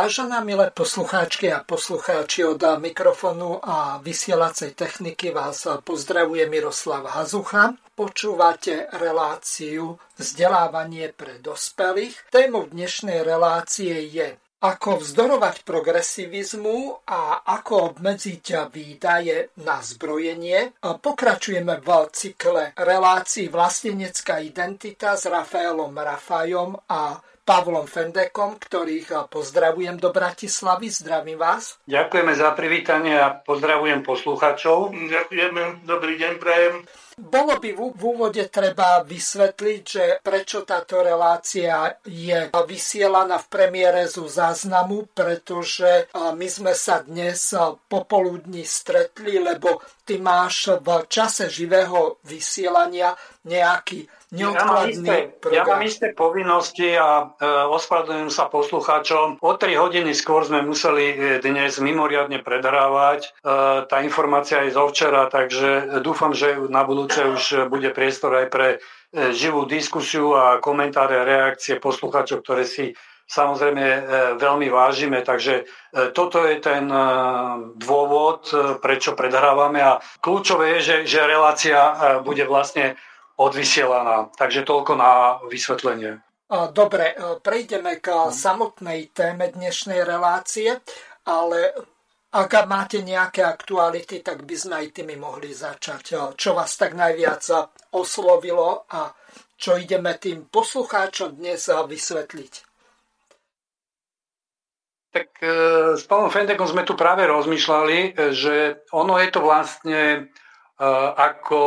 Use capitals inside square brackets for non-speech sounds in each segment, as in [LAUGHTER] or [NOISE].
Vážená milé poslucháčky a poslucháči od mikrofonu a vysielacej techniky vás pozdravuje Miroslav Hazucha. Počúvate reláciu Vzdelávanie pre dospelých. Témou dnešnej relácie je ako vzdorovať progresivizmu a ako obmedziť výdaje na zbrojenie. Pokračujeme v cykle relácií Vlastenecká identita s Rafaelom Rafajom a Pavlom Fendekom, ktorých pozdravujem do Bratislavy. Zdravím vás. Ďakujeme za privítanie a pozdravujem poslucháčov. Ďakujeme, dobrý deň prajem. Bolo by v úvode treba vysvetliť, že prečo táto relácia je vysielaná v premiére zo záznamu, pretože my sme sa dnes popoludní stretli, lebo ty máš v čase živého vysielania nejaký ja mám, isté, ja mám isté povinnosti a e, ospravedlňujem sa poslucháčom. O 3 hodiny skôr sme museli e, dnes mimoriadne predhrávať. E, tá informácia je zo včera, takže dúfam, že na budúce už bude priestor aj pre e, živú diskusiu a komentáre, reakcie poslucháčov, ktoré si samozrejme e, veľmi vážime. Takže toto je ten dôvod, prečo predhrávame a kľúčové je, že, že relácia bude vlastne odvysielaná. Takže toľko na vysvetlenie. Dobre, prejdeme k samotnej téme dnešnej relácie, ale ak máte nejaké aktuality, tak by sme aj tými mohli začať. Čo vás tak najviac oslovilo a čo ideme tým poslucháčom dnes vysvetliť? Tak e, s Pavlom Fendekom sme tu práve rozmýšľali, že ono je to vlastne e, ako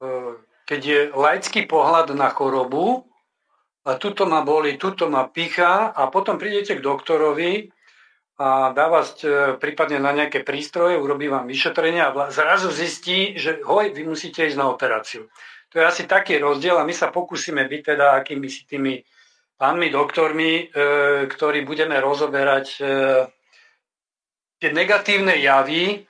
e, keď je laický pohľad na chorobu, a tuto ma boli, tuto ma picha a potom prídete k doktorovi a dá vás e, prípadne na nejaké prístroje, urobí vám vyšetrenie a zrazu zistí, že hoj, vy musíte ísť na operáciu. To je asi taký rozdiel a my sa pokúsime byť teda akými si tými pánmi doktormi, e, ktorí budeme rozoberať e, tie negatívne javy,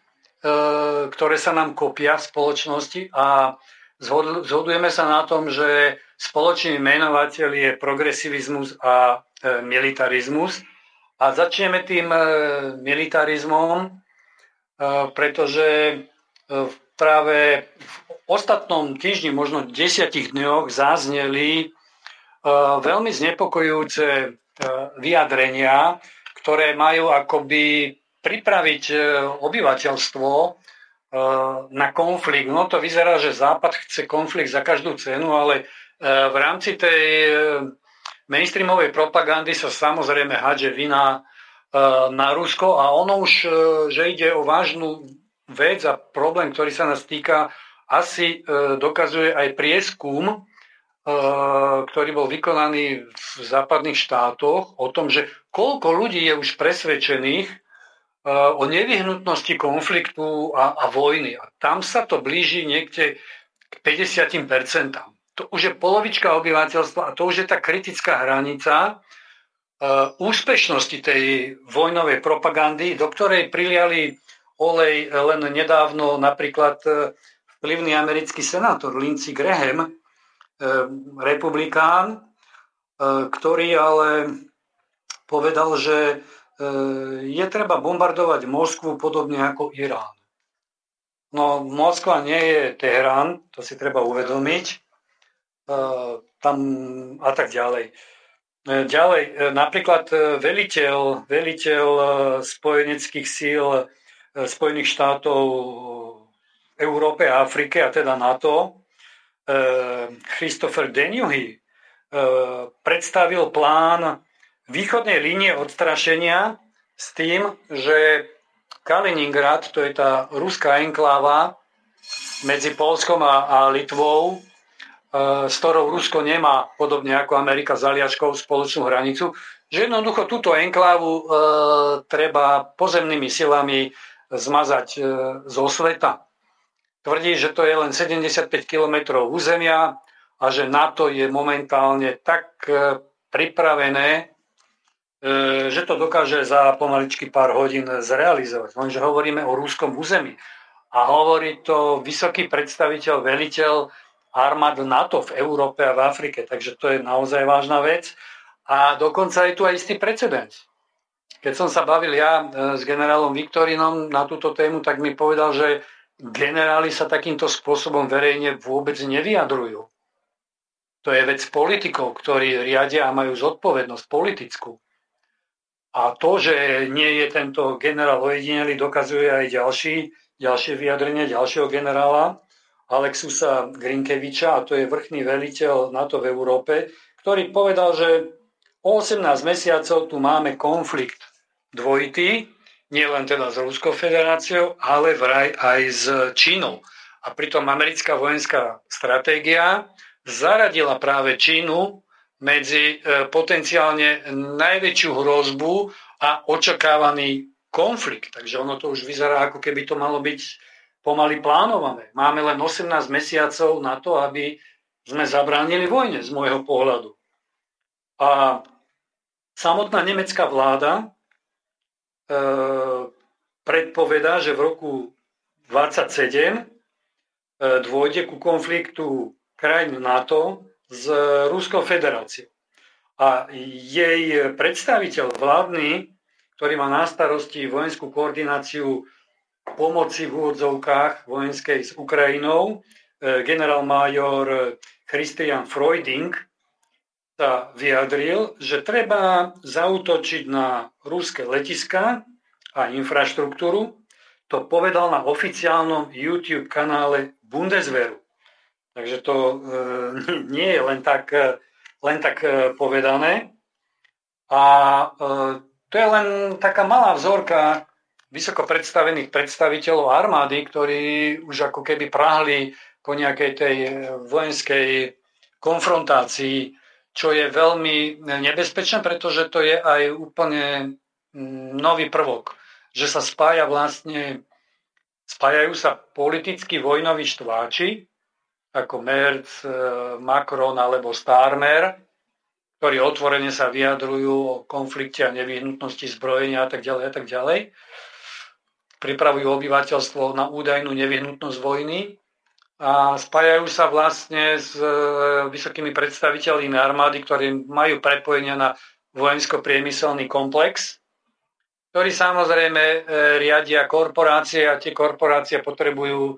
ktoré sa nám kopia v spoločnosti a Zhodujeme sa na tom, že spoločný menovateľ je progresivizmus a e, militarizmus. A začneme tým e, militarizmom, e, pretože práve v ostatnom týždni, možno desiatich dňoch, zazneli veľmi znepokojujúce vyjadrenia, ktoré majú akoby pripraviť obyvateľstvo na konflikt. No to vyzerá, že Západ chce konflikt za každú cenu, ale eh, v rámci tej eh, mainstreamovej propagandy sa samozrejme hadže vina na Rusko a ono už, že ide o vážnu vec a problém, ktorý sa nás týka, asi dokazuje aj prieskum, ktorý bol vykonaný v západných štátoch o tom, že koľko ľudí je už presvedčených, o nevyhnutnosti konfliktu a, a vojny. A tam sa to blíži niekde k 50%. To už je polovička obyvateľstva a to už je tá kritická hranica uh, úspešnosti tej vojnovej propagandy, do ktorej priliali olej len nedávno napríklad uh, vplyvný americký senátor Lindsey Graham, republikán, ktorý ale povedal, že E, je treba bombardovať Moskvu podobne ako Irán. No Moskva nie je Teherán, to si treba uvedomiť. E, tam a tak ďalej. E, ďalej, napríklad veliteľ, veliteľ spojeneckých síl Spojených štátov Európe a Afrike, a teda NATO, Christopher Denuhy, predstavil plán východnej línie odstrašenia s tým, že Kaliningrad, to je tá ruská enkláva medzi Polskom a, a Litvou, e, s ktorou Rusko nemá, podobne ako Amerika s Aliaškou, spoločnú hranicu, že jednoducho túto enklávu e, treba pozemnými silami zmazať e, zo sveta. Tvrdí, že to je len 75 km územia a že NATO je momentálne tak e, pripravené, že to dokáže za pomaličky pár hodín zrealizovať. Lenže hovoríme o rúskom území. A hovorí to vysoký predstaviteľ, veliteľ armád NATO v Európe a v Afrike. Takže to je naozaj vážna vec. A dokonca je tu aj istý precedens. Keď som sa bavil ja e, s generálom Viktorinom na túto tému, tak mi povedal, že generáli sa takýmto spôsobom verejne vôbec nevyjadrujú. To je vec politikov, ktorí riadia a majú zodpovednosť politickú. A to, že nie je tento generál ojedinelý, dokazuje aj ďalší, ďalšie vyjadrenie ďalšieho generála, Alexusa Grinkeviča, a to je vrchný veliteľ NATO v Európe, ktorý povedal, že o 18 mesiacov tu máme konflikt dvojitý, nielen teda s Ruskou federáciou, ale vraj aj s Čínou. A pritom americká vojenská stratégia zaradila práve Čínu medzi e, potenciálne najväčšiu hrozbu a očakávaný konflikt. Takže ono to už vyzerá, ako keby to malo byť pomaly plánované. Máme len 18 mesiacov na to, aby sme zabránili vojne z môjho pohľadu. A samotná nemecká vláda e, predpovedá, že v roku 27 e, dôjde ku konfliktu krajín NATO s Ruskou federáciou. A jej predstaviteľ vládny, ktorý má na starosti vojenskú koordináciu pomoci v úvodzovkách vojenskej s Ukrajinou, e, generál-major Christian Freuding sa vyjadril, že treba zautočiť na ruské letiska a infraštruktúru. To povedal na oficiálnom YouTube kanále Bundeswehru. Takže to e, [LAUGHS] nie je len tak, e, len tak povedané. A to je len taká malá vzorka vysoko predstavených predstaviteľov armády, ktorí už ako keby prahli po nejakej tej eh, vojenskej konfrontácii, čo je veľmi nebezpečné, pretože to je aj úplne mm, nový prvok, že sa spája vlastne, spájajú sa politicky vojnoví štváči, ako Merz, eh, Macron alebo Starmer, ktorí otvorene sa vyjadrujú o konflikte a nevyhnutnosti zbrojenia a tak ďalej a tak ďalej. Pripravujú obyvateľstvo na údajnú nevyhnutnosť vojny a spájajú sa vlastne s e, vysokými predstaviteľmi armády, ktorí majú prepojenia na vojensko-priemyselný komplex, ktorý samozrejme e, riadia korporácie a tie korporácie potrebujú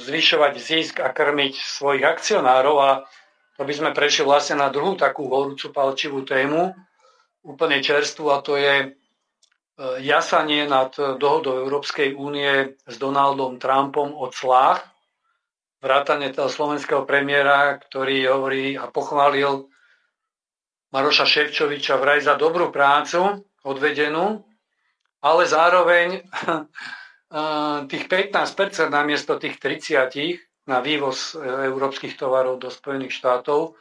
zvyšovať zisk a krmiť svojich akcionárov a to by sme prešli vlastne na druhú takú horúcu palčivú tému, úplne čerstvu a to je E, jasanie nad dohodou Európskej únie s Donaldom Trumpom o clách, vrátane toho slovenského premiéra, ktorý hovorí a pochválil Maroša Ševčoviča vraj za dobrú prácu odvedenú, ale zároveň e, [LAUGHS] tých 15% namiesto tých 30% na vývoz e, európskych tovarov do Spojených štátov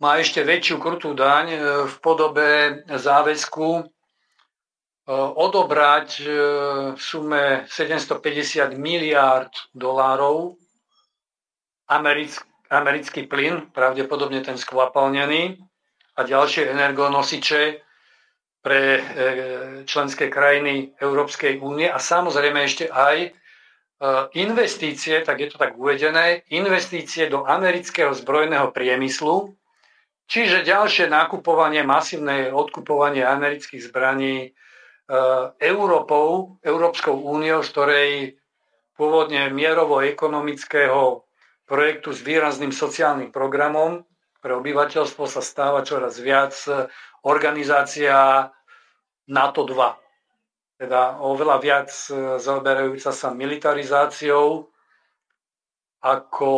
má ešte väčšiu krutú daň v podobe záväzku E, odobrať e, v sume 750 miliárd dolárov americký plyn, pravdepodobne ten skvapalnený a ďalšie energonosiče pre e, členské krajiny Európskej únie a samozrejme ešte aj investície, tak je to tak uvedené, investície do amerického zbrojného priemyslu, čiže ďalšie nakupovanie, masívne odkupovanie amerických zbraní Eh, Európou, Európskou úniou, z ktorej pôvodne mierovo-ekonomického projektu s výrazným sociálnym programom pre obyvateľstvo sa stáva čoraz viac organizácia NATO 2. Teda oveľa viac eh, zaoberajúca sa militarizáciou ako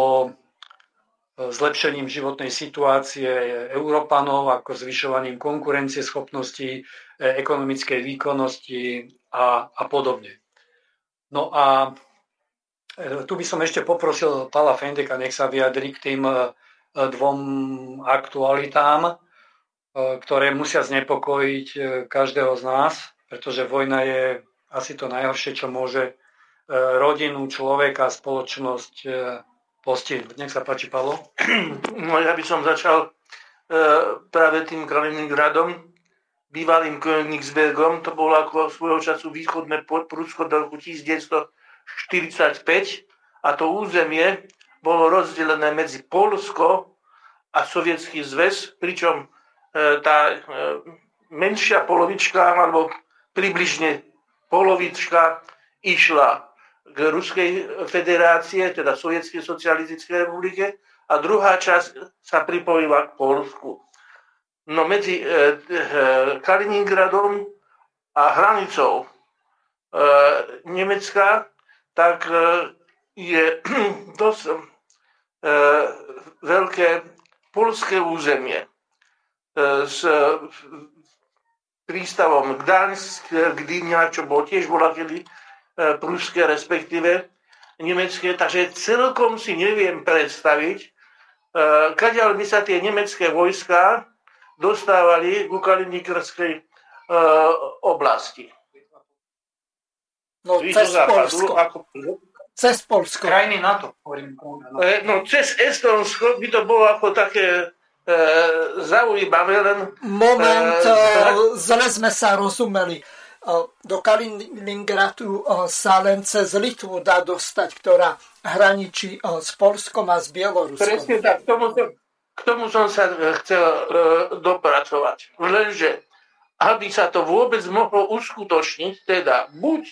zlepšením životnej situácie Európanov, ako zvyšovaním konkurencieschopnosti, e, ekonomickej výkonnosti a, a podobne. No a tu by som ešte poprosil Pala Fendeka, nech sa vyjadri k tým dvom aktualitám, ktoré musia znepokojiť každého z nás, pretože vojna je asi to najhoršie, čo môže rodinu, človeka, spoločnosť postihnúť. Nech sa páči, Palo. No ja by som začal práve tým Kaliningradom, bývalým Königsbergom, to bolo ako svojho času východné Prúsko do roku 1945 a to územie bolo rozdelené medzi Polsko a Sovietský zväz, pričom e, tá e, menšia polovička, alebo približne polovička išla k Ruskej federácie, teda Sovietskej socialistickej republike, a druhá časť sa pripojila k Polsku. No medzi e, e, Kaliningradom a hranicou e, Nemecka tak e, je [CLEARS THROAT] dosť e, veľké polské územie e, s prístavom Gdaňsk, Gdynia, čo bolo tiež bola kedy e, pruské, respektíve nemecké, takže celkom si neviem predstaviť, e, kadiaľ by sa tie nemecké vojska dostávali ku Kaliningradskej e, oblasti. No, cez Polsko. Ako... Cez Polsko. Krajiny NATO. E, no, cez Estonsko by to bolo ako také e, zaujímavé, len... Moment, e, zle sme sa rozumeli. E, do Kaliningradu e, sa len cez Litvu dá dostať, ktorá hraničí s Polskom a s Bieloruskom. Presne tak, tomu to, k tomu som sa e, chcel e, dopracovať. Lenže, aby sa to vôbec mohlo uskutočniť, teda buď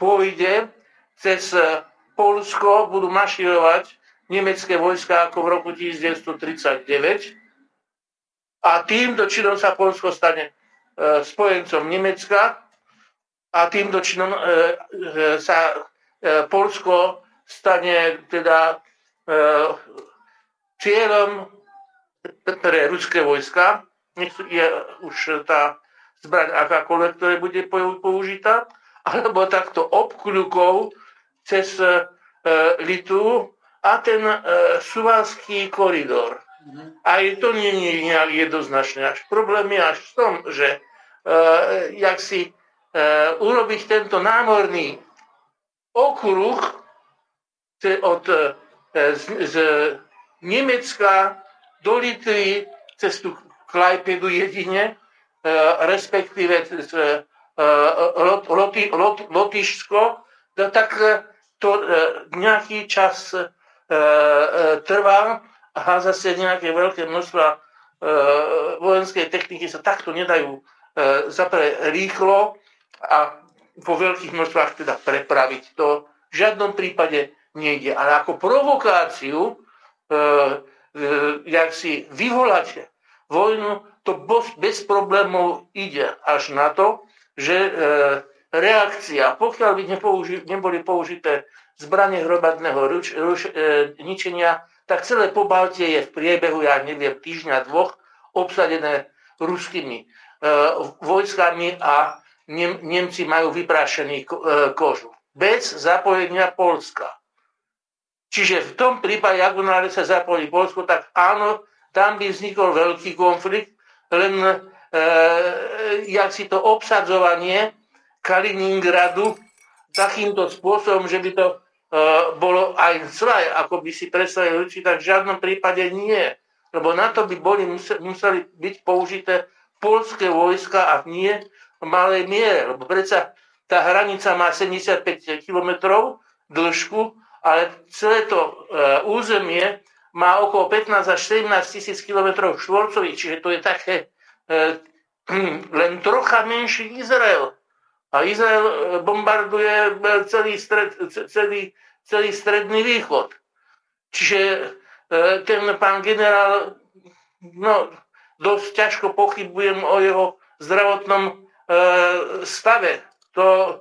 pôjde cez e, Polsko, budú maširovať nemecké vojska ako v roku 1939 a týmto činom sa Polsko stane spojencom Nemecka a týmto činom sa Polsko stane teda cieľom pre ruské vojska, je už tá zbraň akákoľvek, ktorá bude použitá, alebo takto obkľukov cez e, Litvu a ten e, suvalský koridor. Aj to nie je nejak jednoznačné. Až problém je až v tom, že e, jak si e, urobiť tento námorný okruh od, e, z, z Nemecka do Litvy cez tú Klajpedu jedine, e, respektíve cez e, Lotyšsko, no tak e, to nejaký čas trvá a zase nejaké veľké množstva vojenskej techniky sa takto nedajú zapre rýchlo a vo veľkých množstvách teda prepraviť. To v žiadnom prípade nejde. Ale ako provokáciu E, jak si vyvolať vojnu, to bez problémov ide až na to, že e, reakcia, pokiaľ by neboli použité zbranie hromadného ruč, ruč, e, ničenia, tak celé Pobaltie je v priebehu, ja neviem, týždňa, dvoch obsadené ruskými e, vojskami a Nem, Nemci majú vyprášený ko, e, kožu. Bez zapojenia Polska. Čiže v tom prípade, ak náhle sa zapojí Polsko, tak áno, tam by vznikol veľký konflikt, len e, jak si to obsadzovanie Kaliningradu takýmto spôsobom, že by to bolo aj zlé, ako by si predstavili ľudí, tak v žiadnom prípade nie. Lebo na to by boli, museli byť použité polské vojska a nie v malej miere. Lebo predsa tá hranica má 75 km dĺžku ale celé to e, územie má okolo 15 až 17 tisíc km štvorcových, čiže to je také e, [CLEARS THROAT] len trocha menší Izrael. A Izrael e, bombarduje celý, stred, celý, celý stredný východ. Čiže ten pán generál, no, dosť ťažko pochybujem o jeho zdravotnom stave. To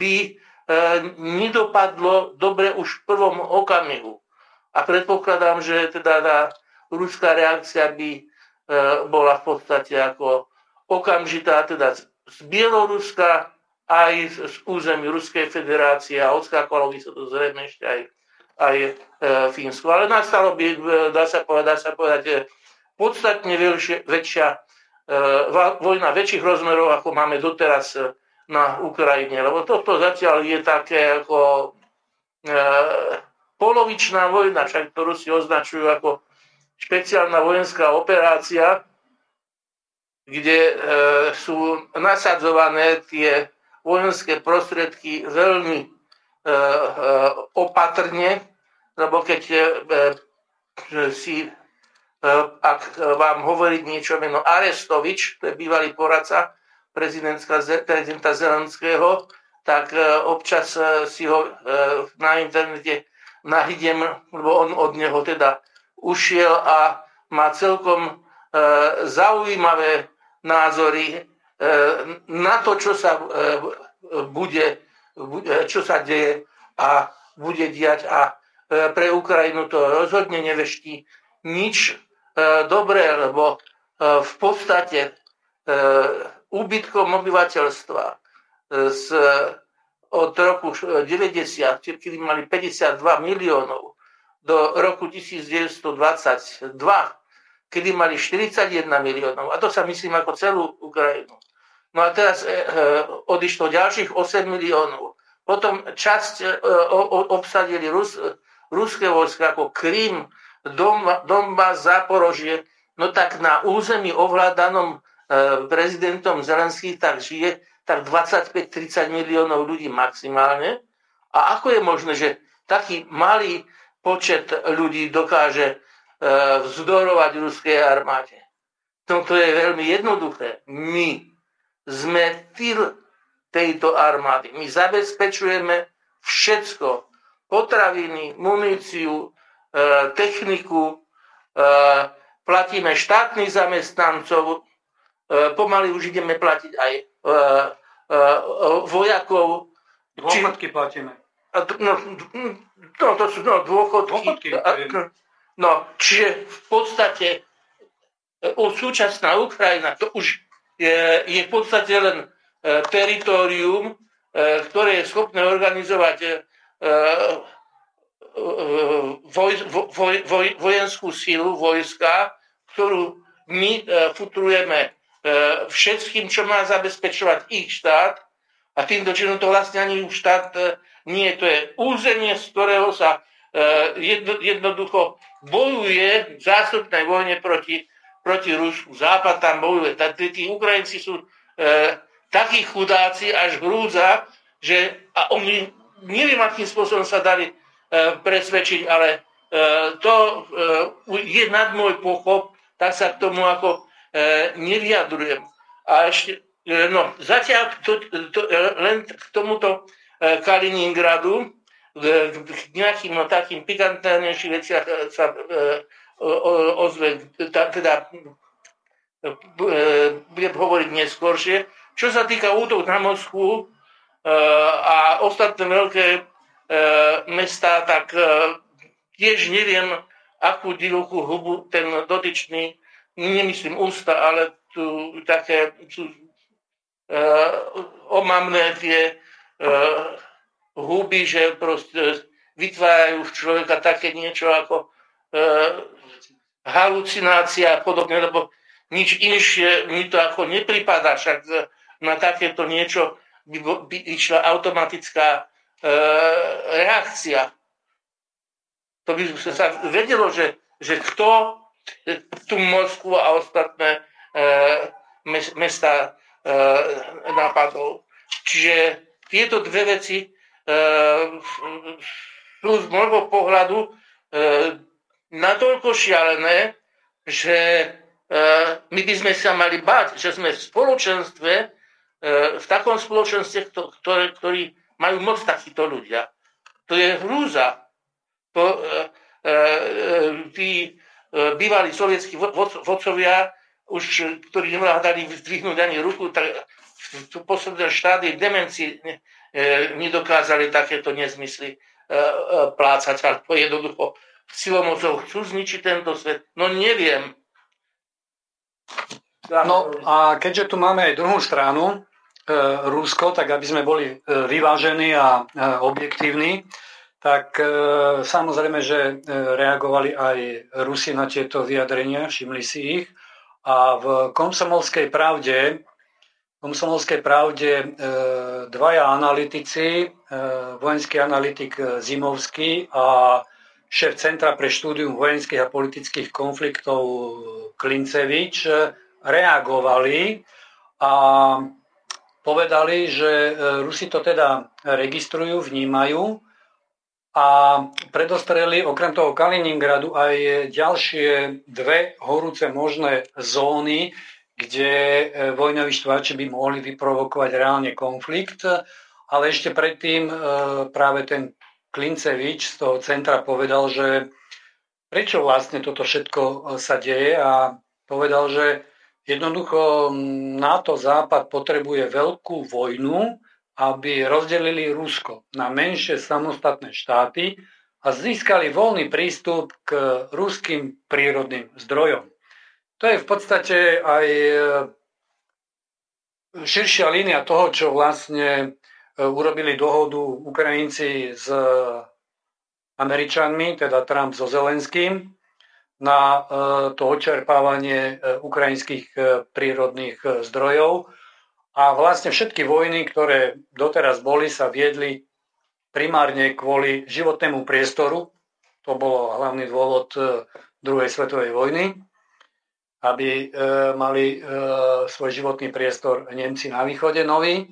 by E, nedopadlo dobre už v prvom okamihu. A predpokladám, že teda tá ruská reakcia by e, bola v podstate ako okamžitá, teda z Bieloruska aj z území Ruskej federácie a odskákalo by sa to zrejme ešte aj, aj e, Fínsku. Ale nastalo by, dá sa povedať, dá sa povedať podstatne väčšia, väčšia e, vojna väčších rozmerov, ako máme doteraz na Ukrajine. Lebo toto zatiaľ je také ako e, polovičná vojna, však ktorú si označujú ako špeciálna vojenská operácia, kde e, sú nasadzované tie vojenské prostriedky veľmi e, e, opatrne, lebo keď e, si, e, ak vám hovorí niečo meno Arestovič, to je bývalý poradca prezidenta Zelenského, tak e, občas e, si ho e, na internete nahdem, lebo on od neho teda ušiel a má celkom zaujímavé názory na to, čo sa bude, čo sa deje a bude diať. A pre Ukrajinu to rozhodne neveští nič dobré, lebo v podstate úbytkom obyvateľstva z, od roku 90, kedy mali 52 miliónov, do roku 1922, kedy mali 41 miliónov. A to sa myslím ako celú Ukrajinu. No a teraz e, e, odišlo ďalších 8 miliónov. Potom časť e, o, obsadili Rus, ruské vojska ako Krym, Donbass, Zaporožie. No tak na území ovládanom e, prezidentom Zelenských tak žije tak 25-30 miliónov ľudí maximálne. A ako je možné, že taký malý počet ľudí dokáže vzdorovať ruskej armáde? No to je veľmi jednoduché. My sme tyl tejto armády. My zabezpečujeme všetko. Potraviny, muníciu, e, techniku, e, platíme štátnych zamestnancov, pomaly už ideme platiť aj vojakov. Dôchodky platíme. No, no, to sú no, dôchodky. dôchodky no, čiže v podstate o súčasná Ukrajina to už je, je v podstate len e, teritorium, e, ktoré je schopné organizovať e, voj, voj, voj, vojenskú sílu, vojska, ktorú my futurujeme všetkým, čo má zabezpečovať ich štát. A týmto činom to vlastne ani štát nie, to je územie, z ktorého sa jedno, jednoducho bojuje v zástupnej vojne proti proti Rusku. Západ tam bojuje. Tí Ukrajinci sú e, takí chudáci až hrúza, že a oni neviem, akým spôsobom sa dali e, presvedčiť, ale e, to e, je nad môj pochop, tak sa k tomu ako e, nevyjadrujem. A ešte, e, no, zatiaľ to, to, e, len k tomuto e, Kaliningradu, k nejakým no, takým pikantnejším veciach sa e, ozve, teda e, budem hovoriť neskôršie. Čo sa týka útok na Moskvu e, a ostatné veľké e, mesta, tak tiež neviem, akú divokú hubu ten dotyčný, nemyslím ústa, ale tu také sú omamné tie huby, že proste vytvárajú v človeka také niečo ako halucinácia a podobne, lebo nič inšie mi to ako nepripadá, však na takéto niečo by, by išla automatická e, reakcia. To by sa vedelo, že, že kto tú Moskvu a ostatné e, mesta e, napadol. Čiže tieto dve veci e, sú z môjho pohľadu e, natoľko šialené, že e, my by sme sa mali báť, že sme v spoločenstve, v takom spoločenstve, ktoré, ktorí majú moc takíto ľudia. To je hrúza. To, tí bývalí sovietskí vodcovia, už, ktorí nevládali zdvihnúť ani ruku, tak v poslednej štádii demencii nedokázali takéto nezmysly plácať, alebo jednoducho silomocou chcú zničiť tento svet? No neviem. No a keďže tu máme aj druhú stranu, Rusko, tak aby sme boli vyvážení a objektívni, tak samozrejme, že reagovali aj Rusi na tieto vyjadrenia, všimli si ich. A v komsomolskej pravde, komsomolskej pravde dvaja analytici, vojenský analytik Zimovský a šéf Centra pre štúdium vojenských a politických konfliktov Klincevič reagovali a povedali, že e, Rusi to teda registrujú, vnímajú a predostreli okrem toho Kaliningradu aj ďalšie dve horúce možné zóny, kde e, vojnoví štváči by mohli vyprovokovať reálne konflikt. Ale ešte predtým e, práve ten Klincevič z toho centra povedal, že prečo vlastne toto všetko sa deje a povedal, že Jednoducho NATO Západ potrebuje veľkú vojnu, aby rozdelili Rusko na menšie samostatné štáty a získali voľný prístup k ruským prírodným zdrojom. To je v podstate aj e, širšia línia toho, čo vlastne e, urobili dohodu Ukrajinci s Američanmi, teda Trump so Zelenským, na e, to očerpávanie ukrajinských prírodných zdrojov. A vlastne všetky vojny, ktoré doteraz boli, sa viedli primárne kvôli životnému priestoru. To bol hlavný dôvod druhej svetovej vojny, aby mali svoj životný priestor Nemci na východe nový,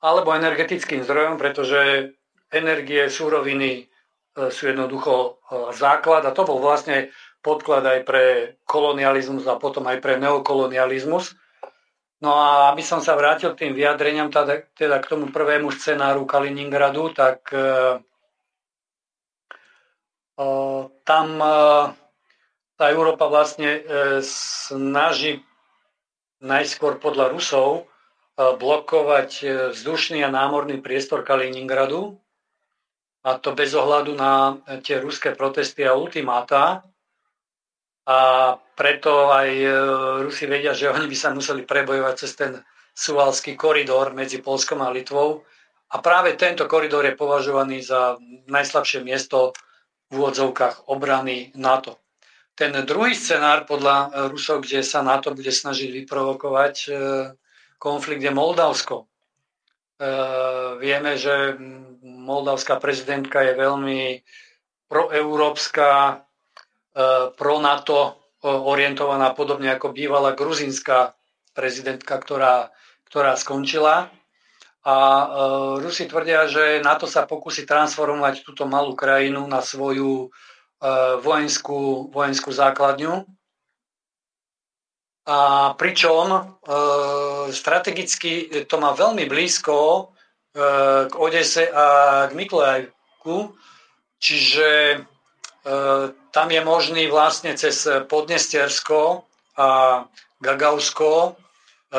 alebo energetickým zdrojom, pretože energie, súroviny sú jednoducho základ a to bol vlastne podklad aj pre kolonializmus a potom aj pre neokolonializmus. No a aby som sa vrátil k tým vyjadreniam, teda, teda k tomu prvému scenáru Kaliningradu, tak e, e, tam e, tá Európa vlastne e, snaží najskôr podľa Rusov e, blokovať e, vzdušný a námorný priestor Kaliningradu, a to bez ohľadu na tie ruské protesty a ultimáta a preto aj Rusi vedia, že oni by sa museli prebojovať cez ten suvalský koridor medzi Polskom a Litvou. A práve tento koridor je považovaný za najslabšie miesto v úvodzovkách obrany NATO. Ten druhý scenár podľa Rusov, kde sa NATO bude snažiť vyprovokovať e, konflikt, je Moldavsko. E, vieme, že moldavská prezidentka je veľmi proeurópska, E, pro NATO e, orientovaná podobne ako bývalá gruzinská prezidentka, ktorá, ktorá skončila. A e, Rusi tvrdia, že NATO sa pokusí transformovať túto malú krajinu na svoju vojenskú, vojenskú základňu. A pričom e, strategicky to má veľmi blízko e, k Odese a k Miklajku, čiže E, tam je možný vlastne cez Podnestersko a Gagausko e,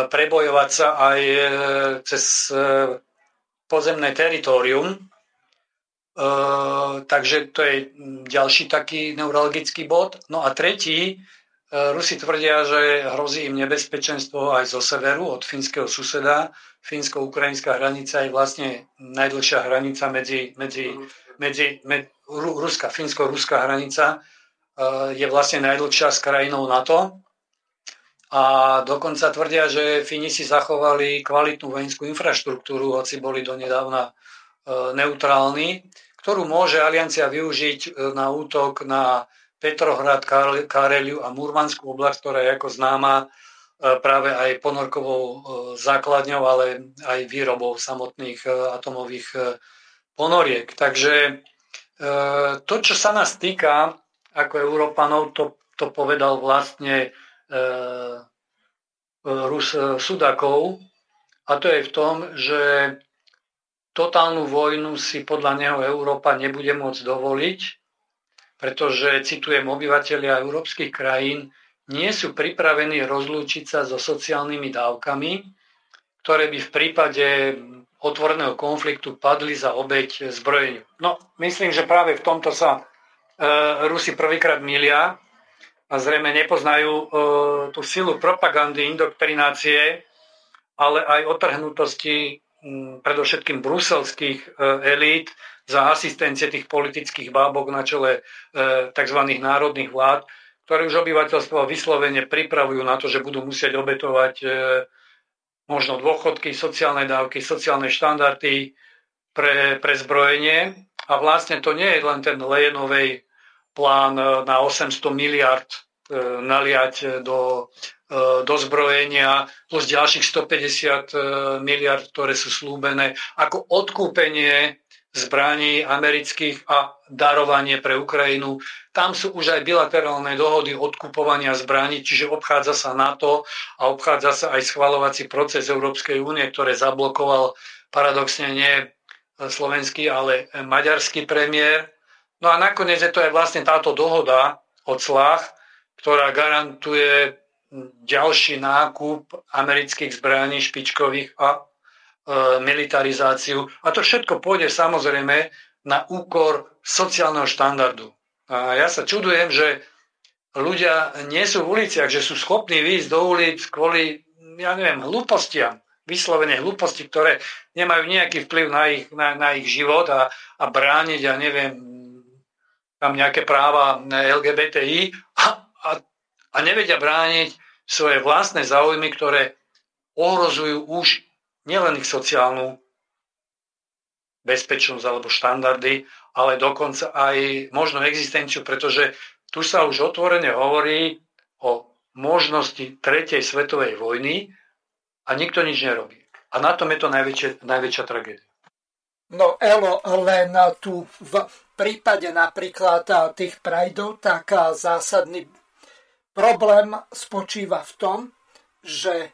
prebojovať sa aj e, cez pozemné teritorium. Takže to je ďalší taký neurologický bod. No a tretí, Rusi tvrdia, že hrozí im nebezpečenstvo aj zo severu, od fínskeho suseda. Fínsko-ukrajinská hranica je vlastne najdlhšia hranica medzi, medzi, medzi, medzi Ruska, fínsko-ruská hranica eh, je vlastne najdlhšia s krajinou NATO. A dokonca tvrdia, že Fíni si zachovali kvalitnú vojenskú infraštruktúru, hoci boli donedávna eh, neutrálni, ktorú môže aliancia využiť eh, na útok na Petrohrad, Kareliu a Murmanskú oblasť, ktorá je ako známa práve aj ponorkovou základňou, ale aj výrobou samotných atomových ponoriek. Takže E, to, čo sa nás týka ako Európanov, to, to povedal vlastne e, Rus Sudakov, a to je v tom, že totálnu vojnu si podľa neho Európa nebude môcť dovoliť, pretože, citujem, obyvateľia európskych krajín nie sú pripravení rozlúčiť sa so sociálnymi dávkami, ktoré by v prípade otvoreného konfliktu padli za obeď zbrojeniu. No, myslím, že práve v tomto sa e, Rusi prvýkrát milia a zrejme nepoznajú e, tú silu propagandy, indoktrinácie ale aj otrhnutosti predovšetkým bruselských elít za asistencie tých politických bábok na čele tzv. národných vlád, ktoré už obyvateľstvo vyslovene pripravujú na to, že budú musieť obetovať možno dôchodky, sociálne dávky, sociálne štandardy pre, pre zbrojenie. A vlastne to nie je len ten Lejenovej plán e, na 800 miliard e, naliať do, e, do zbrojenia plus ďalších 150 miliard, ktoré sú slúbené ako odkúpenie zbraní amerických a darovanie pre Ukrajinu. Tam sú už aj bilaterálne dohody odkupovania zbraní, čiže obchádza sa NATO a obchádza sa aj schvalovací proces Európskej únie, ktoré zablokoval paradoxne nie slovenský, ale maďarský premiér. No a nakoniec je to aj vlastne táto dohoda o clách, ktorá garantuje ďalší nákup amerických zbraní špičkových a E, militarizáciu. A to všetko pôjde samozrejme na úkor sociálneho štandardu. A ja sa čudujem, že ľudia nie sú v uliciach, že sú schopní výjsť do ulic kvôli, ja neviem, hlúpostiam, vyslovene hlúposti, ktoré nemajú nejaký vplyv na ich, na, na ich život a, a brániť, ja neviem, tam nejaké práva LGBTI a nevedia brániť svoje vlastné záujmy, ktoré ohrozujú už nielen ich sociálnu bezpečnosť alebo štandardy, ale dokonca aj možno existenciu, pretože tu sa už otvorene hovorí o možnosti tretej svetovej vojny a nikto nič nerobí. A na tom je to najväčšia, najväčšia tragédia. No Elo, len tu v prípade napríklad tých prajdov, tak zásadný problém spočíva v tom, že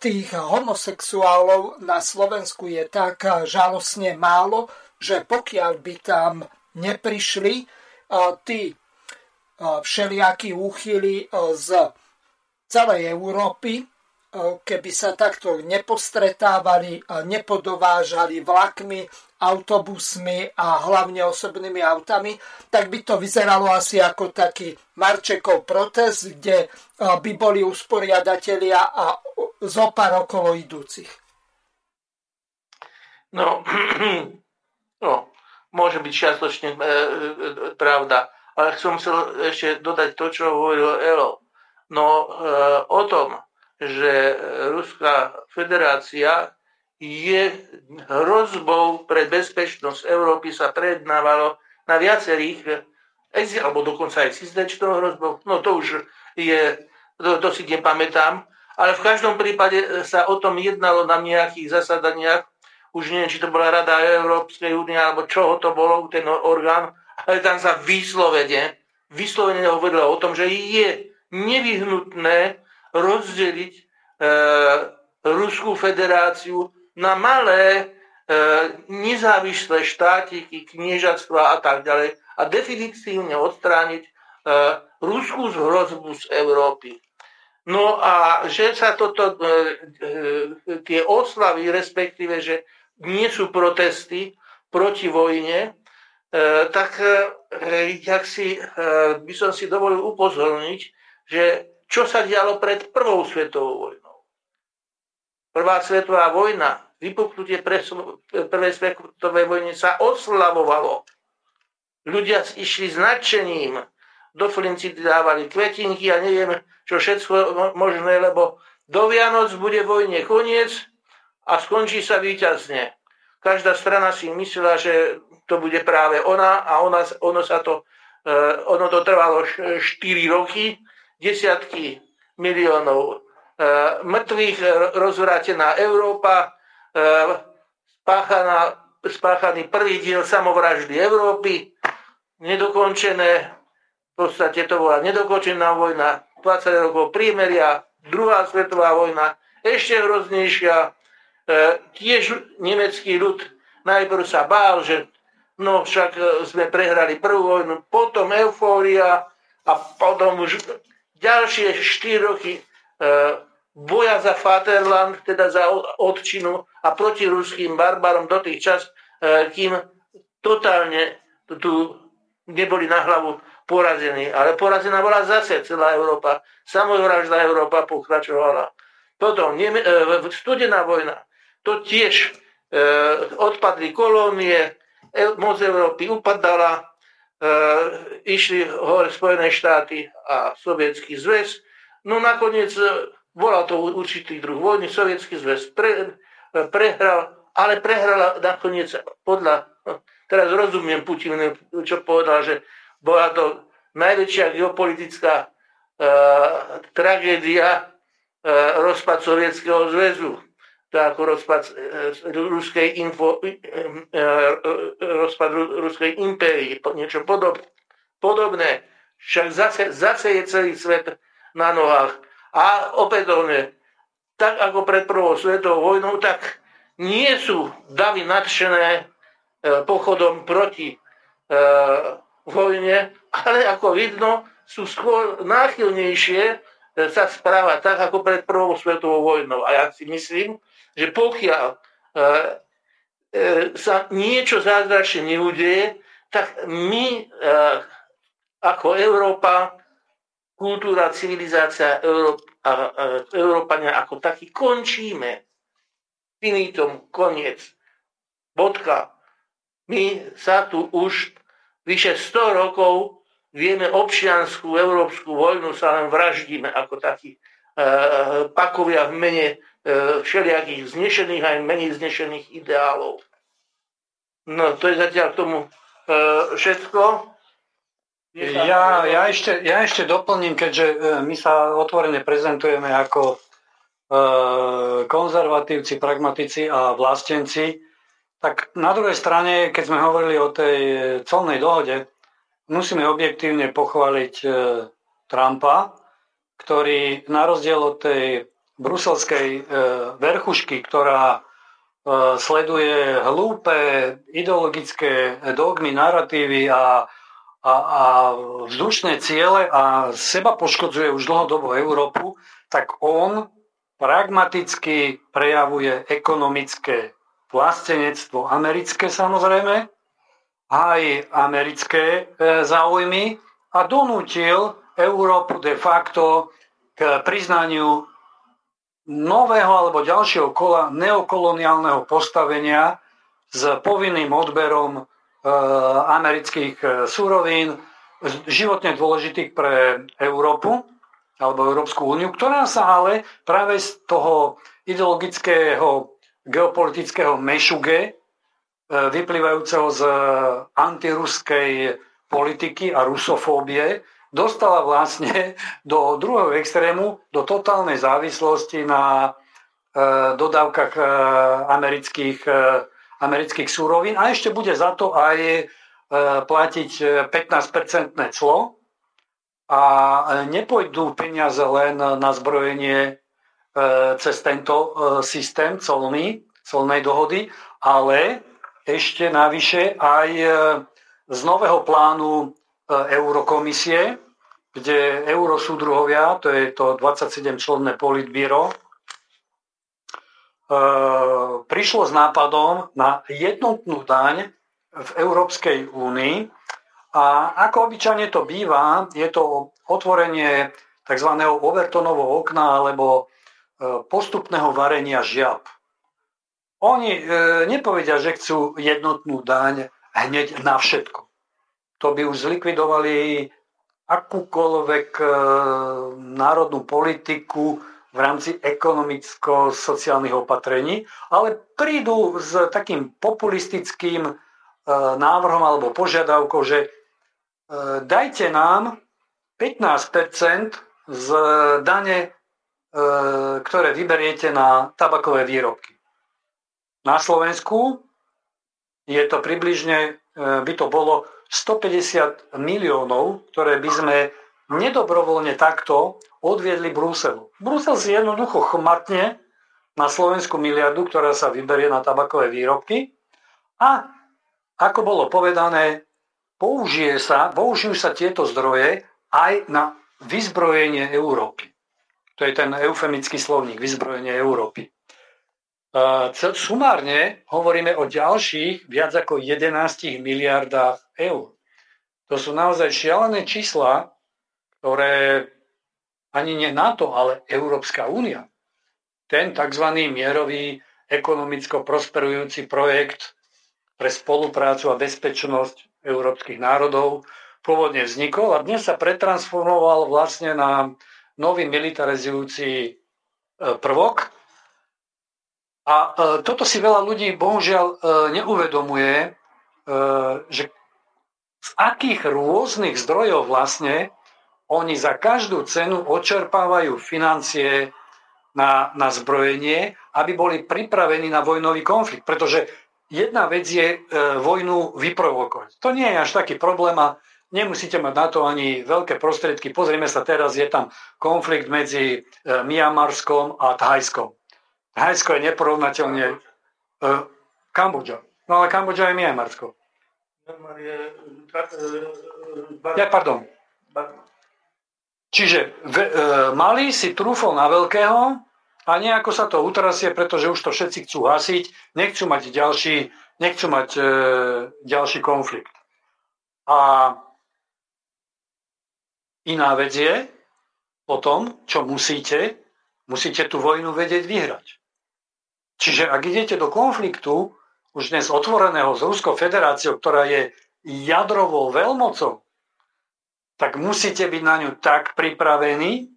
tých homosexuálov na Slovensku je tak žalostne málo, že pokiaľ by tam neprišli tí všelijakí úchyly z celej Európy, keby sa takto nepostretávali, nepodovážali vlakmi, autobusmi a hlavne osobnými autami, tak by to vyzeralo asi ako taký Marčekov protest, kde by boli usporiadatelia a zo pár okolo idúcich. No, [CLEARS THROAT] no môže byť čiastočne e, e, pravda, ale som chcel ešte dodať to, čo hovoril Elo. No e, o tom, že Ruská federácia je hrozbou pre bezpečnosť Európy sa prednávalo na viacerých, alebo dokonca aj cizdečnou hrozbou, no to už je, to, to si nepamätám, ale v každom prípade sa o tom jednalo na nejakých zasadaniach, už neviem, či to bola Rada Európskej únie, alebo čo to bolo, ten orgán, ale tam sa vyslovene, vyslovene hovorilo o tom, že je nevyhnutné rozdeliť e, Ruskú federáciu na malé e, nezávislé štátiky, kniežatstva a tak ďalej a definitívne odstrániť e, Ruskú hrozbu z Európy. No a že sa toto, tie oslavy, respektíve, že nie sú protesty proti vojne, tak jak si, by som si dovolil upozorniť, že čo sa dialo pred prvou svetovou vojnou. Prvá svetová vojna, vypuknutie prvej svetovej vojny sa oslavovalo. Ľudia išli s nadšením, do flinci dávali kvetinky a neviem, čo všetko možné, lebo do Vianoc bude vojne koniec a skončí sa víťazne. Každá strana si myslela, že to bude práve ona a ona, ono, sa to, eh, ono to trvalo 4 roky, desiatky miliónov E, mŕtvych e, rozvrátená Európa, e, spáchaná, spáchaný prvý diel samovraždy Európy, nedokončené, v podstate to bola nedokončená vojna, 20 rokov prímeria, druhá svetová vojna, ešte hroznejšia, tiež nemecký ľud. Najprv sa bál, že no však sme prehrali prvú vojnu, potom eufória a potom už ďalšie 4 roky boja za Vaterland, teda za odčinu a proti ruským barbarom do tých čas, e, kým totálne tu neboli na hlavu porazení. Ale porazená bola zase celá Európa. Samovražda Európa pokračovala. potom studená vojna, to tiež odpadli kolónie, moc Európy upadala, išli hore Spojené štáty a Sovietský zväz. No nakoniec bola to určitý druh vojny, Sovietský zväz pre, prehral, ale prehral nakoniec podľa, teraz rozumiem Putin, čo povedal, že bola to najväčšia geopolitická uh, tragédia uh, rozpad Sovietskeho zväzu. Ako rozpad uh, ruskej info, uh, rozpad ruskej impérie, niečo podob, podobné. Však zase, zase je celý svet na nohách. A opätovne, tak ako pred prvou svetovou vojnou, tak nie sú davy nadšené pochodom proti vojne, ale ako vidno, sú skôr náchylnejšie e, sa správať tak, ako pred prvou svetovou vojnou. A ja si myslím, že pokiaľ e, e, sa niečo zázračne neudeje, tak my ako Európa, kultúra, civilizácia Európa, Európania ako taký končíme. Finitom, koniec. Bodka. My sa tu už vyše 100 rokov vieme občianskú európsku vojnu sa len vraždíme ako takí e, pakovia v mene e, všelijakých znešených aj menej znešených ideálov. No to je zatiaľ k tomu e, všetko. Ja, ja, ešte, ja ešte doplním, keďže e, my sa otvorene prezentujeme ako e, konzervatívci, pragmatici a vlastenci, tak na druhej strane, keď sme hovorili o tej colnej dohode, musíme objektívne pochváliť e, Trumpa, ktorý na rozdiel od tej bruselskej e, verchušky, ktorá e, sleduje hlúpe ideologické dogmy, narratívy a, a, a vzdušné ciele a seba poškodzuje už dlhodobo Európu, tak on pragmaticky prejavuje ekonomické vlastenectvo americké samozrejme, aj americké e, záujmy a donútil Európu de facto k priznaniu nového alebo ďalšieho kola neokoloniálneho postavenia s povinným odberom e, amerických e, surovín, životne dôležitých pre Európu alebo Európsku úniu, ktorá sa ale práve z toho ideologického geopolitického mešuge, e, vyplývajúceho z antiruskej politiky a rusofóbie, dostala vlastne do druhého extrému, do totálnej závislosti na e, dodávkach e, amerických, amerických súrovín. A ešte bude za to aj platiť 15-percentné clo. A nepôjdu peniaze len na zbrojenie E, cez tento e, systém colný, colnej dohody, ale ešte navyše aj e, z nového plánu Eurokomisie, kde eurosúdruhovia, to je to 27-členné politbíro, prišlo s nápadom na jednotnú daň v Európskej únii a ako obyčajne to býva, je to otvorenie tzv. Overtonovho okna alebo E, postupného varenia žiab. Oni e, nepovedia, že chcú jednotnú daň hneď na všetko. To by už zlikvidovali akúkoľvek e, národnú politiku v rámci ekonomicko-sociálnych opatrení, ale prídu s takým populistickým e, návrhom alebo požiadavkou, že e, dajte nám 15% z dane E, ktoré vyberiete na tabakové výrobky. Na Slovensku je to približne, e, by to bolo 150 miliónov, ktoré by sme nedobrovoľne takto odviedli Bruselu. Brusel si jednoducho chmatne na Slovensku miliardu, ktorá sa vyberie na tabakové výrobky a ako bolo povedané, použije sa, použijú sa tieto zdroje aj na vyzbrojenie Európy. To je ten eufemický slovník, vyzbrojenie Európy. Sumárne hovoríme o ďalších viac ako 11 miliardách eur. To sú naozaj šialené čísla, ktoré ani nie NATO, ale Európska únia ten tzv. mierový ekonomicko prosperujúci projekt pre spoluprácu a bezpečnosť európskych národov pôvodne vznikol a dnes sa pretransformoval vlastne na nový militarizujúci e, prvok. A e, toto si veľa ľudí bohužiaľ e, neuvedomuje, že z akých rôznych zdrojov vlastne oni za každú cenu očerpávajú financie na, na zbrojenie, aby boli pripravení na vojnový konflikt. Pretože jedna vec je e, vojnu vyprovokovať. To nie je až taký problém a nemusíte mať na to ani veľké prostriedky. Pozrime sa teraz, je tam konflikt medzi e, Mianmarskom a Thajskom. Thajsko je neporovnateľne... E, Kambodža. No ale Kambodža je Mianmarsko. Ja, pardon. Čiže e, malý si trúfol na veľkého a nejako sa to utrasie, pretože už to všetci chcú hasiť, nechcú mať ďalší, nechcú mať e, ďalší konflikt. A iná vec je potom, čo musíte, musíte tú vojnu vedieť vyhrať. Čiže ak idete do konfliktu, už dnes otvoreného s Ruskou federáciou, ktorá je jadrovou veľmocou, tak musíte byť na ňu tak pripravení,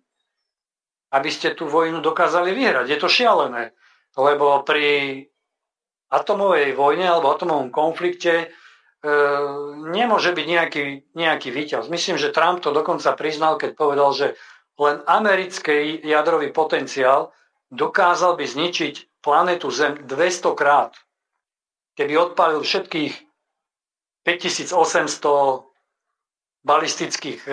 aby ste tú vojnu dokázali vyhrať. Je to šialené, lebo pri atomovej vojne alebo atomovom konflikte e, nemôže byť nejaký, nejaký víťaz. Myslím, že Trump to dokonca priznal, keď povedal, že len americký jadrový potenciál dokázal by zničiť planetu Zem 200 krát. Keby odpalil všetkých 5800 balistických e,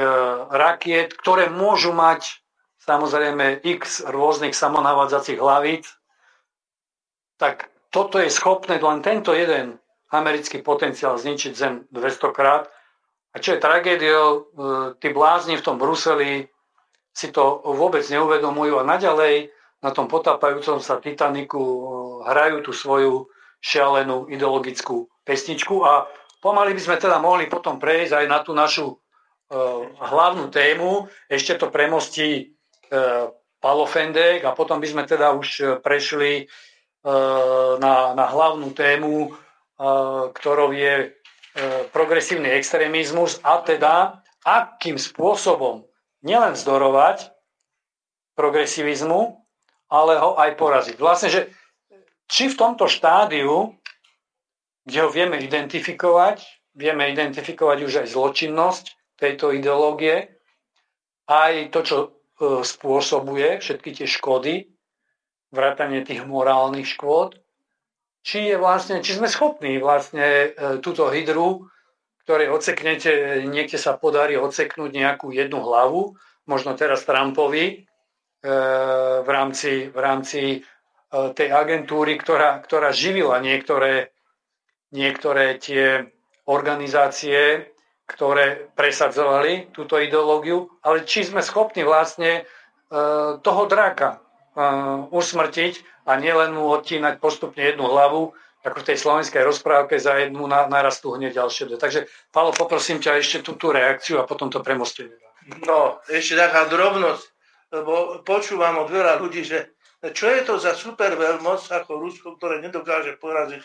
rakiet, ktoré môžu mať samozrejme x rôznych samonavádzacích hlavíc, tak toto je schopné len tento jeden americký potenciál zničiť Zem 200 krát. A čo je tragédiou, e, tí blázni v tom Bruseli si to vôbec neuvedomujú a naďalej na tom potápajúcom sa Titaniku e, hrajú tú svoju šialenú ideologickú pesničku a Pomaly by sme teda mohli potom prejsť aj na tú našu e, hlavnú tému. Ešte to premostí e, Palo a potom by sme teda už e, prešli e, na, na hlavnú tému, e, ktorou je e, progresívny extrémizmus a teda akým spôsobom nielen vzdorovať progresivizmu, ale ho aj poraziť. Vlastne, že či v tomto štádiu kde ho vieme identifikovať, vieme identifikovať už aj zločinnosť tejto ideológie, aj to, čo e, spôsobuje všetky tie škody, vrátanie tých morálnych škôd, či, je vlastne, či sme schopní vlastne e, túto hydru, ktorej odseknete, niekde sa podarí odseknúť nejakú jednu hlavu, možno teraz Trumpovi, e, v rámci, v rámci tej agentúry, ktorá, ktorá živila niektoré niektoré tie organizácie, ktoré presadzovali túto ideológiu, ale či sme schopní vlastne e, toho draka e, usmrtiť a nielen mu odtínať postupne jednu hlavu, ako v tej slovenskej rozprávke za jednu naraz tu hneď ďalšie. Takže, Palo, poprosím ťa ešte tú, tú reakciu a potom to premostenie. No, ešte taká drobnosť, lebo počúvam od veľa ľudí, že čo je to za super ako Rusko, ktoré nedokáže poraziť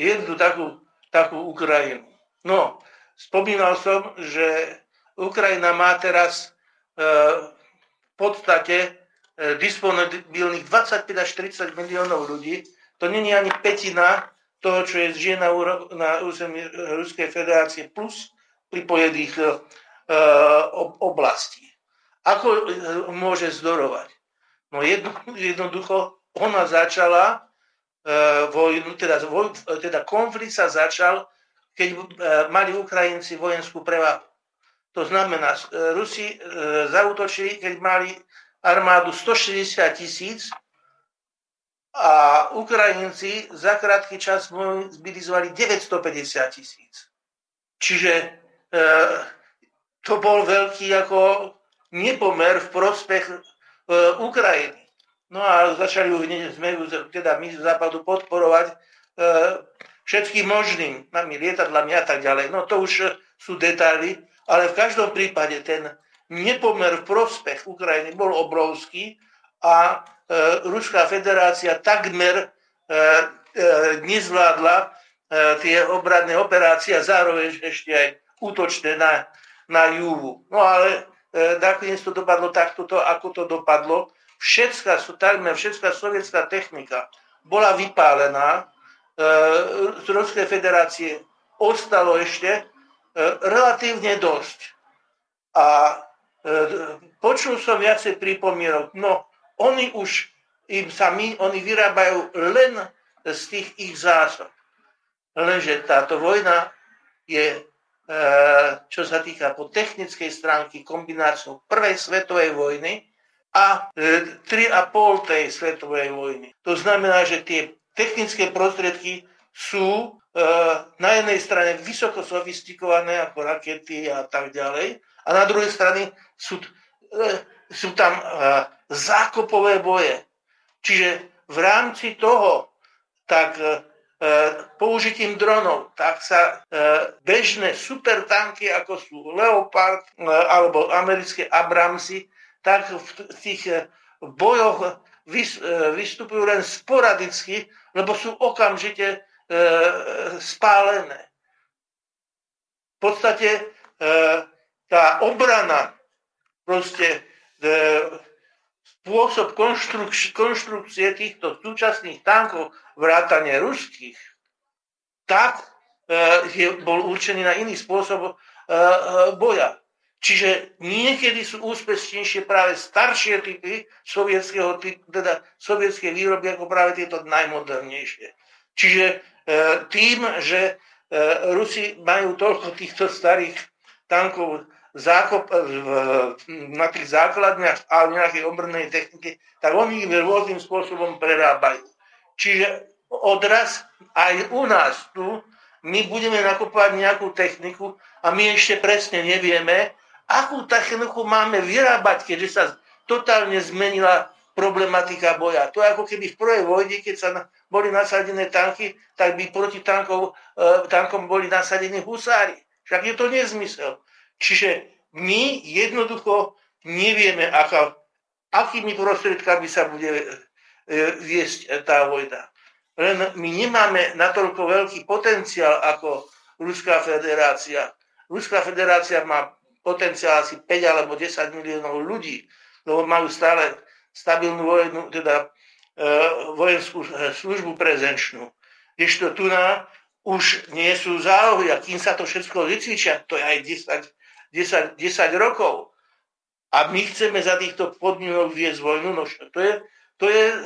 jednu takú, takú Ukrajinu. No, spomínal som, že Ukrajina má teraz e, v podstate e, disponibilných 25 až 30 miliónov ľudí. To není ani petina toho, čo je žije na, na území Ruskej federácie plus pripojených e, oblastí. Ako e, môže zdorovať? No jedno, jednoducho, ona začala E, vojnu, teda, voj, teda konflikt sa začal, keď e, mali Ukrajinci vojenskú prevahu. To znamená, e, Rusi zautočili, keď mali armádu 160 tisíc a Ukrajinci za krátky čas zbilizovali 950 tisíc. Čiže to bol veľký ako nepomer v prospech Ukrajiny. No a začali ju hneď sme ju, teda my z západu podporovať e, všetkým možným, nami lietadlami a tak ďalej. No to už sú detaily, ale v každom prípade ten nepomer v prospech Ukrajiny bol obrovský a Ruská federácia takmer nezvládla tie obradné operácie a zároveň ešte aj útočné na, na Júvu. No ale nakoniec to dopadlo takto, ako to dopadlo. Všetká, takmer všetká sovietská technika bola vypálená. Z Ruskej federácie ostalo ešte relatívne dosť. A počul som viacej pripomierok. No, oni už im sami, oni vyrábajú len z tých ich zásob. Lenže táto vojna je, e, čo sa týka po technickej stránky, kombináciou prvej svetovej vojny a 3,5 e, tej svetovej vojny. To znamená, že tie technické prostriedky sú e, na jednej strane vysoko sofistikované ako rakety a tak ďalej a na druhej strane sú, sú tam zákopové boje. Čiže v rámci toho tak E, použitím dronov, tak sa e, bežné supertanky, ako sú Leopard e, alebo americké Abramsy, tak v tých bojoch vystupujú len sporadicky, lebo sú okamžite spálené. V podstate tá obrana, proste spôsob konštrukcie týchto súčasných tankov vrátane ruských, tak e, je, bol určený na iný spôsob e, e, boja. Čiže niekedy sú úspešnejšie práve staršie typy sovietského teda sovietské výroby ako práve tieto najmodernejšie. Čiže tým, že Rusi majú toľko týchto starých tankov zákop, na tých základniach a nejakej obrnej technike, tak oni ich rôznym spôsobom prerábajú. Čiže odraz aj u nás tu, my budeme nakupovať nejakú techniku a my ešte presne nevieme, akú techniku máme vyrábať, keďže sa totálne zmenila problematika boja. To je ako keby v prvej vojne, keď sa boli nasadené tanky, tak by proti tankov, e, tankom boli nasadení husári. Však je to nezmysel. Čiže my jednoducho nevieme, aká, akými prostriedkami sa bude E, viesť tá vojna. Len my nemáme natoľko veľký potenciál ako Ruská federácia. Ruská federácia má potenciál asi 5 alebo 10 miliónov ľudí, lebo majú stále stabilnú vojnu, teda e, vojenskú službu prezenčnú. Kdežto tu na už nie sú zálohy a kým sa to všetko vycvičia, to je aj 10, 10, 10 rokov. A my chceme za týchto podmienok viesť vojnu, no to je, to je e,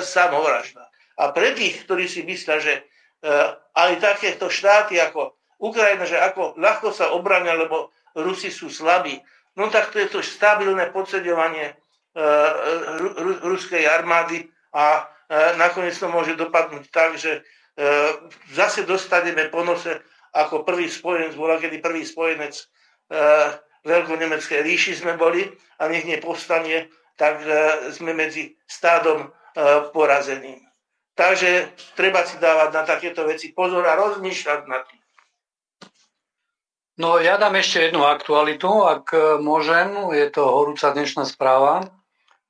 samovražda. A pre tých, ktorí si myslia, že e, aj takéto štáty ako Ukrajina, že ako ľahko sa obrania, lebo Rusi sú slabí, no tak to je to stabilné podsedovanie e, ruskej armády a e, nakoniec to môže dopadnúť tak, že e, zase dostaneme po nose ako prvý spojenec, bola kedy prvý spojenec veľkonemeckej ríši sme boli a nech nepovstanie tak sme medzi stádom e, porazeným. Takže treba si dávať na takéto veci pozor a rozmýšľať nad tým. No ja dám ešte jednu aktualitu, ak e, môžem. Je to horúca dnešná správa.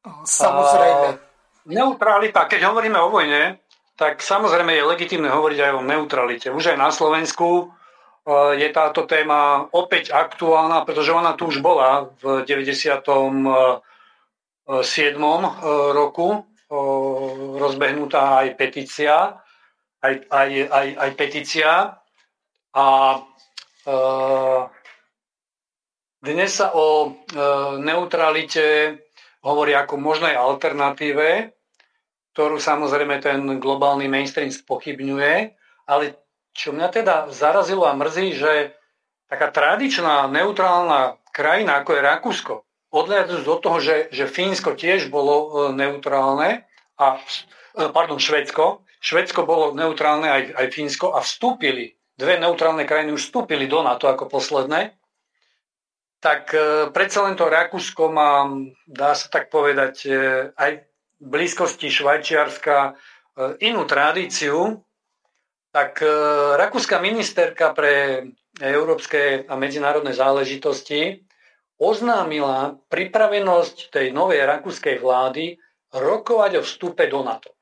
Samozrejme. neutralita, keď hovoríme o vojne, tak samozrejme je legitimné hovoriť aj o neutralite. Už aj na Slovensku e, je táto téma opäť aktuálna, pretože ona tu už bola v 90. 7. E, roku e, rozbehnutá aj petícia, aj, aj, aj, aj petícia a e, dnes sa o neutralite hovorí ako možnej alternatíve, ktorú samozrejme ten globálny mainstream spochybňuje, ale čo mňa teda zarazilo a mrzí, že taká tradičná neutrálna krajina, ako je Rakúsko, odliadnúť do toho, že, že Fínsko tiež bolo e, neutrálne, a, e, pardon, Švedsko, Švedsko bolo neutrálne aj, aj Fínsko a vstúpili, dve neutrálne krajiny už vstúpili do NATO ako posledné, tak e, predsa len to Rakúsko má, dá sa tak povedať, aj v blízkosti Švajčiarska inú tradíciu, tak rakúska ministerka pre európske a medzinárodné záležitosti oznámila pripravenosť tej novej rakúskej vlády rokovať o vstupe do NATO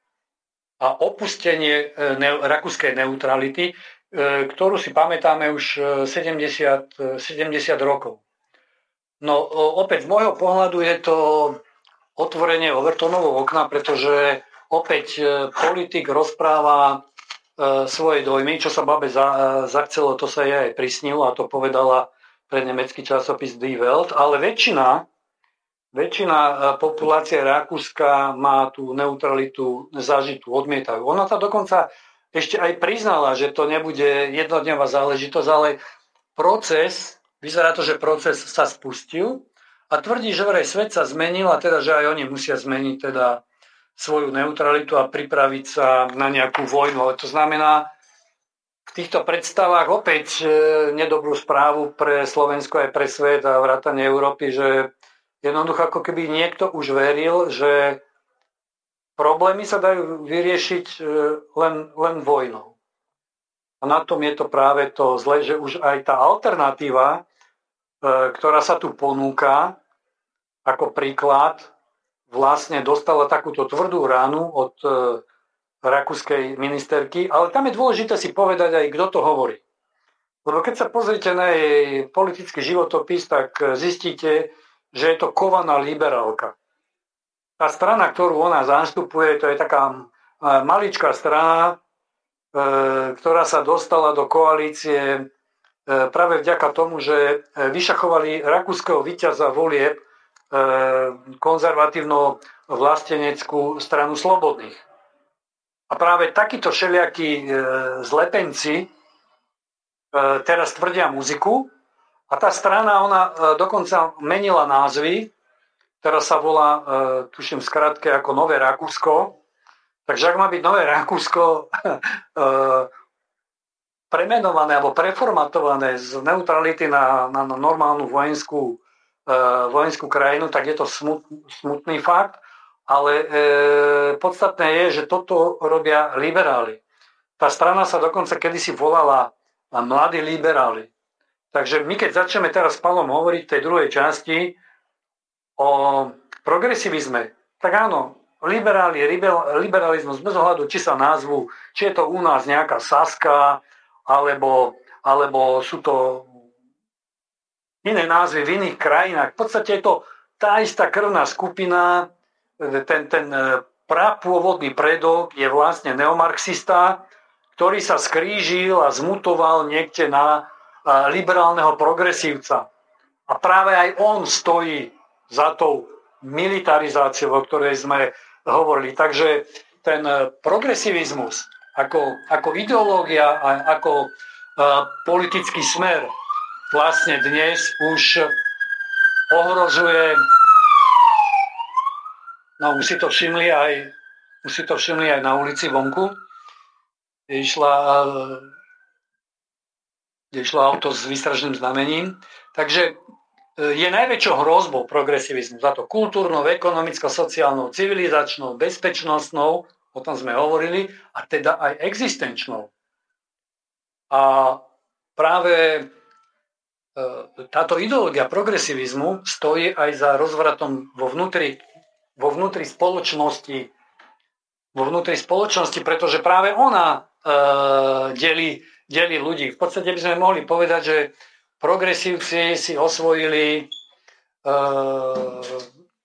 a opustenie ne, rakúskej neutrality, ktorú si pamätáme už 70, 70 rokov. No opäť z môjho pohľadu je to otvorenie Overtonovho okna, pretože opäť politik rozpráva svoje dojmy, čo sa babe za, zachcelo, to sa jej aj prisnilo a to povedala pre nemecký časopis Die Welt, ale väčšina, väčšina populácie Rakúska má tú neutralitu zažitú, odmietajú. Ona sa dokonca ešte aj priznala, že to nebude jednodňová záležitosť, ale proces, vyzerá to, že proces sa spustil a tvrdí, že vraj svet sa zmenil a teda, že aj oni musia zmeniť teda svoju neutralitu a pripraviť sa na nejakú vojnu. Ale to znamená, v týchto predstavách opäť e, nedobrú správu pre Slovensko aj pre svet a vrátanie Európy, že jednoducho ako keby niekto už veril, že problémy sa dajú vyriešiť e, len, len vojnou. A na tom je to práve to zle, že už aj tá alternatíva, e, ktorá sa tu ponúka ako príklad, vlastne dostala takúto tvrdú ránu od e, rakúskej ministerky, ale tam je dôležité si povedať aj, kto to hovorí. Lebo keď sa pozrite na jej politický životopis, tak e, zistíte, že je to kovaná liberálka. Tá strana, ktorú ona zastupuje, to je taká e, maličká strana, ktorá sa dostala do koalície práve vďaka tomu, že vyšachovali rakúskeho víťaza volieb E, konzervatívno vlasteneckú stranu slobodných. A práve takíto všelijakí e, zlepenci e, teraz tvrdia muziku a tá strana, ona dokonca menila názvy, teraz sa volá, tuším skratke, ako Nové Rakúsko. Takže ak má byť Nové Rakúsko [LAUGHS] premenované alebo preformatované z neutrality na, na, normálnu vojenskú vojenskú krajinu, tak je to smut, smutný fakt, ale e, podstatné je, že toto robia liberáli. Tá strana sa dokonca kedysi volala Mladí liberáli. Takže my keď začneme teraz s Palom hovoriť v tej druhej časti o progresivizme, tak áno, liberáli, liberalizmus bez ohľadu, či sa názvu, či je to u nás nejaká Saska, alebo, alebo sú to iné názvy v iných krajinách. V podstate je to tá istá krvná skupina, ten, ten e, prapôvodný predok je vlastne neomarxista, ktorý sa skrížil a zmutoval niekde na e, liberálneho progresívca. A práve aj on stojí za tou militarizáciou, o ktorej sme hovorili. Takže ten e, progresivizmus ako, ako ideológia a ako politický smer vlastne dnes už ohrozuje, no už si to všimli aj, už si to všimli aj na ulici vonku, kde išla, kde išlo auto s výstražným znamením. Takže e, je najväčšou hrozbou progresivizmu. Za to kultúrnou, ekonomickou, sociálnou, civilizačnou, bezpečnostnou, o tom sme hovorili, a teda aj existenčnou. A práve táto ideológia progresivizmu stojí aj za rozvratom vo vnútri, vo vnútri spoločnosti, vo vnútri spoločnosti, pretože práve ona e, delí, delí ľudí. V podstate by sme mohli povedať, že progresívci si osvojili e,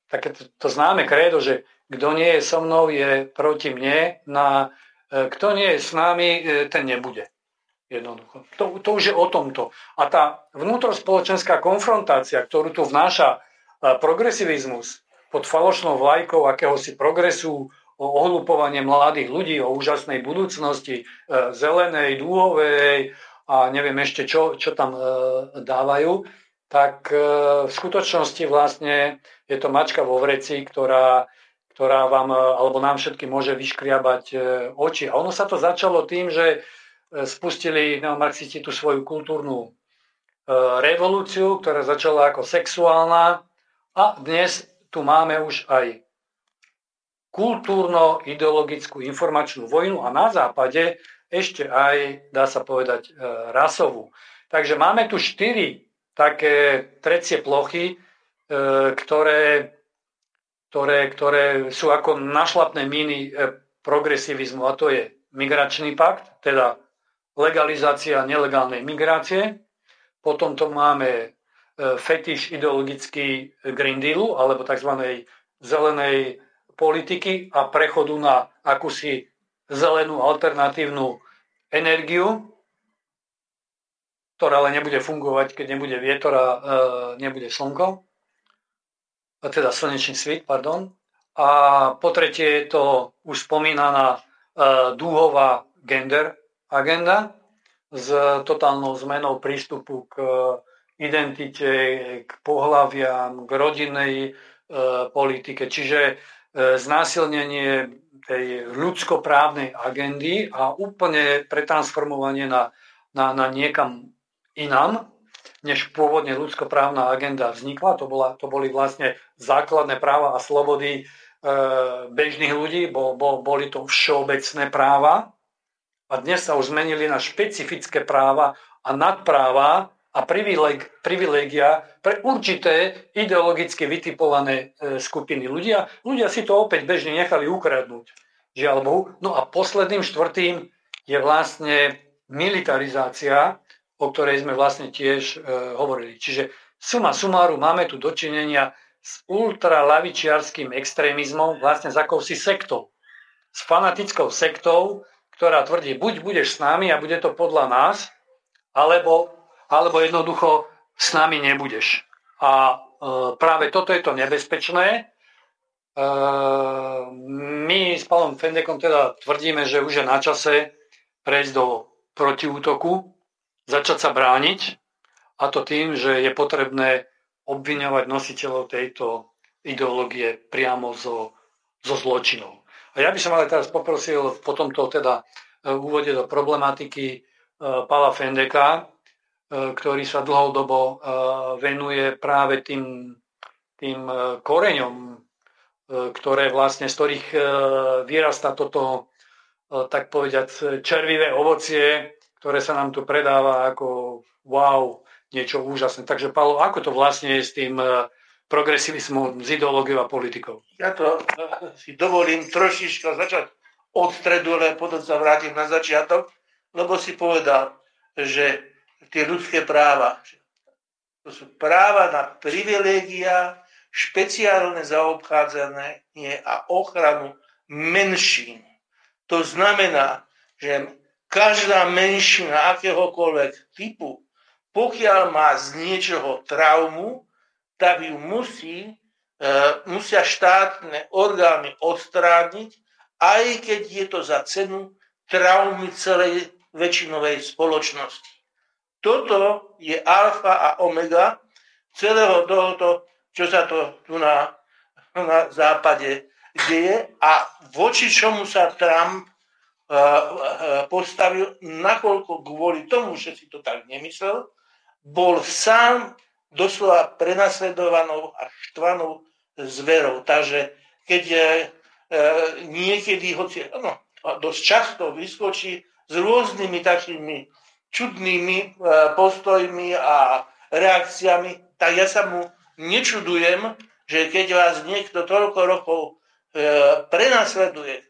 také to, to známe krédo, že kto nie je so mnou, je proti mne, na, e, kto nie je s nami, e, ten nebude. Jednoducho. To, to už je o tomto. A tá vnútrospoločenská konfrontácia, ktorú tu vnáša progresivizmus pod falošnou vlajkou akéhosi progresu, o ohlupovanie mladých ľudí, o úžasnej budúcnosti, e, zelenej, dúhovej a neviem ešte čo, čo tam e, dávajú, tak e, v skutočnosti vlastne je to mačka vo vreci, ktorá, ktorá vám alebo nám všetkým môže vyškriabať oči. A ono sa to začalo tým, že E, spustili neomarxisti tú svoju kultúrnu e, revolúciu, ktorá začala ako sexuálna a dnes tu máme už aj kultúrno-ideologickú informačnú vojnu a na západe ešte aj, dá sa povedať, e, rasovú. Takže máme tu štyri také trecie plochy, ktoré ktoré, ktoré sú ako našlapné míny progresivizmu a to je migračný pakt, teda legalizácia nelegálnej migrácie. Potom to máme fetiš ideologický Green Dealu alebo tzv. zelenej politiky a prechodu na akúsi zelenú alternatívnu energiu, ktorá ale nebude fungovať, keď nebude vietor a e, nebude slnko, a teda slnečný svit, pardon. A po tretie je to už spomínaná e, dúhová gender agenda s totálnou zmenou prístupu k identite, k pohľaviam, k rodinnej e, politike. Čiže E, znásilnenie tej ľudskoprávnej agendy a úplne pretransformovanie na, na, na niekam inám, než pôvodne ľudskoprávna agenda vznikla. To, bola, to boli vlastne základné práva a slobody e, bežných ľudí, bo, bo, boli to všeobecné práva. A dnes sa už zmenili na špecifické práva a nadpráva, a privileg, privilegia pre určité ideologicky vytipované e, skupiny ľudia. Ľudia si to opäť bežne nechali ukradnúť. Žiaľ Bohu. No a posledným štvrtým je vlastne militarizácia, o ktorej sme vlastne tiež e, hovorili. Čiže suma sumáru máme tu dočinenia s ultralavičiarským extrémizmom, vlastne s akousi sektou. S fanatickou sektou, ktorá tvrdí, buď budeš s nami a bude to podľa nás, alebo alebo jednoducho s nami nebudeš. A e, práve toto je to nebezpečné. E, my s Palom Fendekom teda tvrdíme, že už je na čase prejsť do protiútoku, začať sa brániť a to tým, že je potrebné obviňovať nositeľov tejto ideológie priamo zo, zo zločinov. A ja by som ale teraz poprosil po tomto teda e, úvode do problematiky Pala Fendeka, E, ktorý sa dlhodobo e, venuje práve tým, tým e, koreňom, ktoré vlastne, z ktorých vyrastá toto, tak povediať, červivé ovocie, ktoré sa nám tu predáva ako wow, niečo úžasné. Takže, Paolo, ako to vlastne je s tým progresivizmom, s ideológiou a politikou? Ja to si dovolím trošička začať od stredu, ale potom sa vrátim na začiatok, lebo si povedal, že tie ľudské práva. To sú práva na privilégia, špeciálne zaobchádzanie a ochranu menšín. To znamená, že každá menšina akéhokoľvek typu, pokiaľ má z niečoho traumu, tak ju musí, e, musia štátne orgány odstrániť, aj keď je to za cenu traumy celej väčšinovej spoločnosti. Toto je alfa a omega celého tohoto, čo sa to tu na, na západe deje a voči čomu sa Trump uh, uh, postavil, nakoľko kvôli tomu, že si to tak nemyslel, bol sám doslova prenasledovanou a štvanou zverou. Takže keď uh, niekedy, hoci, no, dosť často vyskočí s rôznymi takými čudnými e, postojmi a reakciami, tak ja sa mu nečudujem, že keď vás niekto toľko rokov e, prenasleduje, e,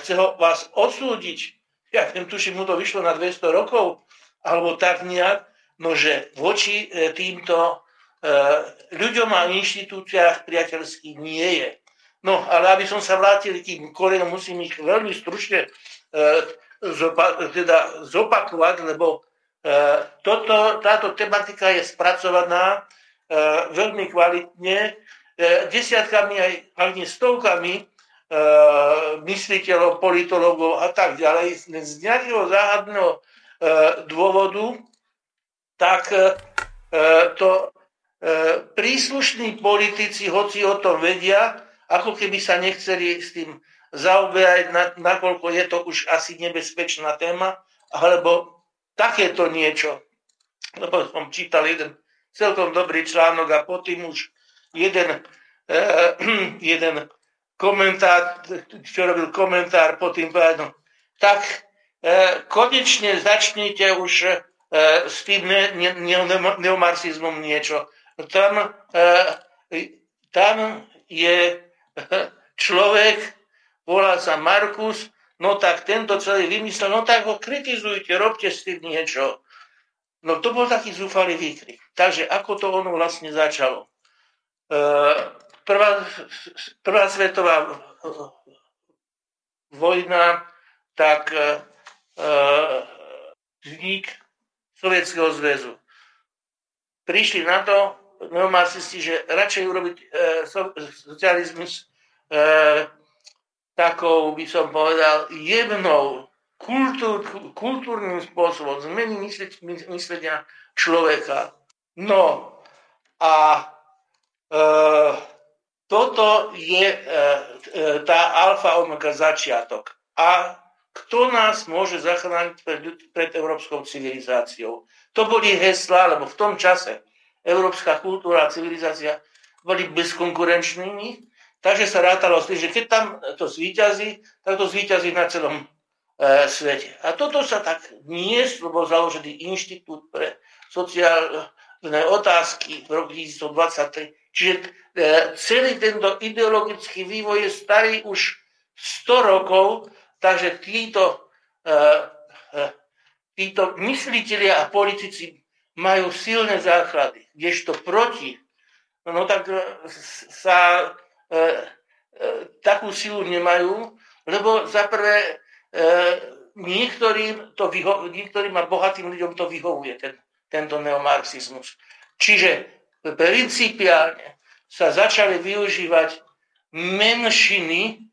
chce ho vás odsúdiť, ja viem, tuším, mu to vyšlo na 200 rokov, alebo tak nejak, no že voči týmto ľuďom a inštitúciách priateľských nie je. No, ale aby som sa vrátil tým koreňom, musím ich veľmi stručne zopa- teda zopakovať, lebo e, toto, táto tematika je spracovaná e, veľmi kvalitne, e, desiatkami aj ani stovkami mysliteľov, politologov a tak ďalej. Z nejakého záhadného dôvodu, tak to príslušní politici, hoci o tom vedia, ako keby sa nechceli s tým zaoberať, nakoľko je to už asi nebezpečná téma, alebo takéto niečo. Lebo som čítal jeden celkom dobrý článok a potom už jeden, [CLEARS THROAT] jeden komentár, čo robil komentár pod tým povedal, tak eh, konečne začnite už s tým ne, ne, ne, neomarxizmom niečo. Tam, eh, tam je [LAUGHS] človek, volá sa Markus, no tak tento celý vymyslel, no tak ho kritizujte, robte s tým niečo. No to bol taký zúfalý výkrik. Takže ako to ono vlastne začalo? E, prvá, prvá svetová vojna, tak e, vznik Sovietskeho zväzu. Prišli na to neomarxisti, že radšej urobiť e, socializmus e, takou, by som povedal, jemnou, kultúr, kultúrnym spôsobom, zmeny myslenia človeka. No a e, toto je e, e, tá alfa omega začiatok. A kto nás môže zachrániť pred, pred európskou civilizáciou? To boli hesla, lebo v tom čase európska kultúra a civilizácia boli bezkonkurenčnými, takže sa rátalo s tým, že keď tam to zvýťazí, tak to zvýťazí na celom e, svete. A toto sa tak dnes, bol založený inštitút pre sociálne otázky v roku 1923. Čiže e, celý tento ideologický vývoj je starý už 100 rokov, takže títo, e, e, títo mysliteľia a politici majú silné základy, kdežto proti, no tak e, sa takú silu nemajú, lebo za prvé niektorým, to vyho- niektorým a bohatým ľuďom to vyhovuje, ten, tento neomarxizmus. Čiže principiálne sa začali využívať menšiny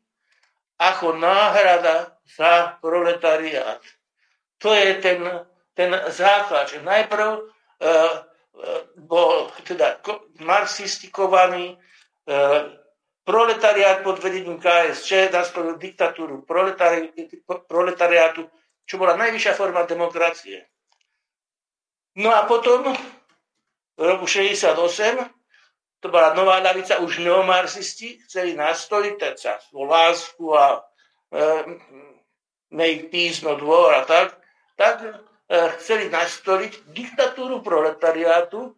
ako náhrada za proletariát. To je ten ten základ, že najprv uh, uh, bol teda marxistikovaný uh, proletariát pod vedením KSČ, nastolil diktatúru proletari, proletariátu, čo bola najvyššia forma demokracie. No a potom v roku 68 to bola nová ľavica, už neomarxisti chceli nastoliť svoj lásku a e, make not war a tak, tak Eh, chceli nastoliť diktatúru proletariátu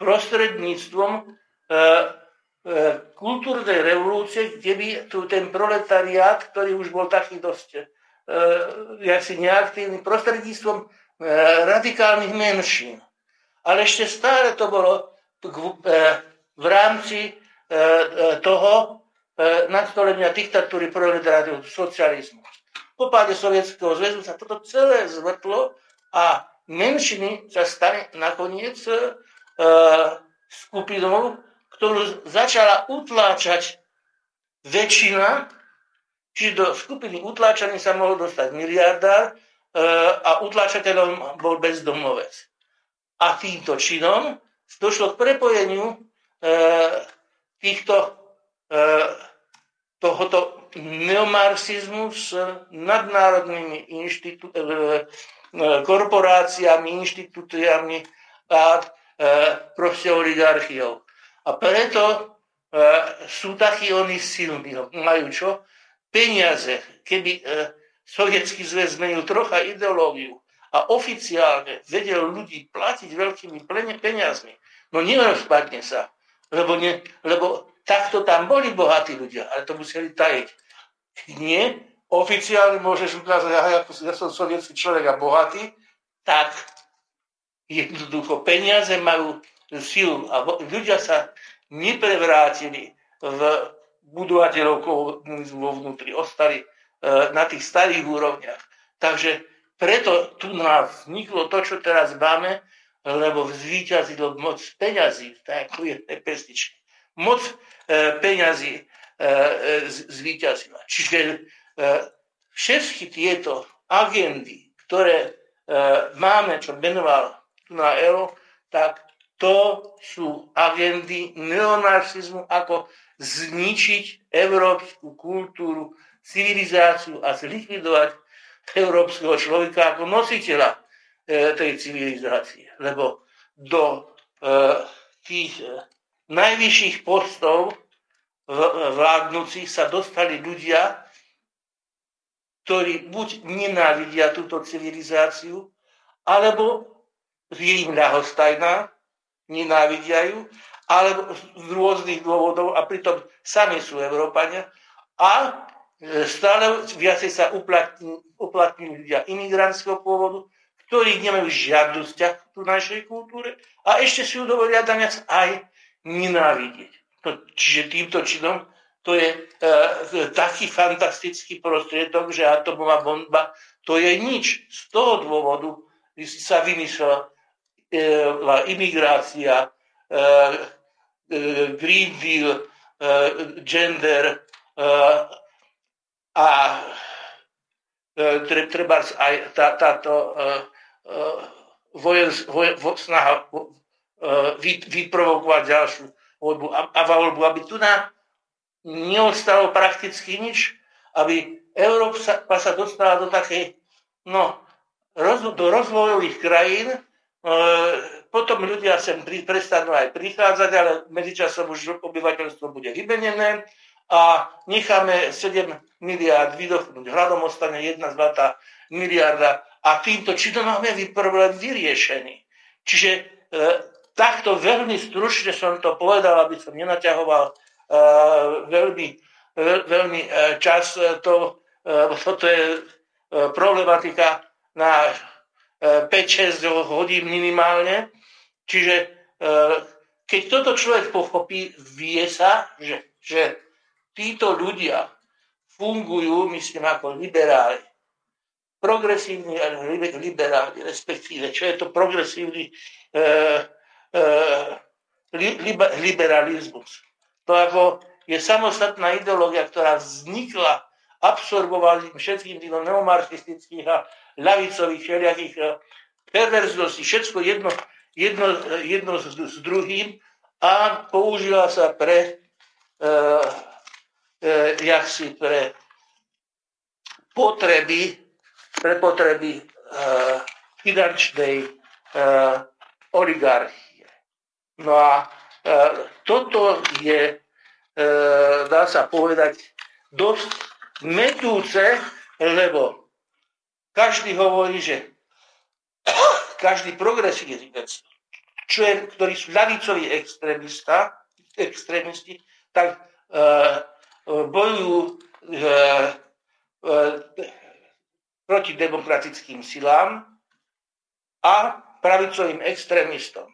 prostredníctvom eh, eh, kultúrnej revolúcie, kde by tu ten proletariát, ktorý už bol taký dosť asi neaktívny, prostredníctvom radikálnych menšín. Ale ešte stále to bolo v rámci toho nastolenia diktatúry proletariátu socializmu. Po páde Sovietskeho zväzu sa toto celé zvrtlo a menšiny sa stane nakoniec e, skupinou, ktorú začala utláčať väčšina, čiže do skupiny utláčaných sa mohol dostať miliardár e, a utláčateľom bol bezdomovec. A týmto činom došlo k prepojeniu e, týchto e, tohoto neomarxizmu s nadnárodnými inštitú, e, E, korporáciami, inštitúciami a e, proste oligarchiou. A preto e, sú takí oni silní. Majú čo? Peniaze. Keby sovietský zväz zmenil trocha ideológiu a oficiálne vedel ľudí platiť veľkými peniazmi, no nerozpadne sa. Lebo, ne, lebo takto tam boli bohatí ľudia, ale to museli tajiť. Nie, oficiálne môžeš ukázať, aha, ja som sovietský človek a bohatý, tak jednoducho peniaze majú silu a ľudia sa neprevrátili v budovateľov komunizmu vo vnútri, ostali e, na tých starých úrovniach. Takže preto tu nás vzniklo to, čo teraz máme, lebo vzvíťazilo moc peňazí, tak ako je pesničky. Moc e, peňazí e, e, zvíťazila. Čiže E, všetky tieto agendy, ktoré e, máme, čo menoval na ERO, tak to sú agendy neonarxizmu, ako zničiť európsku kultúru, civilizáciu a zlikvidovať európskeho človeka ako nositeľa tej civilizácie. Lebo do tých najvyšších postov vládnúcich sa dostali ľudia, ktorí buď nenávidia túto civilizáciu, alebo je im ľahostajná, nenávidia ju, alebo z rôznych dôvodov a pritom sami sú Európania a e, stále viacej sa uplatňujú, uplatňujú ľudia imigrantského pôvodu, ktorí nemajú žiadnu vzťah k našej kultúre a ešte si ju dovolia daniac aj nenávidieť. No, čiže týmto činom to je e, taký fantastický prostriedok, že atomová bomba to je nič. Z toho dôvodu sa vymyslela e, imigrácia, e, e, Green Deal, e, gender e, a e, treba aj tá, táto e, vojen, vojen, snaha vy, vyprovokovať ďalšiu voľbu a, a voľbu, aby tu na neostalo prakticky nič, aby Európa sa, dostala do takej, no, roz, do rozvojových krajín, e, potom ľudia sem pri, prestanú aj prichádzať, ale medzičasom už obyvateľstvo bude vymenené a necháme 7 miliard vydochnúť. Hľadom ostane jedna zlatá miliarda a týmto činom máme problém vyriešený. Čiže e, takto veľmi stručne som to povedal, aby som nenaťahoval e, veľmi, ve, veľmi e, čas. E, to, e, toto je e, problematika na e, 5-6 hodín minimálne. Čiže e, keď toto človek pochopí, vie sa, že, že títo ľudia fungujú, myslím, ako liberáli progresívny a liberálny, respektíve, čo je to progresívny e, e, li, liberalizmus. To ako je samostatná ideológia, ktorá vznikla absorbovaním všetkým tým neomarxistických a ľavicových všelijakých e, perverzností, všetko jedno, jedno, jedno s, s druhým a použila sa pre e, e, jak si pre potreby pre potreby uh, finančnej uh, oligarchie. No a uh, toto je, uh, dá sa povedať, dosť metúce, lebo každý hovorí, že [COUGHS] každý progresívec, je, ktorí sú ľavicoví extrémista, extrémisti, tak uh, bojujú uh, uh, proti demokratickým silám a pravicovým extrémistom.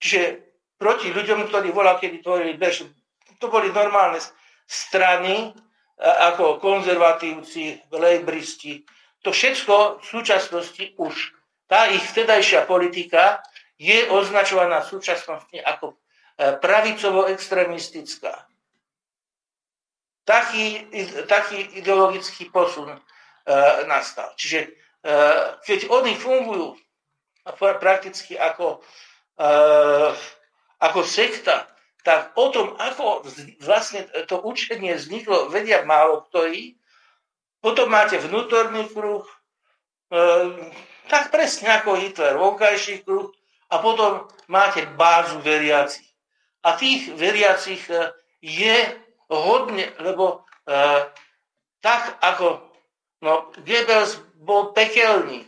Čiže proti ľuďom, ktorí volá, kedy tvorili bež, to boli normálne strany, ako konzervatívci, lejbristi. To všetko v súčasnosti už, tá ich vtedajšia politika je označovaná v súčasnosti ako e, pravicovo-extrémistická. Taký, taký ideologický posun E, nastal. Čiže e, keď oni fungujú prakticky ako, e, ako sekta, tak o tom, ako vlastne to učenie vzniklo, vedia málo ktorí. Potom máte vnútorný kruh, tak presne ako Hitler, vonkajší kruh, a potom máte bázu veriacich. A tých veriacich je hodne, lebo tak ako No, Goebbels bol pekelník,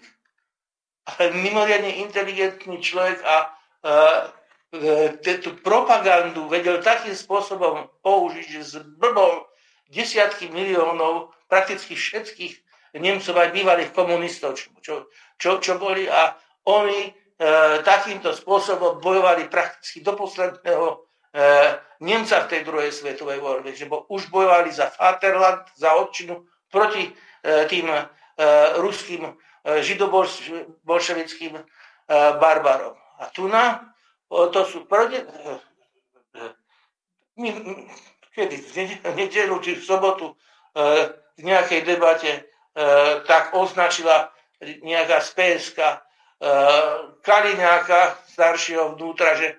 ale mimoriadne inteligentný človek a uh, tú propagandu vedel takým spôsobom použiť, že zblbol desiatky miliónov prakticky všetkých Nemcov aj bývalých komunistov, čo, čo, čo boli a oni e, takýmto spôsobom bojovali prakticky do posledného e, Nemca v tej druhej svetovej vojne, že bo, už bojovali za Vaterland, za odčinu proti E, tým e, ruským e, židobolševickým barbarom. A tu na, to sú proti, my, kedy, v nedelu či v sobotu v nejakej debate tak označila nejaká spéska Kaliňáka, staršieho vnútra, že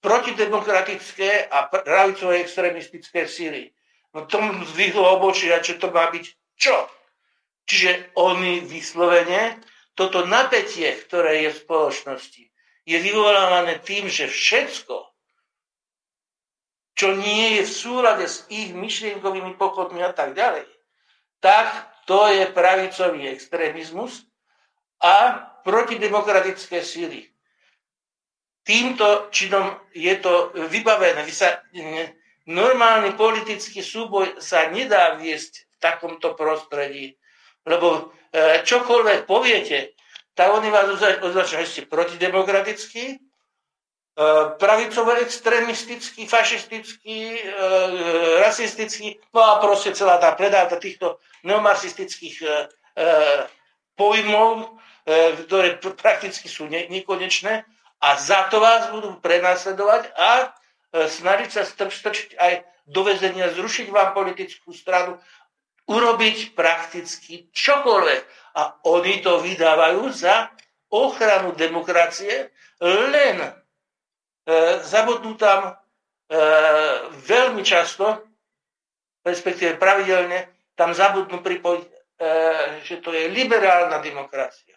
protidemokratické a pravicové extremistické síly. No tomu zdvihlo obočia, čo to má byť čo? Čiže oni vyslovene, toto napätie, ktoré je v spoločnosti, je vyvolávané tým, že všetko, čo nie je v súlade s ich myšlienkovými pochodmi a tak ďalej, tak to je pravicový extrémizmus a protidemokratické síly. týmto činom je to vybavené. Normálny politický súboj sa nedá viesť takomto prostredí, lebo e, čokoľvek poviete, tak oni vás označujú, že ste protidemokratickí, e, pravicovo-extremistický, fašistický, e, rasistický, no a proste celá tá predávka týchto neomarxistických pojmov, ktoré prakticky sú nekonečné a za to vás budú prenasledovať a e, snažiť sa strčiť aj do väzenia, zrušiť vám politickú stranu, urobiť prakticky čokoľvek. A oni to vydávajú za ochranu demokracie, len e, zabudnú tam e, veľmi často, respektíve pravidelne, tam zabudnú pripojiť, e, že to je liberálna demokracia.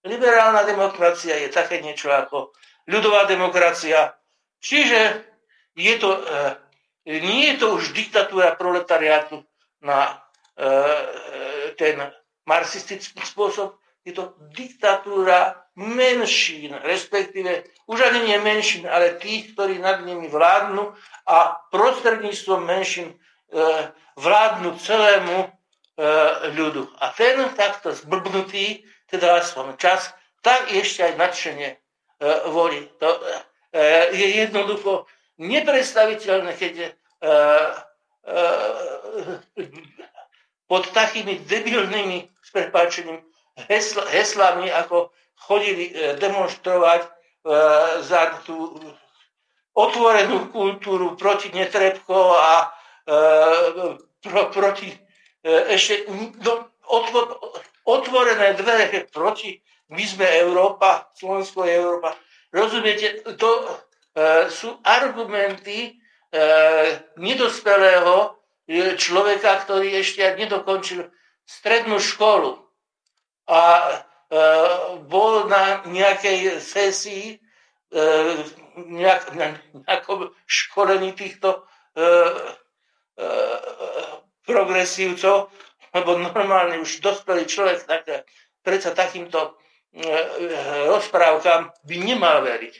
Liberálna demokracia je také niečo ako ľudová demokracia. Čiže je to, e, nie je to už diktatúra proletariátu na ten marxistický spôsob, je to diktatúra menšín, respektíve už ani nie menšín, ale tých, ktorí nad nimi vládnu a prostredníctvom menšín e, vládnu celému ľudu. A ten takto zblbnutý, teda aspoň čas, tak ešte aj nadšenie E, voli. To e, je jednoducho nepredstaviteľné, keď e, pod takými debilnými, s prepáčením, heslami, ako chodili demonstrovať za tú otvorenú kultúru proti netrebko a pro, proti ešte do, otvorené dvere proti my sme Európa, Slovensko je Európa. Rozumiete, to e, sú argumenty e, nedospelého e, človeka, ktorý ešte nedokončil strednú školu a e, bol na nejakej sesii, e, nejak, nejakom školení týchto e, progresívcov, lebo normálne už dospelý človek tak, predsa takýmto rozprávkam by nemal veriť.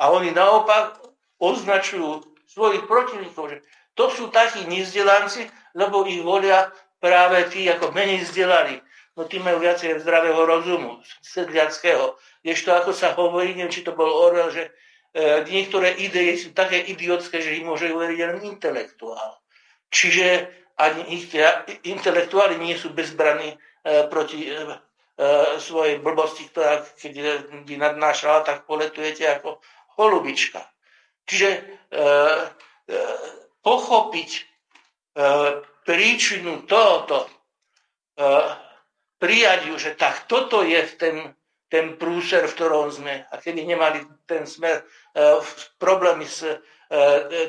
A oni naopak označujú svojich protivníkov, že to sú takí nezdelanci, lebo ich volia práve tí ako menej vzdelaní. No tí majú viacej zdravého rozumu, sedliackého. to, ako sa hovorí, neviem, či to bol Orwell, že e, niektoré idei sú také idiotské, že ich môže uveriť len intelektuál. Čiže ani ich intelektuáli nie sú bezbraní e, proti e, E, svojej blbosti, ktorá keď by nadnášala, tak poletujete ako holubička. Čiže e, e, pochopiť e, príčinu tohoto, e, prijať ju, že tak toto je ten, ten prúser, v ktorom sme. A keby nemali ten smer e, problémy s e,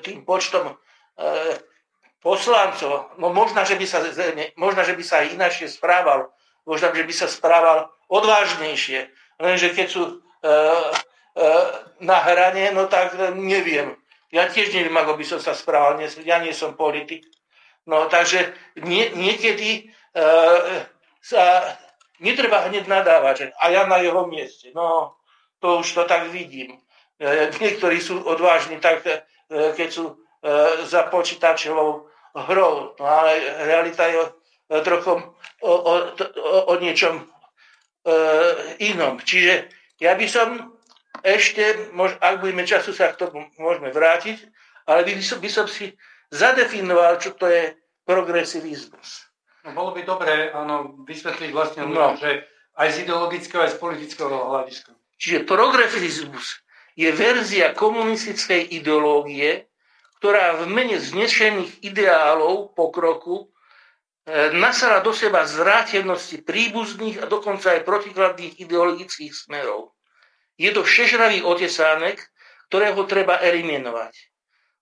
tým počtom e, poslancov, no možno, že by sa, možno, že by sa inakšie správal, možno, že by sa správal odvážnejšie. Lenže keď sú e, e, na hrane, no tak neviem. Ja tiež neviem, ako by som sa správal. Ja nie som politik. No takže nie, niekedy e, sa netreba hneď nadávať, že a ja na jeho mieste. No to už to tak vidím. E, niektorí sú odvážni tak, e, keď sú e, za počítačovou hrou. No ale realita je trochu o, o, o, o niečom e, inom. Čiže ja by som ešte, mož, ak budeme času, sa k tomu môžeme vrátiť, ale by som, by som si zadefinoval, čo to je progresivizmus. No, bolo by dobré áno, vysvetliť vlastne, no. že aj z ideologického, aj z politického hľadiska. Čiže progresivizmus je verzia komunistickej ideológie, ktorá v mene znešených ideálov pokroku E, nasala do seba zvrátenosti príbuzných a dokonca aj protikladných ideologických smerov. Je to všežravý otesánek, ktorého treba eliminovať.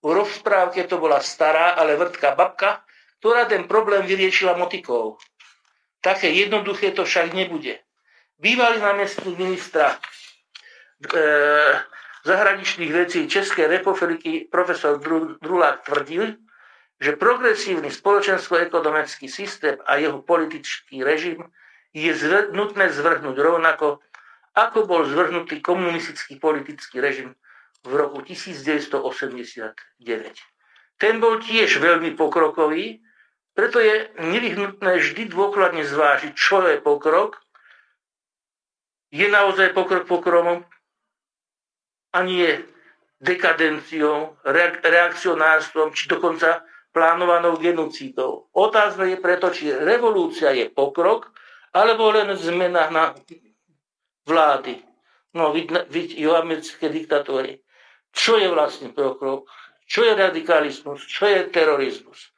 V rozprávke to bola stará, ale vrtká babka, ktorá ten problém vyriešila motikou. Také jednoduché to však nebude. Bývalý námestník ministra e, zahraničných vecí Českej republiky profesor Drulák tvrdil, že progresívny spoločensko-ekonomický systém a jeho politický režim je nutné zvrhnúť rovnako, ako bol zvrhnutý komunistický politický režim v roku 1989. Ten bol tiež veľmi pokrokový, preto je nevyhnutné vždy dôkladne zvážiť, čo je pokrok. Je naozaj pokrok pokrokom a nie dekadenciou, reakcionárstvom, či dokonca plánovanou genocídou. Otázne je preto, či revolúcia je pokrok, alebo len zmena na vlády. No, i americké diktatúry. Čo je vlastne pokrok? Čo je radikalizmus? Čo je terorizmus?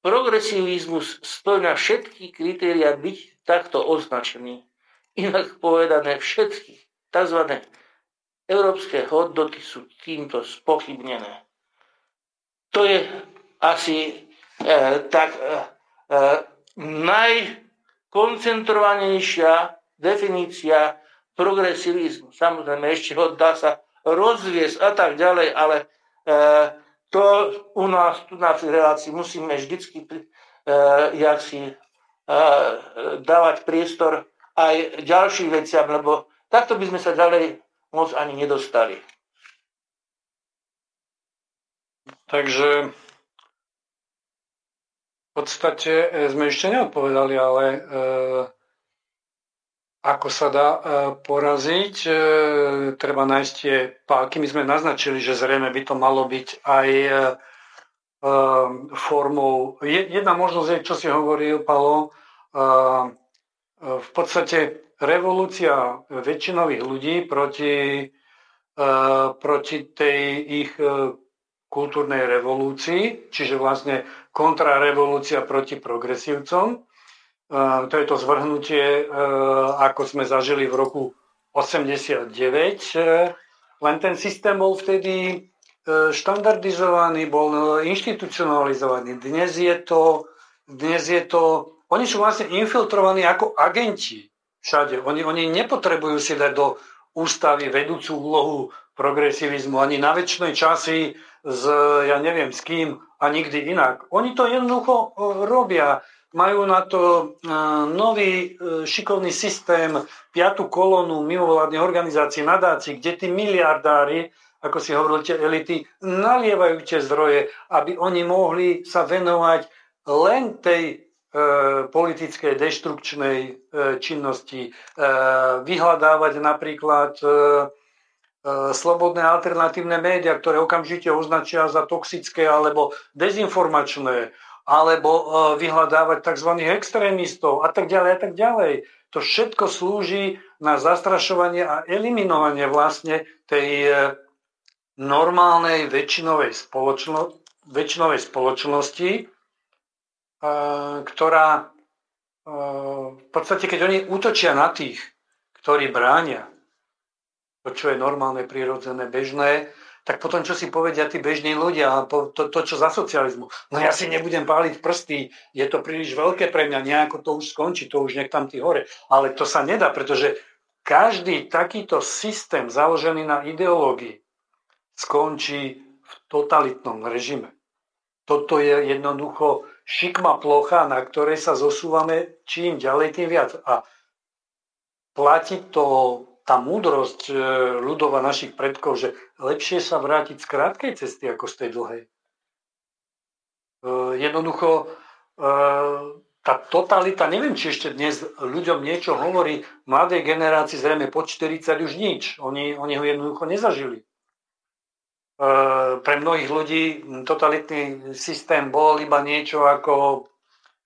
Progresivizmus splňa všetky kritéria byť takto označený. Inak povedané, všetky tzv. európske hodnoty sú týmto spochybnené. To je asi e, tak e, e, najkoncentrovanejšia definícia progresivizmu. Samozrejme, ešte ho dá sa rozviesť a tak ďalej, ale e, to u nás tu na tej relácii musíme vždycky e, si e, dávať priestor aj ďalším veciam, lebo takto by sme sa ďalej moc ani nedostali. Takže v podstate e, sme ešte neodpovedali, ale e, ako sa dá e, poraziť, e, treba nájsť tie páky. My sme naznačili, že zrejme by to malo byť aj e, formou... Jedna možnosť je, čo si hovoril, Palo, v podstate revolúcia väčšinových ľudí proti, proti tej ich kultúrnej revolúcii, čiže vlastne kontrarevolúcia proti progresívcom. To je to zvrhnutie, ako sme zažili v roku 89. Len ten systém bol vtedy štandardizovaný, bol inštitucionalizovaný. Dnes je to, dnes je to oni sú vlastne infiltrovaní ako agenti všade. Oni, oni nepotrebujú si dať do ústavy vedúcu úlohu progresivizmu ani na väčšnej časy s, ja neviem s kým a nikdy inak. Oni to jednoducho robia. Majú na to e, nový e, šikovný systém, piatú kolónu mimovládnych organizácií, nadácií, kde tí miliardári, ako si hovorili, tie elity, nalievajú tie zdroje, aby oni mohli sa venovať len tej politickej deštrukčnej činnosti, vyhľadávať napríklad E, slobodné alternatívne médiá, ktoré okamžite označia za toxické alebo dezinformačné, alebo e, vyhľadávať tzv. extrémistov a tak ďalej a tak ďalej. To všetko slúži na zastrašovanie a eliminovanie vlastne tej e, normálnej väčšinovej, spoločno, väčšinovej spoločnosti, ktorá v podstate, keď oni útočia na tých, ktorí bránia to, čo je normálne, prirodzené, bežné, tak potom čo si povedia tí bežní ľudia, to, to, čo za socializmu. No ja si nebudem páliť prsty, je to príliš veľké pre mňa, nejako to už skončí, to už nech tam tí hore. Ale to sa nedá, pretože každý takýto systém založený na ideológii skončí v totalitnom režime. Toto je jednoducho šikma plocha, na ktorej sa zosúvame čím ďalej, tým viac. A platí to tá múdrosť e, ľudova našich predkov, že lepšie sa vrátiť z krátkej cesty ako z tej dlhej. E, jednoducho e, tá totalita, neviem, či ešte dnes ľuďom niečo hovorí, mladej generácii zrejme po 40 už nič. Oni, oni ho jednoducho nezažili. Pre mnohých ľudí totalitný systém bol iba niečo ako,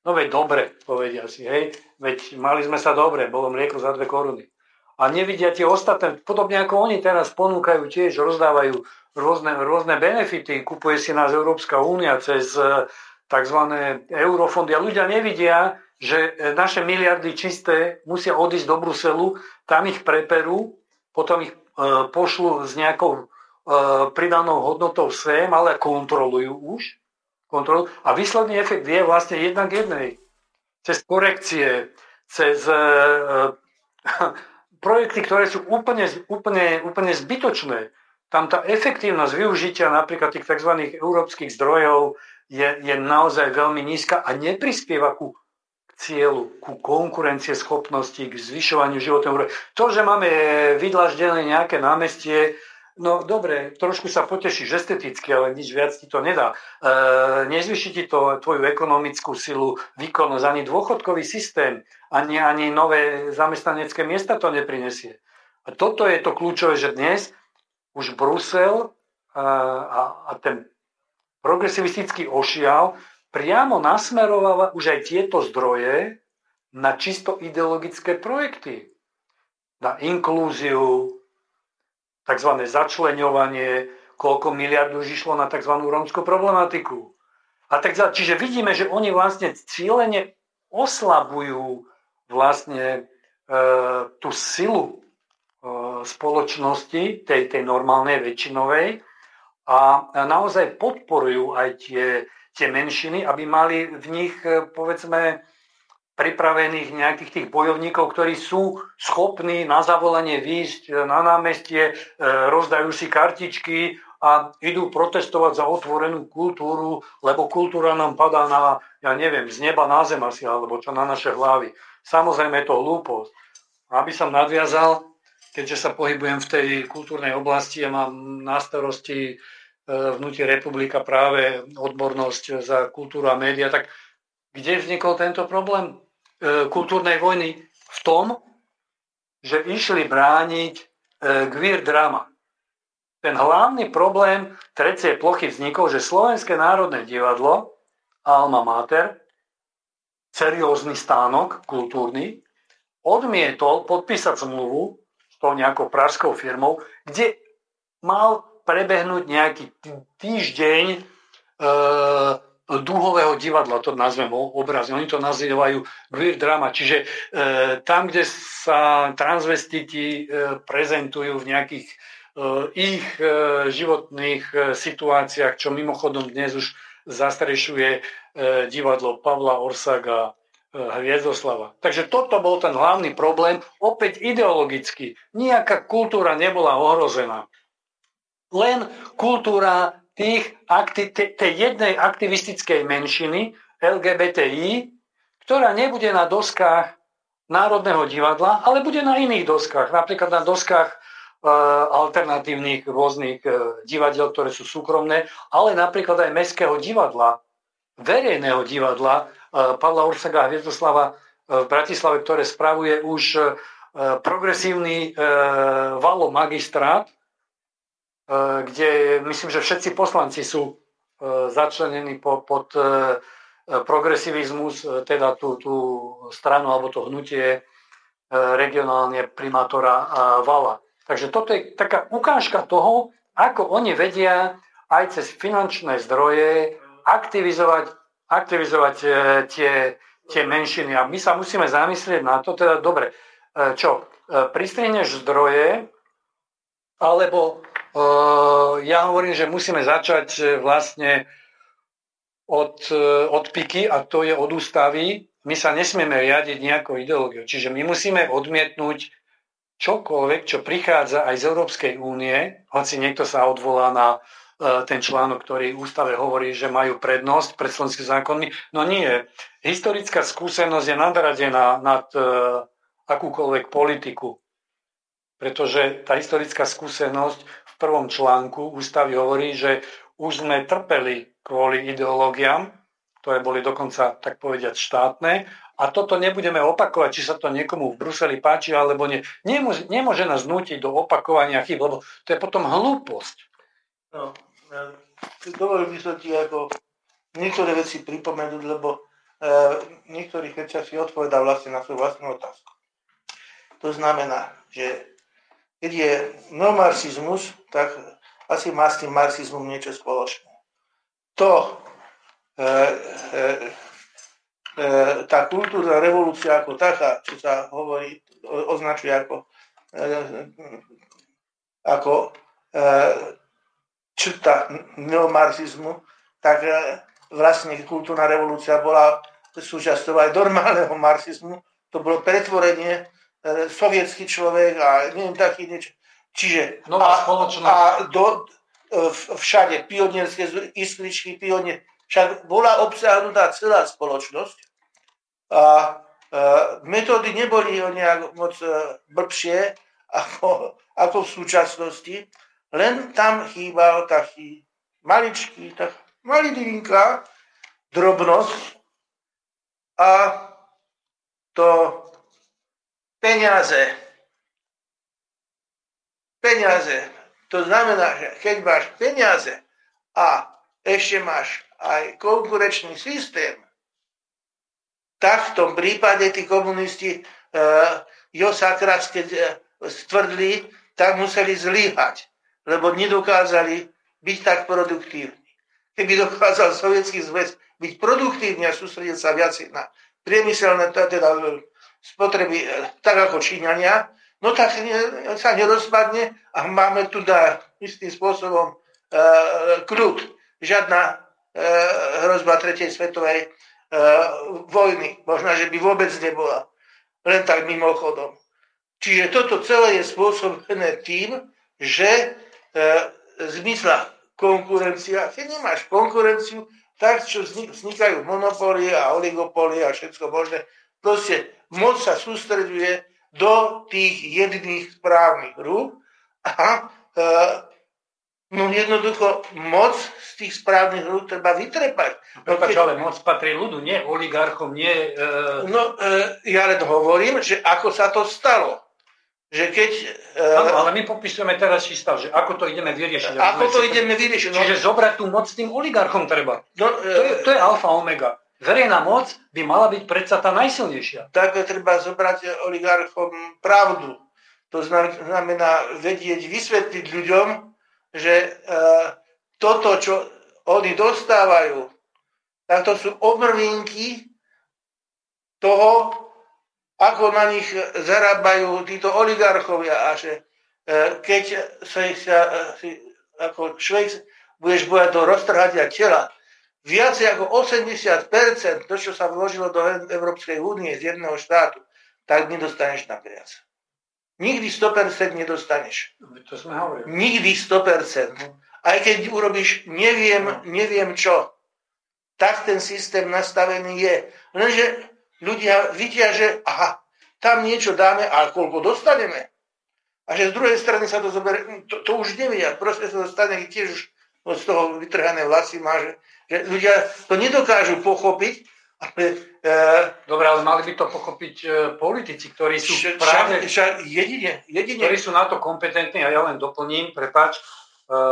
no veď dobre, povedia si, hej, veď mali sme sa dobre, bolo mlieko za dve koruny a nevidia tie ostatné, podobne ako oni teraz ponúkajú tiež, rozdávajú rôzne, rôzne benefity, kupuje si nás Európska únia cez e, tzv. eurofondy a ľudia nevidia, že e, naše miliardy čisté musia odísť do Bruselu, tam ich preperú, potom ich e, pošlu s nejakou pridanou hodnotou sem, ale kontrolujú už. Kontrolujú. A výsledný efekt je vlastne jednak jednej. Cez korekcie, cez [LAUGHS] projekty, ktoré sú úplne, úplne, úplne zbytočné. Tam tá efektívnosť využitia napríklad tých tzv. európskych zdrojov je, je naozaj veľmi nízka a neprispieva ku cieľu, ku konkurencie schopnosti, k zvyšovaniu životného To, že máme vydlaždené nejaké námestie, No dobre, trošku sa potešíš esteticky, ale nič viac ti to nedá. E, nezvyši ti to tvoju ekonomickú silu, výkonnosť, ani dôchodkový systém, ani, ani nové zamestnanecké miesta to neprinesie. A toto je to kľúčové, že dnes už Brusel a, a, a ten progresivistický ošial priamo nasmerováva už aj tieto zdroje na čisto ideologické projekty. Na inklúziu, tzv. začleňovanie, koľko miliard už išlo na tzv. rómskú problematiku. A tak, čiže vidíme, že oni vlastne cieľene oslabujú vlastne e, tú silu e, spoločnosti, tej, tej normálnej, väčšinovej, a naozaj podporujú aj tie, tie menšiny, aby mali v nich, e, povedzme, pripravených nejakých tých bojovníkov, ktorí sú schopní na zavolanie výjsť e, na námestie, e, rozdajú si kartičky a idú protestovať za otvorenú kultúru, lebo kultúra nám padá na, ja neviem, z neba na zem asi, alebo čo na naše hlavy. Samozrejme je to hlúposť. Aby som nadviazal, keďže sa pohybujem v tej kultúrnej oblasti a mám na starosti e, vnúti republika práve odbornosť za kultúru a média, tak kde vznikol tento problém? E, kultúrnej vojny v tom, že išli brániť e, queer drama. Ten hlavný problém trecie plochy vznikol, že Slovenské národné divadlo Alma Mater, seriózny stánok kultúrny, odmietol podpísať zmluvu s tou nejakou pražskou firmou, kde mal prebehnúť nejaký týždeň e, dúhového divadla, to nazvem obrazne. Oni to nazývajú queer drama, čiže e, tam, kde sa transvestiti e, prezentujú v nejakých e, ich e, životných e, situáciách, čo mimochodom dnes už zastrešuje e, divadlo Pavla Orsaga e, Hviezdoslava. Takže toto bol ten hlavný problém, opäť ideologicky. Nijaká kultúra nebola ohrozená. Len kultúra tých, tej jednej aktivistickej menšiny LGBTI, ktorá nebude na doskách Národného divadla, ale bude na iných doskách, napríklad na doskách e, alternatívnych rôznych e, divadiel, ktoré sú súkromné, ale napríklad aj Mestského divadla, verejného divadla e, Pavla Ursaga a Hviezdoslava v Bratislave, ktoré spravuje už progresívny valo magistrát, kde myslím, že všetci poslanci sú e, začlenení pod e, progresivizmus, teda tú, tú stranu alebo to hnutie regionálne primátora Vala. Takže toto je taká ukážka toho, ako oni vedia aj cez finančné zdroje aktivizovať, aktivizovať tie, tie menšiny. A my sa musíme zamyslieť na to, teda dobre, čo, pristrihneš zdroje, alebo ja hovorím, že musíme začať e, vlastne od, e, od piky a to je od ústavy. My sa nesmieme riadiť nejakou ideológiou. Čiže my musíme odmietnúť čokoľvek, čo prichádza aj z Európskej únie, hoci niekto sa odvolá na ten článok, ktorý v ústave hovorí, že majú prednosť pred slovenskými zákonmi. No nie. Historická skúsenosť je nadradená nad akúkoľvek politiku. Pretože tá historická skúsenosť v prvom článku ústavy hovorí, že už sme trpeli kvôli ideológiám, ktoré boli dokonca, tak povediať, štátne, a toto nebudeme opakovať, či sa to niekomu v Bruseli páči alebo nie. Nemôže, nemôže nás nútiť do opakovania chyb, lebo to je potom hlúposť. No, dovolím by som ti ako niektoré veci pripomenúť, lebo e, niektorých veciach si odpovedal vlastne na svoju vlastnú otázku. To znamená, že keď je neomarxizmus, tak asi má s tým marxizmom niečo spoločné. To, e, e, e, tá kultúrna revolúcia ako taká, čo sa hovorí, označuje ako, e, ako e, črta neomarxizmu, tak e, vlastne kultúrna revolúcia bola súčasťou aj normálneho marxizmu. To bolo pretvorenie sovietský človek a neviem taký niečo. Čiže Nová a, a do, e, všade pionierské iskričky, pionier, však bola obsiahnutá celá spoločnosť a e, metódy neboli o nejak moc blbšie ako, ako v súčasnosti, len tam chýbal taký maličký, tak malidinka drobnosť a to peniaze. Peniaze. To znamená, že keď máš peniaze a ešte máš aj konkurenčný systém, tak v tom prípade tí komunisti uh, Josakras, keď uh, stvrdli, tak museli zlyhať, lebo nedokázali byť tak produktívni. Keby dokázal Sovietský zväz byť produktívny a sústrediť sa viac na priemyselné teda spotreby, e, tak ako Číňania, no tak sa nerozpadne a máme tu na istým spôsobom e, kľud. Žiadna e, hrozba tretej svetovej e, vojny. Možno, že by vôbec nebola. Len tak mimochodom. Čiže toto celé je spôsobené tým, že e, zmysla konkurencia. Keď nemáš konkurenciu, tak čo vznikajú monopoly a oligopoly a všetko možné. Proste moc sa sústreduje do tých jedných správnych rúk a e, no jednoducho moc z tých správnych rúk treba vytrepať. No, keď... ale moc patrí ľudu, nie oligarchom, nie... E... No, e, ja len hovorím, že ako sa to stalo že keď... Áno, uh, ale my popisujeme teraz stav, že ako to ideme vyriešiť. Ako to ideme vyriešiť. No. Čiže zobrať tú moc tým oligarchom treba. No, uh, to, je, to je alfa omega. Verejná moc by mala byť predsa tá najsilnejšia. Tak treba zobrať oligarchom pravdu. To znamená vedieť, vysvetliť ľuďom, že uh, toto, čo oni dostávajú, tak to sú omrvinky toho, ako na nich zarábajú títo oligarchovia a že e, keď sa, sa e, ako švejc budeš bojať do roztrhatia tela, viacej ako 80% to, čo sa vložilo do Európskej únie z jedného štátu, tak nedostaneš na viac. Nikdy 100% nedostaneš. To sme hovorili. Nikdy 100%. Aj keď urobíš neviem, no. neviem čo, tak ten systém nastavený je. Lenže ľudia vidia, že aha, tam niečo dáme, ale koľko dostaneme. A že z druhej strany sa to zoberie, to, to už nevedia. Proste sa dostane tiež už z toho vytrhané vlasy má, že, že ľudia to nedokážu pochopiť. Ale, e, Dobre, ale mali by to pochopiť e, politici, ktorí sú ša, práve... Ša, jedine, jedine. Ktorí sú na to kompetentní a ja len doplním, prepač, e,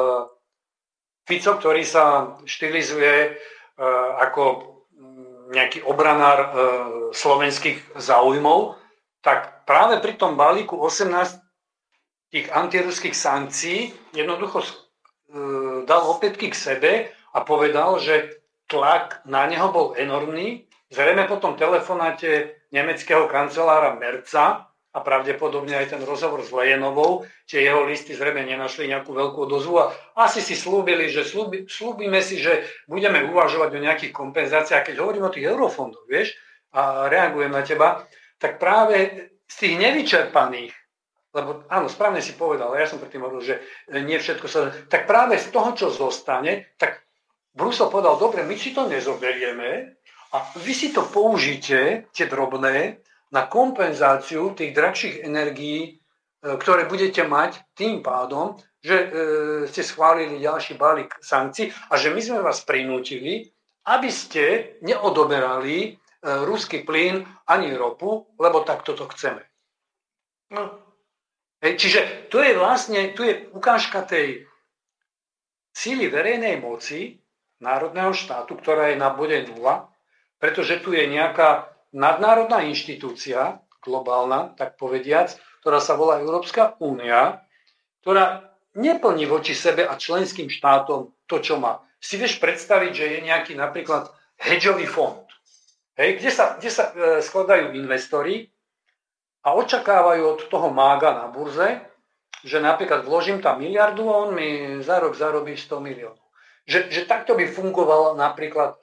Fico, ktorý sa štilizuje e, ako nejaký obranár e, slovenských záujmov, tak práve pri tom balíku 18 tých antiruských sankcií jednoducho e, dal opätky k sebe a povedal, že tlak na neho bol enormný. Zrejme po tom telefonáte nemeckého kancelára Merca a pravdepodobne aj ten rozhovor s Lejenovou, či jeho listy zrejme nenašli nejakú veľkú odozvu a asi si slúbili, že slúbi, slúbime si, že budeme uvažovať o nejakých kompenzáciách. Keď hovorím o tých eurofondoch, vieš, a reagujem na teba, tak práve z tých nevyčerpaných, lebo áno, správne si povedal, ja som predtým hovoril, že nie všetko sa... Tak práve z toho, čo zostane, tak Brusel povedal, dobre, my si to nezoberieme a vy si to použite, tie drobné, na kompenzáciu tých drahších energií, e, ktoré budete mať tým pádom, že e, ste schválili ďalší balík sankcií a že my sme vás prinútili, aby ste neodoberali e, ruský plyn ani ropu, lebo takto to chceme. No. Čiže tu je vlastne tu je ukážka tej síly verejnej moci národného štátu, ktorá je na bode nula, pretože tu je nejaká nadnárodná inštitúcia, globálna, tak povediac, ktorá sa volá Európska únia, ktorá neplní voči sebe a členským štátom to, čo má. Si vieš predstaviť, že je nejaký napríklad hedžový fond, hej, kde sa, kde sa e, skladajú investori a očakávajú od toho mága na burze, že napríklad vložím tam miliardu a on mi za rok zarobí 100 miliónov. Že, že takto by fungovala napríklad e,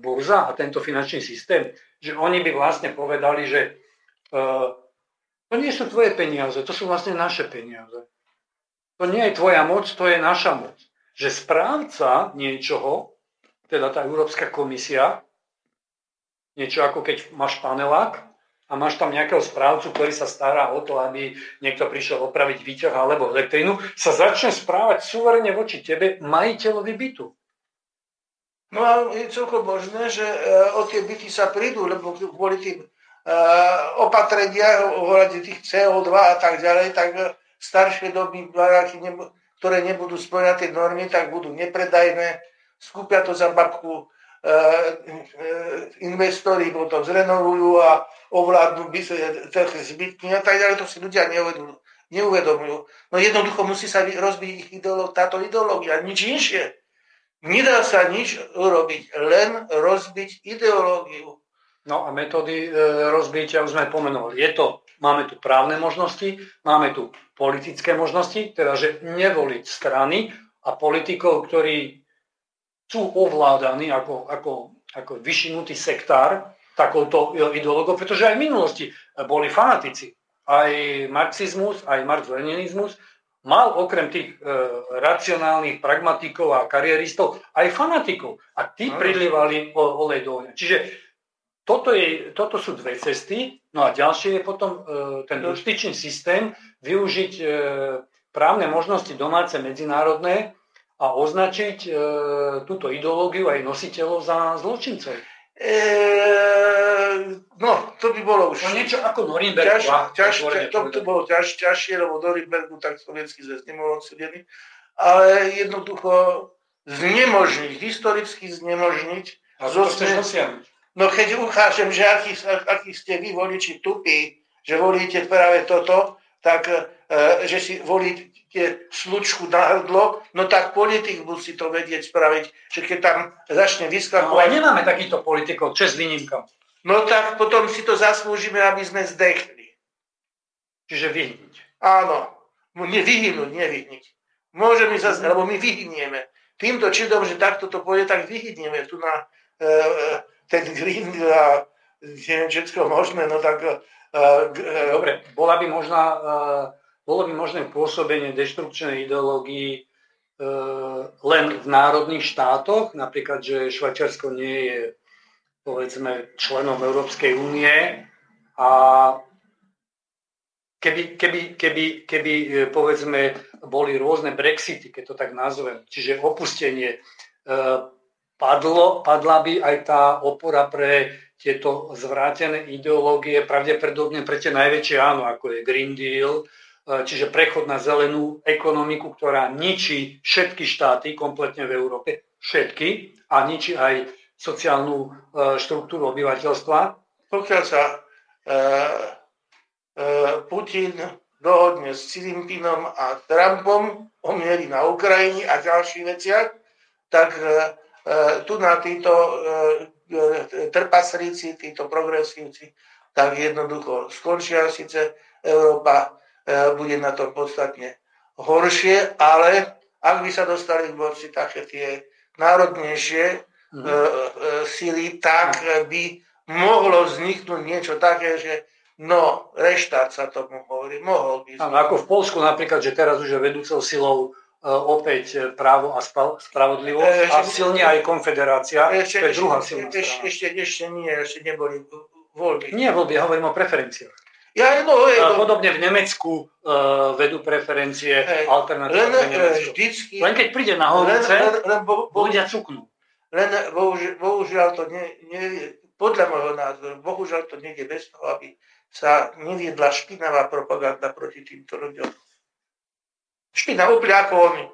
burza a tento finančný systém, že oni by vlastne povedali, že e, to nie sú tvoje peniaze, to sú vlastne naše peniaze. To nie je tvoja moc, to je naša moc. Že správca niečoho, teda tá Európska komisia, niečo ako keď máš panelák a máš tam nejakého správcu, ktorý sa stará o to, aby niekto prišiel opraviť výťah alebo elektrínu, sa začne správať suverene voči tebe, majiteľovi bytu. No a je celkom možné, že e, o tie byty sa prídu, lebo kvôli tým e, opatrenia ohľadne tých CO2 a tak ďalej, tak staršie doby ktoré nebudú splňať tie normy, tak budú nepredajné, skúpia to za babku, investori potom zrenovujú a ovládnu trh zbytky a tak ďalej, to si ľudia neuvedomujú. neuvedomujú. No jednoducho musí sa rozbiť ich ideolo, táto ideológia, nič inšie. Nedá sa nič urobiť, len rozbiť ideológiu. No a metódy e, rozbitia už sme pomenovali. Je to, máme tu právne možnosti, máme tu politické možnosti, teda že nevoliť strany a politikov, ktorí sú ovládaní ako, ako, ako vyšinutý sektár takouto ideológiou, pretože aj v minulosti boli fanatici. Aj marxizmus, aj marx-leninizmus mal okrem tých e, racionálnych pragmatikov a karieristov aj fanatikov. A tí no. prilivali olej do ohňa. Čiže toto, je, toto sú dve cesty. No a ďalšie je potom e, ten justičný systém využiť e, právne možnosti domáce medzinárodné a označiť e, túto ideológiu aj nositeľov za zločincov. E, no, to by bolo už... No niečo ako Norimberg. Ťaž, ťaž, to, to bolo ťaž, ťažšie, lebo Norimbergu tak sovietský zväz nemohol odsúdený. Ale jednoducho znemožniť, historicky znemožniť. A to chceš dosiahnuť? No keď ukážem, že aký, aký ste vy voliči tupí, že volíte práve toto, tak e, že si volíte slučku na hrdlo, no tak politik musí to vedieť spraviť, že keď tam začne vyskakovať... No ale nemáme takýchto politikov, čes výnimka. No tak potom si to zaslúžime, aby sme zdechli. Čiže vyhniť. Áno. No, nie vyhnúť, nevyhniť. Môže mi zase, lebo my vyhnieme. Týmto čidom, že takto to pôjde, tak vyhnieme tu na e, e ten green a neviem, všetko možné, no tak E, dobre, bola by možná, e, bolo by možné pôsobenie deštrukčnej ideológii e, len v národných štátoch, napríklad, že Švajčiarsko nie je povedzme členom Európskej únie a keby, keby, keby, keby povedzme boli rôzne Brexity, keď to tak nazvem, čiže opustenie, padlo, padla by aj tá opora pre tieto zvrátené ideológie, pravdepodobne pre tie najväčšie áno, ako je Green Deal, e, čiže prechod na zelenú ekonomiku, ktorá ničí všetky štáty kompletne v Európe, všetky, a ničí aj sociálnu e, štruktúru obyvateľstva. Pokiaľ sa e, e, Putin dohodne s Xi Jinpingom a Trumpom o miery na Ukrajine a ďalších veciach, tak e, e tu na títo e, E, trpaslíci, títo progresívci, tak jednoducho skončia. Sice Európa e, bude na tom podstatne horšie, ale ak by sa dostali k moci také tie národnejšie mm. síly, tak by mohlo vzniknúť niečo také, že no, reštart sa tomu hovorí, mohol by. Áno, ako v Polsku napríklad, že teraz už je vedúcou silou E, opäť e, právo a spravodlivosť a silne aj konfederácia, ešte, to je druhá silná ešte, ešte, ešte nie, ešte neboli voľby. Nie voľby, hovorím o preferenciách. Ja, no, je, no. Podobne v Nemecku uh, vedú preferencie hej, alternatívne len, vždycky, len keď príde na horúce, len, len, len bo, bo, ľudia cuknú. Len bohužiaľ, bohužiaľ to nie, nie, podľa môjho názoru, bohužiaľ to nie je bez toho, aby sa neviedla špinavá propaganda proti týmto ľuďom špina úplne ako oni.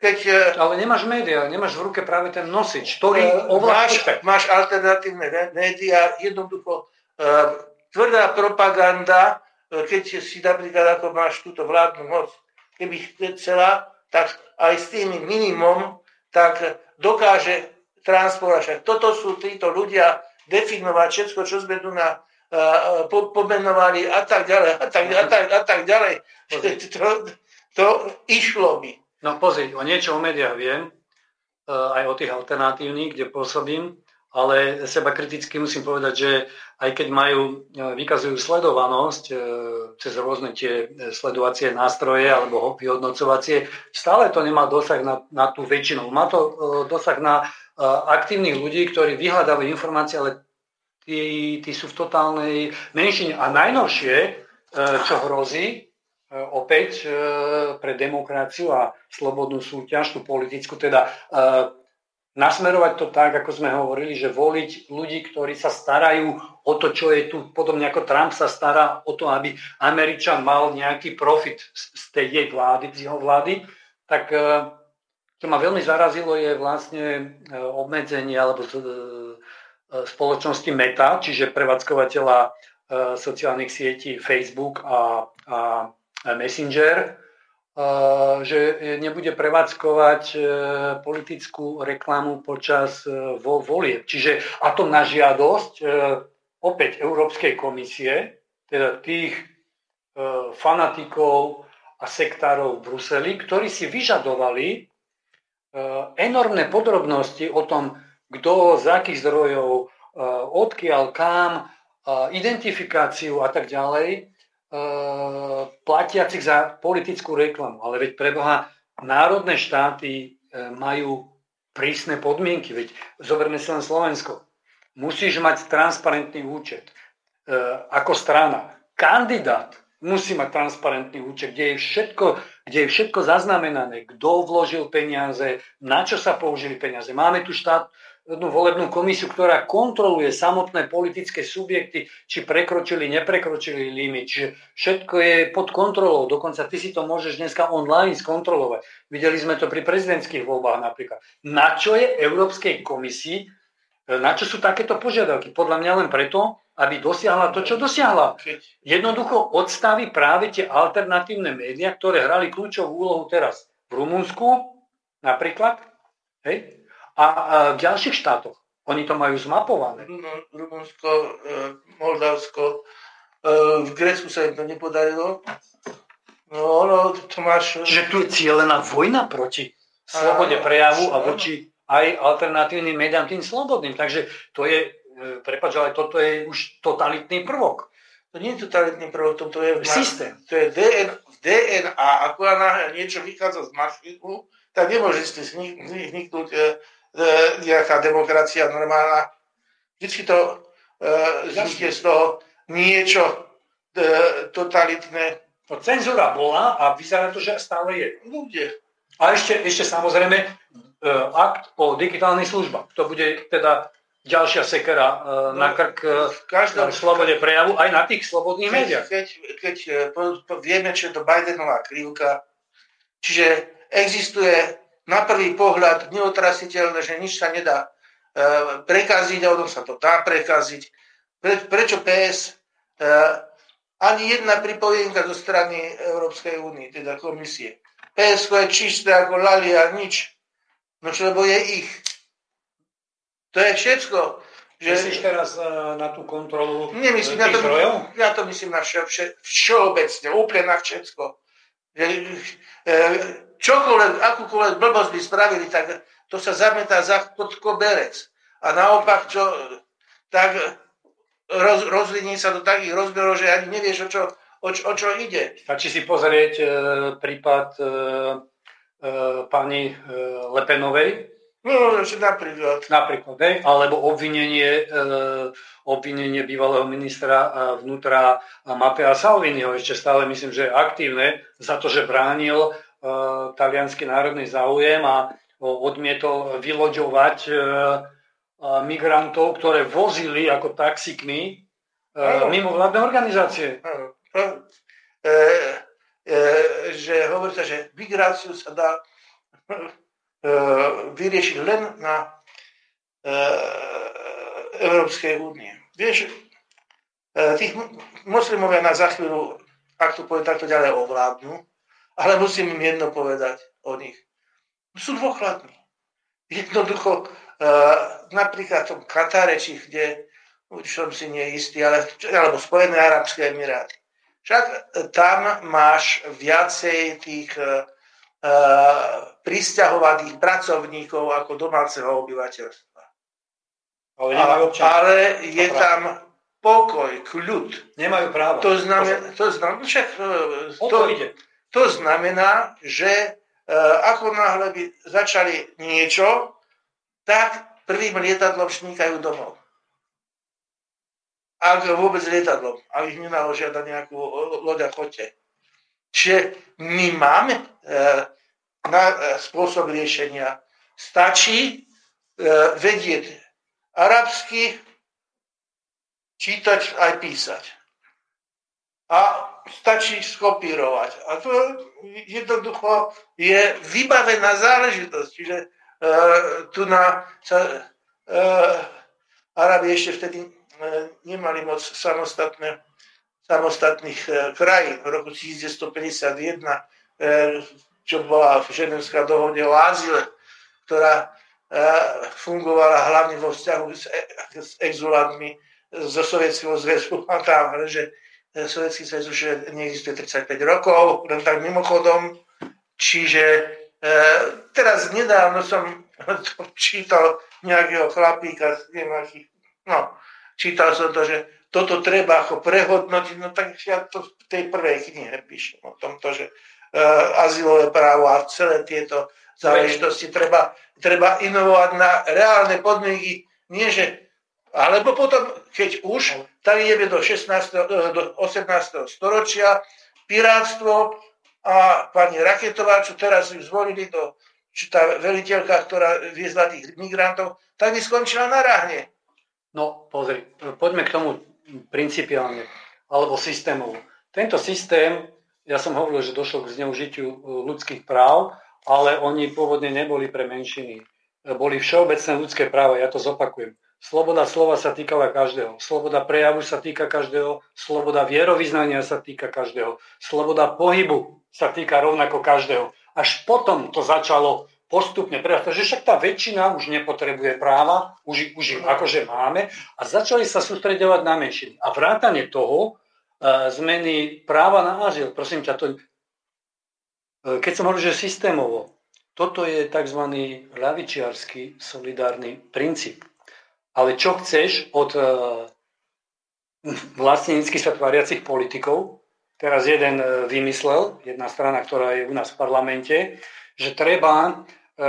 Keď, e, Ale nemáš médiá, nemáš v ruke práve ten nosič, ktorý uh, máš, máš alternatívne médiá, jednoducho uh, tvrdá propaganda, keď si napríklad ako máš túto vládnu moc, keby chcela, tak aj s tým minimum, tak dokáže transportovať. Toto sú títo ľudia definovať všetko, čo sme tu na uh, po, pomenovali a tak ďalej, a tak, a tak, a tak ďalej. [LAUGHS] To, to išlo by. No pozri, o niečo o médiách viem, e, aj o tých alternatívnych, kde pôsobím, ale seba kriticky musím povedať, že aj keď majú, e, vykazujú sledovanosť e, cez rôzne tie sledovacie nástroje alebo vyhodnocovacie, stále to nemá dosah na, na tú väčšinu. Má to dosah na aktívnych ľudí, ktorí vyhľadávajú informácie, ale tí, tí sú v totálnej menšine. A najnovšie, čo hrozí, opäť pre demokraciu a slobodnú súťaž, tú politickú, teda nasmerovať to tak, ako sme hovorili, že voliť ľudí, ktorí sa starajú o to, čo je tu, podobne ako Trump sa stará o to, aby Američan mal nejaký profit z tej jej vlády, z jeho vlády, tak čo ma veľmi zarazilo je vlastne obmedzenie alebo spoločnosti Meta, čiže prevádzkovateľa e, sociálnych sietí Facebook a, a Messenger, e, že nebude prevádzkovať e, politickú reklamu počas vo volie. Čiže a to na žiadosť opäť Európskej komisie, teda tých fanatikov a sektárov v Bruseli, ktorí si vyžadovali enormné podrobnosti o tom, kto, z akých zdrojov, e, odkiaľ, kam, e, identifikáciu a tak ďalej, e, platiacich za politickú reklamu. Ale veď preboha, národné štáty majú prísne podmienky. Veď zoberme si len Slovensko. Musíš mať transparentný účet ako strana. Kandidát musí mať transparentný účet, kde je všetko, kde je všetko zaznamenané, kto vložil peniaze, na čo sa použili peniaze. Máme tu štát, jednu volebnú komisiu, ktorá kontroluje samotné politické subjekty, či prekročili, neprekročili limit. Čiže všetko je pod kontrolou. Dokonca ty si to môžeš dneska online skontrolovať. Videli sme to pri prezidentských voľbách napríklad. Na čo je Európskej komisii, na čo sú takéto požiadavky? Podľa mňa len preto, aby dosiahla to, čo dosiahla. Jednoducho odstaví práve tie alternatívne médiá, ktoré hrali kľúčovú úlohu teraz v Rumunsku napríklad, hej, a, a v ďalších štátoch. Oni to majú zmapované. Rumunsko, e, Moldavsko, e, v Grécku sa im to nepodarilo. No, no, to máš... Čiže tu je cieľená vojna proti slobode prejavu a voči aj alternatívnym médiám, tým slobodným. Takže to je, e, prepáč, ale toto je už totalitný prvok. To nie je totalitný prvok, toto je... Systém. To je DNA, DNA. Ako niečo vychádza z mašinu, tak nemôže si vzniknúť E, nejaká demokracia normálna. Vždycky to e, z toho niečo e, totalitné. No, cenzúra bola a vyzerá to, že stále je. Bude. A ešte, ešte samozrejme akt o digitálnych službách. To bude teda ďalšia sekera no, na krk v každom, slobode prejavu aj na tých slobodných keď, médiách. Keď, keď po, po, vieme, čo je to Bidenová krivka, čiže existuje na prvý pohľad neotrasiteľné, že nič sa nedá e, prekaziť a ono sa to dá prekaziť. Pre, prečo PS? E, ani jedna pripojenka zo strany Európskej únie, teda komisie. PSK je čisté ako lalia, nič. No čo, lebo je ich. To je všetko. Že... Myslíš teraz e, na tú kontrolu Nemyslím, na to, zdrojov? Ja to myslím na vše, vše, všeobecne, úplne na všetko. Že, e, čokoľvek, akúkoľvek blbosť by spravili, tak to sa zametá za pod koberec. A naopak, čo, tak roz, rozvinie sa do takých rozmerov, že ani nevieš, o čo, o, o čo ide. Stačí si pozrieť e, prípad e, e, pani e, Lepenovej. No, že napríklad. Napríklad, hej, alebo obvinenie, e, obvinenie bývalého ministra e, vnútra Matea Salviniho, ešte stále myslím, že je aktívne, za to, že bránil talianský národný záujem a odmietol vyloďovať eh, migrantov, ktoré vozili ako taxikmi mimo vládne organizácie. E, e, že hovorí sa, že migráciu sa dá [LAUGHS] e, vyriešiť len na e, Európskej únie. Vieš, tých moslimovia na za chvíľu, ak to poviem takto ďalej, ovládnu, ale musím im jedno povedať o nich. Sú dôchladní. Jednoducho, uh, napríklad v tom Katare, či kde, už som si neistý, ale, alebo Spojené Arabské Emiráty. Však e, tam máš viacej tých uh, pristahovatých pracovníkov ako domáceho obyvateľstva. Ale, A, ale je tam pokoj, kľud. Nemajú právo. To znamená, to znamená však, to, to ide. To znamená, že e, ako náhle by začali niečo, tak prvým lietadlom šnikajú domov. ak vôbec lietadlom, ak ich nenaložia na nejakú loď a chote. Čiže my máme e, na e, spôsob riešenia. Stačí vedieť arabsky, čítať aj písať. A stačí skopírovať. A to jednoducho je vybavená záležitosť. Čiže e, tu na sa, e, Arabi ešte vtedy e, nemali moc samostatné samostatných e, krajín. V roku 1951, e, čo bola Ženevská dohode o azile, ktorá e, fungovala hlavne vo vzťahu s, s exulátmi zo Sovietskeho zväzu. A tam, že Sovietský zväz už neexistuje 35 rokov, len tak mimochodom. Čiže teraz nedávno som [LAUGHS] čítal nejakého chlapíka, neviem no, čítal som to, že toto treba ako prehodnotiť, no tak ja to v tej prvej knihe píšem o tomto, že uh, azylové právo a celé tieto záležitosti treba, treba inovovať na reálne podmienky, nie že alebo potom, keď už, tak ideme do, 16, e, do 18. storočia, pirátstvo a pani Raketová, čo teraz ju zvolili do, či tá veliteľka, ktorá viezla tých migrantov, tak by skončila na ráhne. No, pozri, poďme k tomu principiálne alebo systémovo. Tento systém, ja som hovoril, že došlo k zneužitiu e, ľudských práv, ale oni pôvodne neboli pre menšiny. Boli všeobecné ľudské práva, ja to zopakujem. Sloboda slova sa týkala každého. Sloboda prejavu sa týka každého. Sloboda vierovýznania sa týka každého. Sloboda pohybu sa týka rovnako každého. Až potom to začalo postupne prerastať, že však tá väčšina už nepotrebuje práva, už, už ich akože máme a začali sa sústredovať na menšiny. A vrátanie toho e, zmeny práva na azyl, prosím ťa, to, e, keď som hovoril, že systémovo, toto je tzv. ľavičiarský solidárny princíp. Ale čo chceš od e, vlastnícky sa tvariacich politikov? Teraz jeden e, vymyslel, jedna strana, ktorá je u nás v parlamente, že treba E,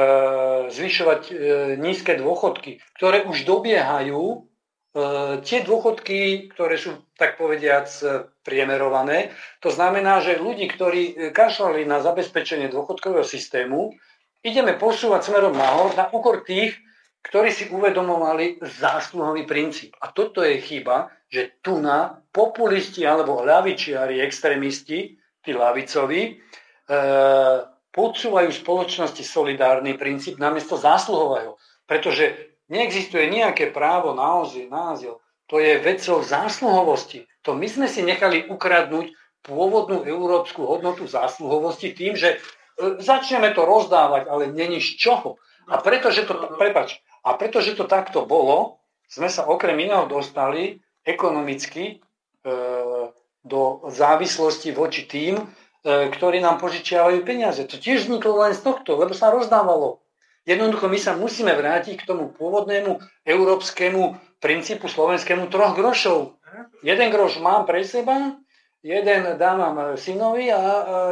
zvyšovať e, nízke dôchodky, ktoré už dobiehajú tie dôchodky, ktoré sú, tak povediac, priemerované. To znamená, že ľudí, ktorí kašľali na zabezpečenie dôchodkového systému, ideme posúvať smerom nahor na úkor tých, ktorí si uvedomovali zásluhový princíp. A toto je chyba, že tu na populisti alebo ľavičiari, extrémisti, tí lavicoví, e, podsúvajú spoločnosti solidárny princíp namiesto zásluhového. Pretože neexistuje nejaké právo na azyl. To je vecou zásluhovosti. To my sme si nechali ukradnúť pôvodnú európsku hodnotu zásluhovosti tým, že e, začneme to rozdávať, ale není z čoho. A pretože to, prepač, a pretože to takto bolo, sme sa okrem iného dostali ekonomicky e, do závislosti voči tým, E, ktorí nám požičiavajú peniaze. To tiež vzniklo len z tohto, lebo sa rozdávalo. Jednoducho my sa musíme vrátiť k tomu pôvodnému európskemu princípu slovenskému troch grošov. Jeden groš mám pre seba, jeden dávam synovi a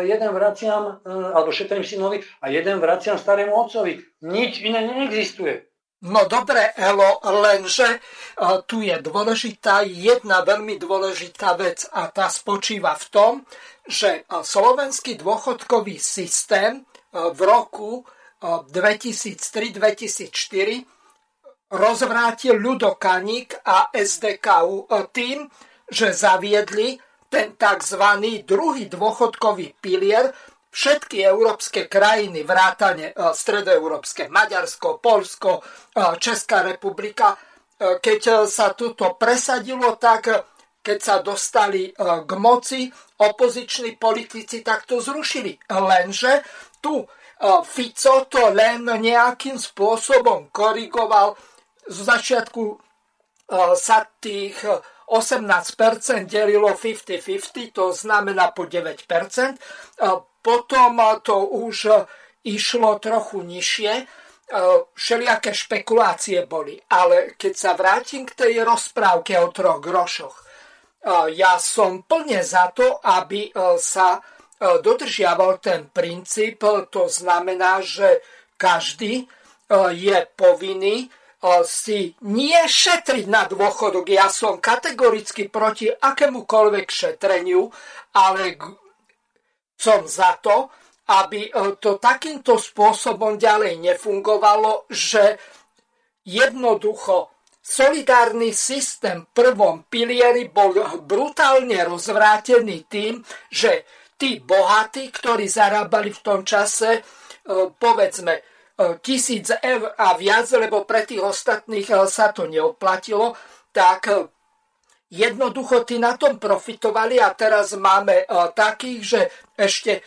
jeden vraciam, e, alebo šetrím synovi a jeden vraciam starému otcovi. Nič iné neexistuje. No dobre, Elo, lenže e, tu je dôležitá jedna veľmi dôležitá vec a tá spočíva v tom, že slovenský dôchodkový systém v roku 2003-2004 rozvrátil ľudokaník a SDKU tým, že zaviedli ten tzv. druhý dôchodkový pilier, všetky európske krajiny, vrátane stredoeurópske, Maďarsko, Polsko, Česká republika, keď sa toto presadilo, tak keď sa dostali k moci, opoziční politici takto zrušili. Lenže tu e, Fico to len nejakým spôsobom korigoval. Z začiatku e, sa tých 18% delilo 50-50, to znamená po 9%. Potom to už išlo trochu nižšie, všelijaké špekulácie boli. Ale keď sa vrátim k tej rozprávke o troch grošoch, ja som plne za to, aby sa dodržiaval ten princíp. To znamená, že každý je povinný si nie šetriť na dôchodok. Ja som kategoricky proti akémukoľvek šetreniu, ale som za to, aby to takýmto spôsobom ďalej nefungovalo, že jednoducho solidárny systém v prvom pilieri bol brutálne rozvrátený tým, že tí bohatí, ktorí zarábali v tom čase, povedzme, tisíc eur a viac, lebo pre tých ostatných sa to neoplatilo, tak jednoducho tí na tom profitovali a teraz máme eh, takých, že ešte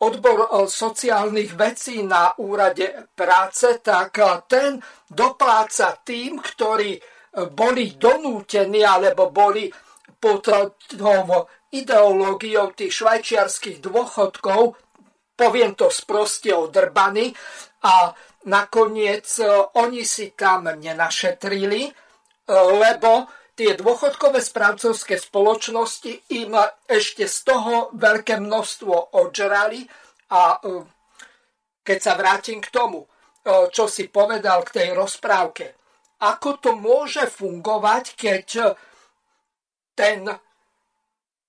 odbor sociálnych vecí na úrade práce, tak ten dopláca tým, ktorí boli donútení alebo boli pod ideológiou tých švajčiarských dôchodkov poviem to sproste odrbany a nakoniec e, oni si tam nenašetrili, e, lebo tie dôchodkové správcovské spoločnosti im ešte z toho veľké množstvo odžrali a e, keď sa vrátim k tomu, čo si povedal k tej rozprávke, ako to môže fungovať, keď ten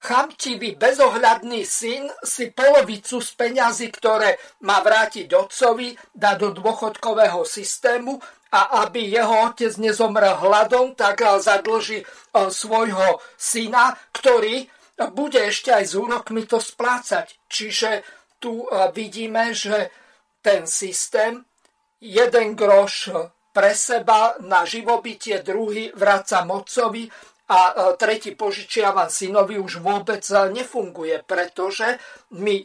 chamtivý, bezohľadný syn si polovicu z peňazí, ktoré má vrátiť otcovi, dá do dôchodkového systému a aby jeho otec nezomrel hladom, tak zadlží e, svojho syna, ktorý bude ešte aj s úrokmi to splácať. Čiže tu vidíme, že ten systém, jeden groš pre seba na živobytie, druhý vraca mocovi a tretí požičiavan synovi už vôbec nefunguje, pretože my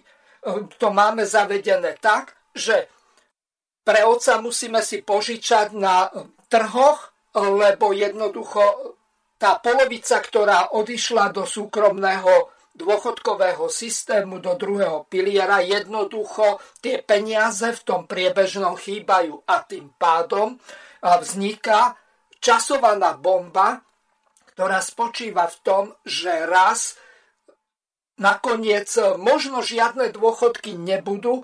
to máme zavedené tak, že pre otca musíme si požičať na trhoch, lebo jednoducho tá polovica, ktorá odišla do súkromného dôchodkového systému do druhého piliera, jednoducho tie peniaze v tom priebežnom chýbajú a tým pádom vzniká časovaná bomba, ktorá spočíva v tom, že raz nakoniec možno žiadne dôchodky nebudú,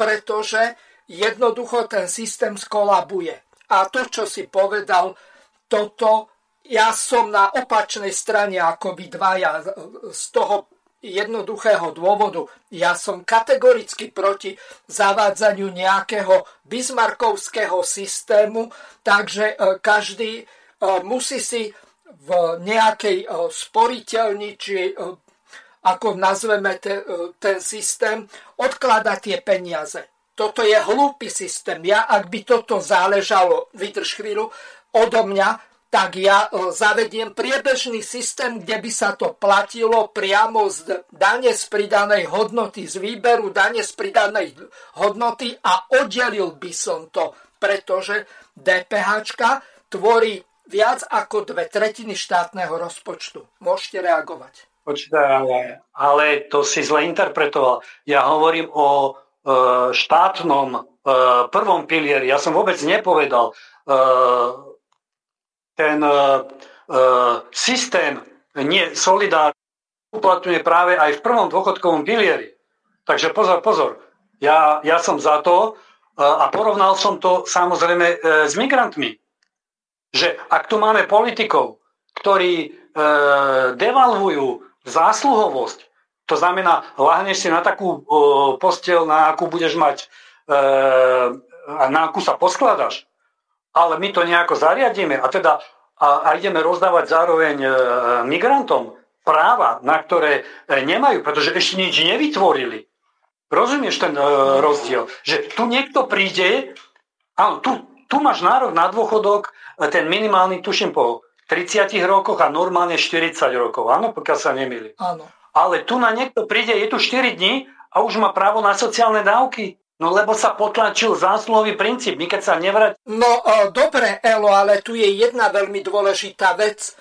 pretože jednoducho ten systém skolabuje. A to, čo si povedal, toto ja som na opačnej strane ako vy dvaja z toho jednoduchého dôvodu. Ja som kategoricky proti zavádzaniu nejakého bismarkovského systému, takže e, každý e, musí si v nejakej eh, sporiteľni, či ako nazveme te, ten systém, odkladať tie peniaze. Toto je hlúpy systém. Ja, ak by toto záležalo, vydrž chvíľu, odo mňa, tak ja zavediem priebežný systém, kde by sa to platilo priamo z dane z pridanej hodnoty, z výberu dane z pridanej hodnoty a oddelil by som to, pretože DPH tvorí viac ako dve tretiny štátneho rozpočtu. Môžete reagovať. Počkaj, ale, ale to si zle interpretoval. Ja hovorím o e, štátnom e, prvom pilieri. Ja som vôbec nepovedal. E, ten e, e systém nie solidárny uplatňuje práve aj v prvom dôchodkovom pilieri. Takže pozor, pozor. Ja, ja som za to e, a porovnal som to samozrejme e, s migrantmi že ak tu máme politikov, ktorí e, devalvujú zásluhovosť, to znamená, lahneš si na takú postel, na akú budeš mať, e, na akú sa poskladaš, ale my to nejako zariadíme a teda a, a ideme rozdávať zároveň e, migrantom práva, na ktoré e, nemajú, pretože ešte nič nevytvorili. Rozumieš ten rozdiel? Že tu niekto príde, áno, tu, tu máš nárok na dôchodok, ten minimálny tuším po 30 rokoch a normálne 40 rokov, áno, pokiaľ sa nemýlim. Áno. Ale tu na niekto príde, je tu 4 dní a už má právo na sociálne dávky. No lebo sa potlačil zásluhový princíp. My keď sa nevrať... No o, dobre, Elo, ale tu je jedna veľmi dôležitá vec.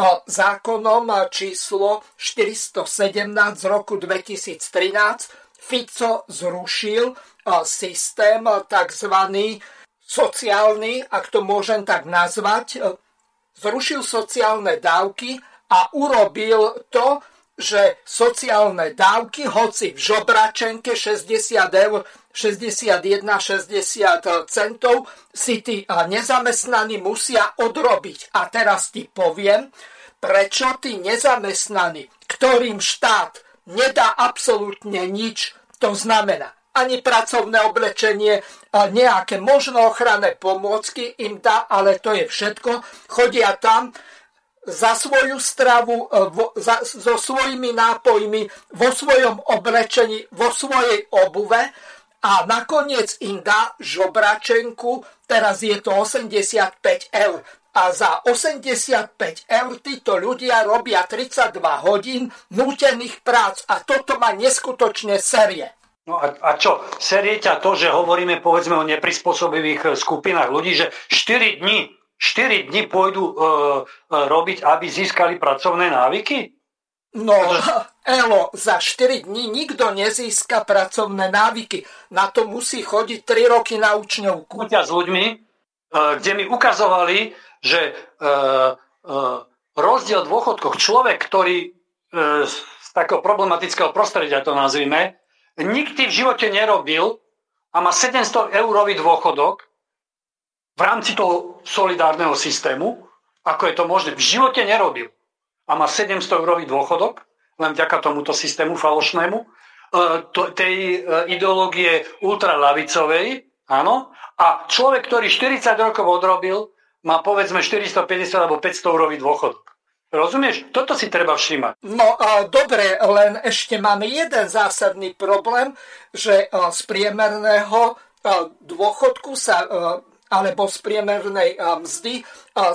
O, zákonom číslo 417 z roku 2013 Fico zrušil o, systém tzv sociálny, ak to môžem tak nazvať, e, zrušil sociálne dávky a urobil to, že sociálne dávky, hoci v žobračenke 60 eur, 61, 60 centov si tí nezamestnaní musia odrobiť. A teraz ti poviem, prečo tí nezamestnaní, ktorým štát nedá absolútne nič, to znamená ani pracovné oblečenie, nejaké možno ochranné pomôcky im dá, ale to je všetko. Chodia tam, za svoju stravu, e, vo, za, so svojimi nápojmi, vo svojom oblečení, vo svojej obuve a nakoniec im dá žobračenku, teraz je to 85 eur. A za 85 eur títo ľudia robia 32 hodín nútených prác a toto ma neskutočne serie. No a, a čo, serie to, že hovoríme povedzme o neprispôsobivých skupinách ľudí, že 4 dní 4 dní pôjdu e, e, robiť, aby získali pracovné návyky? No, [LAUGHS] Elo, za 4 dní nikto nezíska pracovné návyky. Na to musí chodiť 3 roky na učňovku. s ľuďmi, e, kde mi ukazovali, že e, e, rozdiel v dôchodkoch, človek, ktorý e, z takého problematického prostredia to nazvime, nikdy v živote nerobil a má 700 eurový dôchodok, v rámci toho solidárneho systému, ako je to možné, v živote nerobil a má 700 eurový dôchodok, len vďaka tomuto systému falošnému, e, tej e, ideológie ultralavicovej, áno, a človek, ktorý 40 rokov odrobil, má povedzme 450 alebo 500 eurový dôchodok. Rozumieš? Toto si treba všímať. No a dobre, len ešte máme jeden zásadný problém, že z priemerného dôchodku sa alebo z priemernej mzdy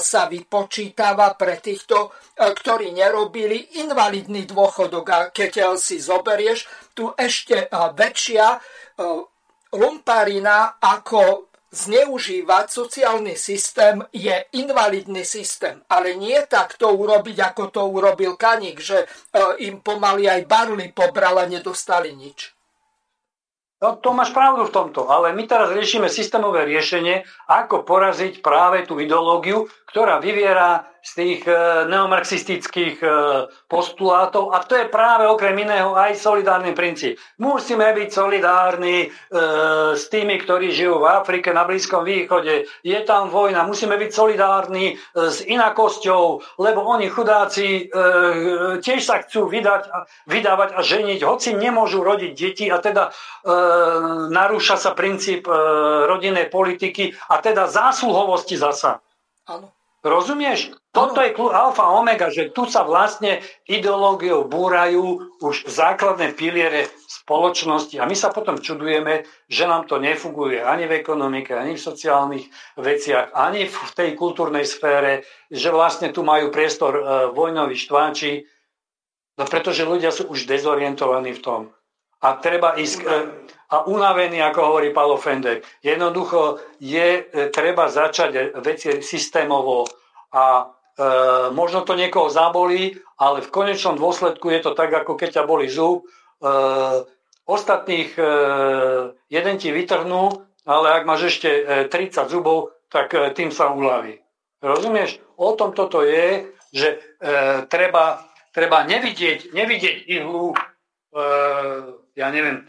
sa vypočítava pre týchto, ktorí nerobili invalidný dôchodok. A keď si zoberieš, tu ešte väčšia lumparina ako zneužívať sociálny systém je invalidný systém. Ale nie tak to urobiť, ako to urobil Kanik, že im pomaly aj barly pobral a nedostali nič. No, to máš pravdu v tomto, ale my teraz riešime systémové riešenie, ako poraziť práve tú ideológiu, ktorá vyviera z tých e, neomarxistických e, postulátov a to je práve okrem iného aj solidárny princíp. Musíme byť solidárni e, s tými, ktorí žijú v Afrike, na Blízkom východe, je tam vojna, musíme byť solidárni s inakosťou, lebo oni chudáci tiež sa chcú vydať, vydávať a ženiť, hoci nemôžu rodiť deti a teda narúša sa princíp rodinnej politiky a teda zásluhovosti zasa. Áno. Rozumieš? Toto je alfa omega, že tu sa vlastne ideológiou búrajú už základné piliere spoločnosti a my sa potom čudujeme, že nám to nefunguje ani v ekonomike, ani v sociálnych veciach, ani v tej kultúrnej sfére, že vlastne tu majú priestor e, vojnoví štváči, no pretože ľudia sú už dezorientovaní v tom. A treba ísť, e, a unavený, ako hovorí Palo Fendek. Jednoducho je e, treba začať veci systémovo a e, možno to niekoho zabolí, ale v konečnom dôsledku je to tak, ako keď ťa boli zub. E, ostatných e, jeden ti vytrhnú, ale ak máš ešte e, 30 zubov, tak e, tým sa uľaví. Rozumieš? O tom toto je, že e, treba, treba nevidieť, nevidieť ihlu, e, ja neviem,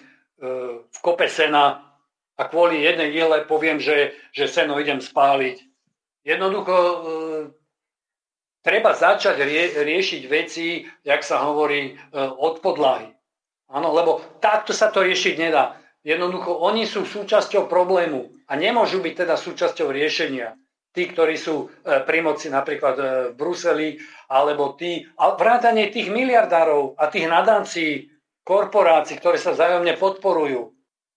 v kope sena a kvôli jednej jele poviem, že, že seno idem spáliť. Jednoducho e, treba začať rie, riešiť veci, jak sa hovorí, e, od podlahy. Áno, lebo takto sa to riešiť nedá. Jednoducho oni sú súčasťou problému a nemôžu byť teda súčasťou riešenia. Tí, ktorí sú e, pri moci napríklad e, v Bruseli, alebo tí, a vrátanie tých miliardárov a tých nadancií, korporácií, ktoré sa vzájomne podporujú.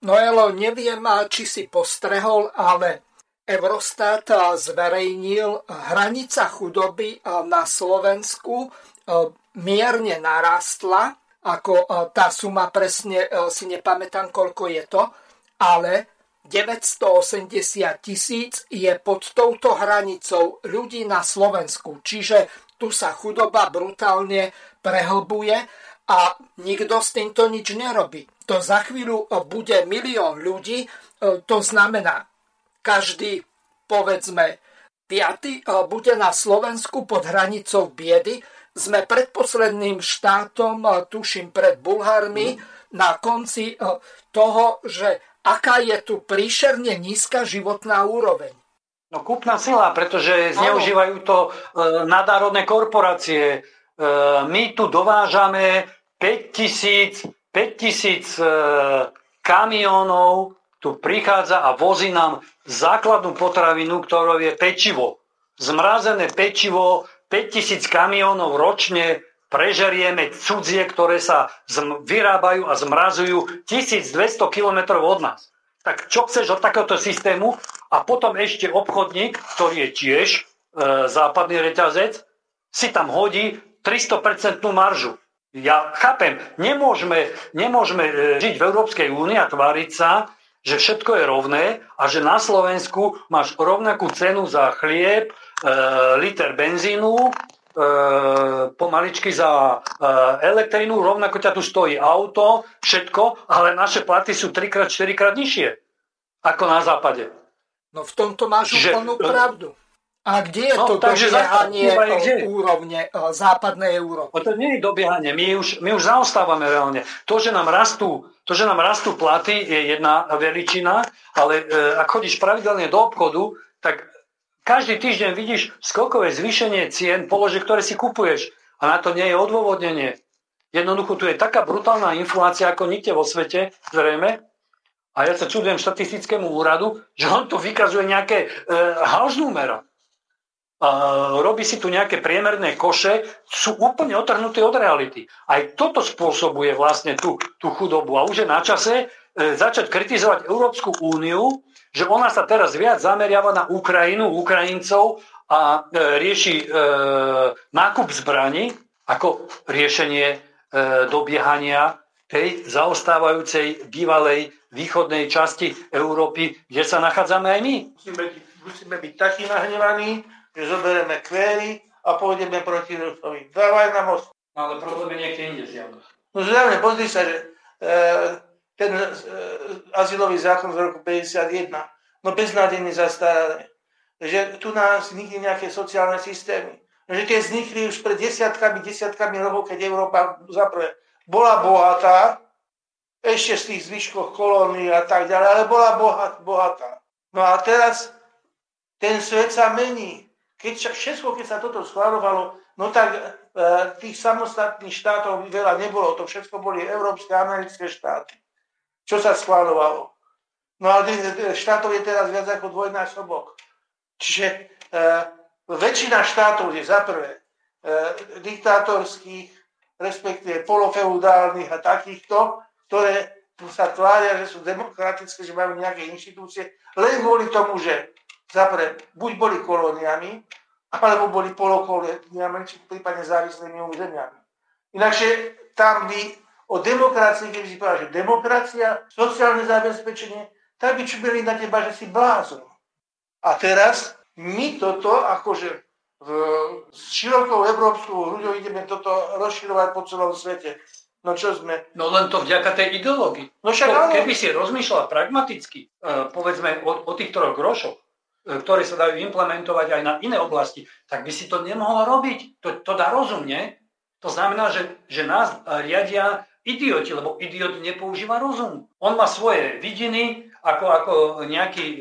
No Elo, neviem, či si postrehol, ale Eurostat zverejnil hranica chudoby na Slovensku mierne narastla, ako tá suma presne si nepamätám, koľko je to, ale 980 tisíc je pod touto hranicou ľudí na Slovensku. Čiže tu sa chudoba brutálne prehlbuje a nikto s týmto nič nerobí. To za chvíľu e, bude milión ľudí, e, to znamená, každý, povedzme, piaty e, bude na Slovensku pod hranicou biedy, sme predposledným štátom, tuším pred Bulharmi, mm. na konci toho, že aká je tu príšerne nízka životná úroveň. No kúpna sila, pretože zneužívajú to e, nadárodné korporácie. E, my tu dovážame 5000, 5000 e, kamionov, tu prichádza a vozí nám základnú potravinu, ktorou je pečivo. Zmrazené pečivo, 5000 kamionov ročne prežerieme cudzie, ktoré sa vyrábajú a zmrazujú 1200 km od nás. Tak čo chceš od takéhoto systému? A potom ešte obchodník, ktorý je tiež e, západný reťazec, si tam hodí 300% maržu. Ja chápem, nemôžeme, nemôžeme e, žiť v Európskej únii a tváriť sa, že všetko je rovné a že na Slovensku máš rovnakú cenu za chlieb, e, liter benzínu, E, pomaličky za e, elektrínu, rovnako ťa tu stojí auto, všetko, ale naše platy sú 3 4 krát nižšie ako na západe. No v tomto máš Čiže, úplnú pravdu. A kde je no, to dobiehanie úrovne e, západnej Európy? No to nie je dobiehanie, my už, my už zaostávame reálne. To, že nám rastú, to, že nám rastú platy, je jedna veličina, ale e, ak chodíš pravidelne do obchodu, tak každý týždeň vidíš skokové zvýšenie cien položiek, ktoré si kupuješ. A na to nie je odôvodnenie. Jednoducho tu je taká brutálna inflácia ako nikde vo svete, zrejme. A ja sa čudujem štatistickému úradu, že on tu vykazuje nejaké e, house numera. A robí si tu nejaké priemerné koše, sú úplne otrhnuté od reality. Aj toto spôsobuje vlastne tú, tú chudobu. A už je na čase e, začať kritizovať Európsku úniu, že ona sa teraz viac zameriava na Ukrajinu, Ukrajincov a e, rieši e, nákup zbraní ako riešenie e, dobiehania tej zaostávajúcej bývalej východnej časti Európy, kde sa nachádzame aj my. Musíme byť, musíme byť takí nahnevaní, že zoberieme kvéry a pôjdeme proti Rusovi. Dávaj na most. No, ale problém je niekde inde zjavne. No zjavne, pozri sa, že e, ten e, azylový zákon z roku 51, no beznádejne zastaraný. Že tu nás vznikli nejaké sociálne systémy. Že tie vznikli už pred desiatkami, desiatkami rokov, keď Európa zaprvé bola bohatá, ešte z tých zvyškov kolónií a tak ďalej, ale bola bohatá. No a teraz ten svet sa mení. Keď všetko, keď sa toto schválovalo, no tak e, tých samostatných štátov veľa nebolo. To všetko boli európske a americké štáty čo sa schválovalo. No ale štátov je teraz viac ako dvojnásobok. Čiže e, väčšina štátov je za prvé e, diktátorských, respektíve polofeudálnych a takýchto, ktoré sa tvária, že sú demokratické, že majú nejaké inštitúcie, len kvôli tomu, že za prvé, buď boli kolóniami, alebo boli polokolóniami, či prípadne závislými územiami. Inakšie tam by o demokracii, keď si povedal, že demokracia, sociálne zabezpečenie, tak by čubili na teba, že si blázon. A teraz my toto akože v, s širokou európskou hruďou ideme toto rozširovať po celom svete. No čo sme? No len to vďaka tej ideológii. No však áno. Keby si rozmýšľal pragmaticky, e, povedzme o, o tých troch grošoch, ktoré sa dajú implementovať aj na iné oblasti, tak by si to nemohol robiť. To, to dá rozumne. To znamená, že, že nás riadia idioti, lebo idiot nepoužíva rozum. On má svoje vidiny, ako, ako nejaký e,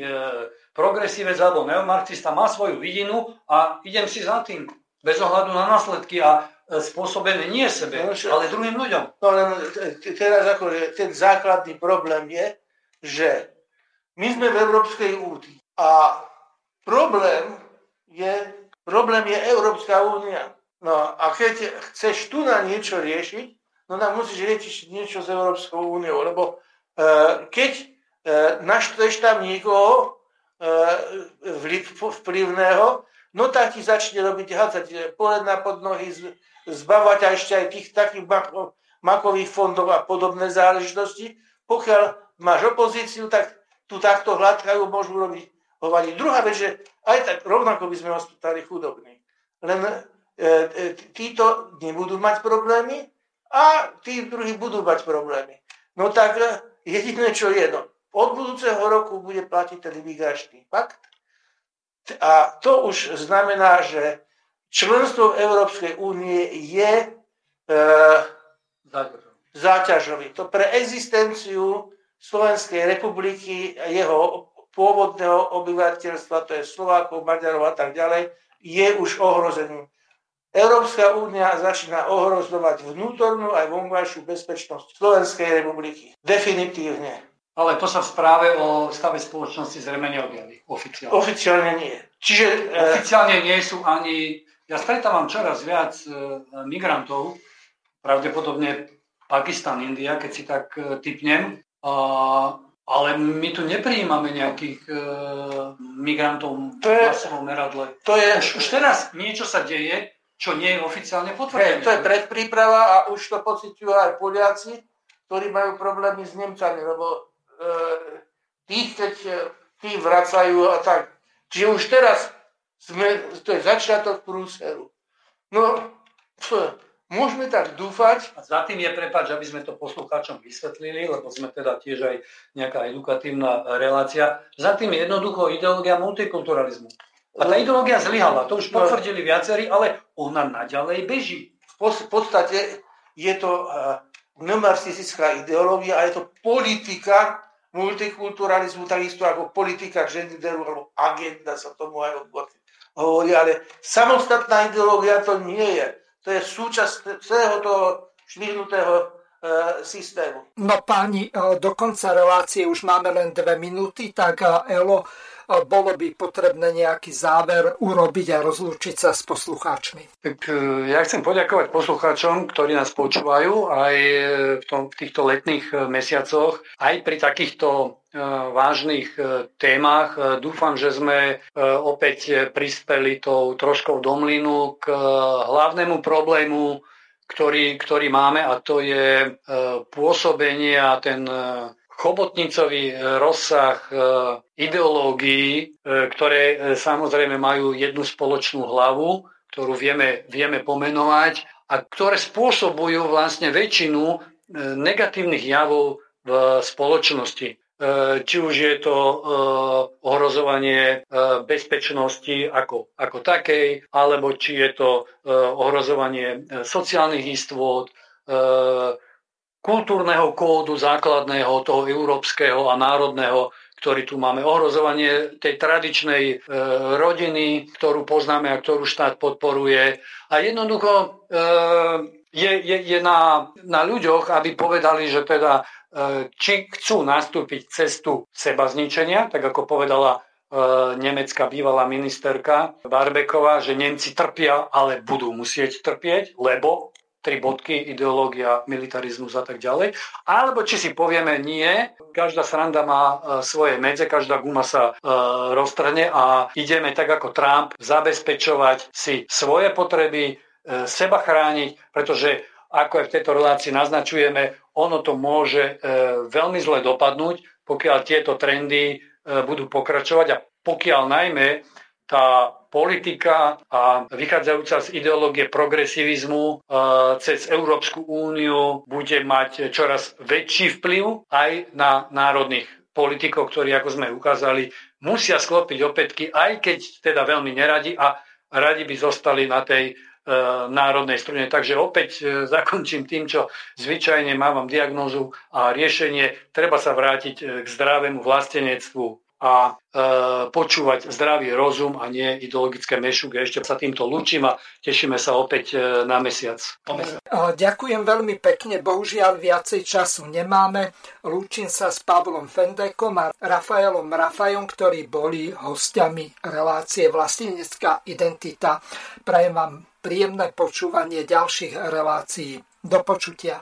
progresívec alebo neomarxista má svoju vidinu a idem si za tým. Bez ohľadu na následky a e, spôsobené nie sebe, no, ale druhým ľuďom. No len teraz akože ten základný problém je, že my sme v Európskej únii a problém je, problém je Európska únia. No a keď chceš tu na niečo riešiť, no nám musíš riešiť niečo s Európskou úniou, lebo uh, keď uh, naštveš tam niekoho uh, vplyvného, no tak ti začne robiť hádzať poled na podnohy, zbavať a ešte aj tých takých makových fondov a podobné záležitosti. Pokiaľ máš opozíciu, tak tu takto hladkajú, môžu robiť hovadiť. Druhá vec, že aj tak rovnako by sme ostali chudobní. Len e, e, títo nebudú mať problémy, a tí druhí budú mať problémy. No tak eh, jediné, čo je, no, od budúceho roku bude platiť ten imigračný pakt a to už znamená, že členstvo v Európskej únie je e, záťažový. To pre existenciu Slovenskej republiky, jeho pôvodného obyvateľstva, to je Slovákov, Maďarov a tak ďalej, je už ohrozený. Európska únia začína ohrozovať vnútornú aj vonkajšiu bezpečnosť Slovenskej republiky. Definitívne. Ale to sa v správe o stave spoločnosti zrejme neobjaví oficiálne. Oficiálne nie. Čiže, e, oficiálne nie sú ani... Ja stretávam čoraz viac e, migrantov, pravdepodobne Pakistan, India, keď si tak e, typnem. Ale my tu neprijímame nejakých e, migrantov to je, v masovom meradle. To je, už, už teraz niečo sa deje, čo nie je oficiálne potvrdené. To je predpríprava a už to pociťujú aj Poliaci, ktorí majú problémy s Nemcami, lebo e, tých, keď e, tí vracajú a tak. Čiže už teraz sme, to je začiatok prúseru. No, pf, Môžeme tak dúfať. A za tým je prepač, aby sme to poslucháčom vysvetlili, lebo sme teda tiež aj nejaká edukatívna relácia. Za tým je jednoducho ideológia multikulturalizmu. A tá ideológia zlyhala, to už no. potvrdili viacerí, ale ona naďalej beží. V podstate je to neomarxistická ideológia a je to politika multikulturalizmu, takisto ako politika genderu, alebo agenda sa tomu aj hovorí, ale samostatná ideológia to nie je. To je súčasť celého toho šmihnutého e, systému. No páni, e, do konca relácie už máme len dve minúty, tak e, Elo, bolo by potrebné nejaký záver urobiť a rozlúčiť sa s poslucháčmi. Tak e, ja chcem poďakovať poslucháčom, ktorí nás počúvajú aj v, tom, v týchto letných e, mesiacoch, aj pri takýchto e, vážnych témach. Dúfam, že sme opäť prispeli tou troškou domlinu k hlavnému problému, ktorý, ktorý máme a to je pôsobenie a ten chobotnicový e, rozsah e, ideológií, e, ktoré samozrejme majú jednu spoločnú hlavu, ktorú vieme, vieme pomenovať a ktoré spôsobujú vlastne väčšinu negatívnych javov v spoločnosti. Či už je to ohrozovanie bezpečnosti ako, ako takej, alebo či je to ohrozovanie sociálnych istôt, kultúrneho kódu základného, toho európskeho a národného, ktorý tu máme. Ohrozovanie tej tradičnej e, rodiny, ktorú poznáme a ktorú štát podporuje. A jednoducho e, je, je, je na, na ľuďoch, aby povedali, že teda e, či chcú nastúpiť cestu seba zničenia, tak ako povedala e, nemecká bývalá ministerka Barbeková, že Nemci trpia, ale budú musieť trpieť, lebo tri bodky, ideológia, militarizmus a tak ďalej. Alebo či si povieme nie, každá sranda má e, svoje medze, každá guma sa e, roztrhne a ideme tak ako Trump zabezpečovať si svoje potreby, e, seba chrániť, pretože ako aj v tejto relácii naznačujeme, ono to môže e, veľmi zle dopadnúť, pokiaľ tieto trendy e, budú pokračovať a pokiaľ najmä tá politika a vychádzajúca z ideológie progresivizmu e, cez Európsku úniu bude mať čoraz väčší vplyv aj na národných politikov, ktorí, ako sme ukázali, musia sklopiť opätky, aj keď teda veľmi neradi a radi by zostali na tej e, národnej strune. Takže opäť e, zakončím tým, čo zvyčajne mávam diagnózu a riešenie. Treba sa vrátiť k zdravému vlastenectvu a e, počúvať zdravý rozum a nie ideologické mešuge. Ešte sa týmto lúčim a tešíme sa opäť e, na mesiac. Ďakujem veľmi pekne, bohužiaľ viacej času nemáme. Lúčim sa s Pavlom Fendekom a Rafaelom Rafajom, ktorí boli hostiami relácie Vlastnenecká identita. Prajem vám príjemné počúvanie ďalších relácií. Do počutia.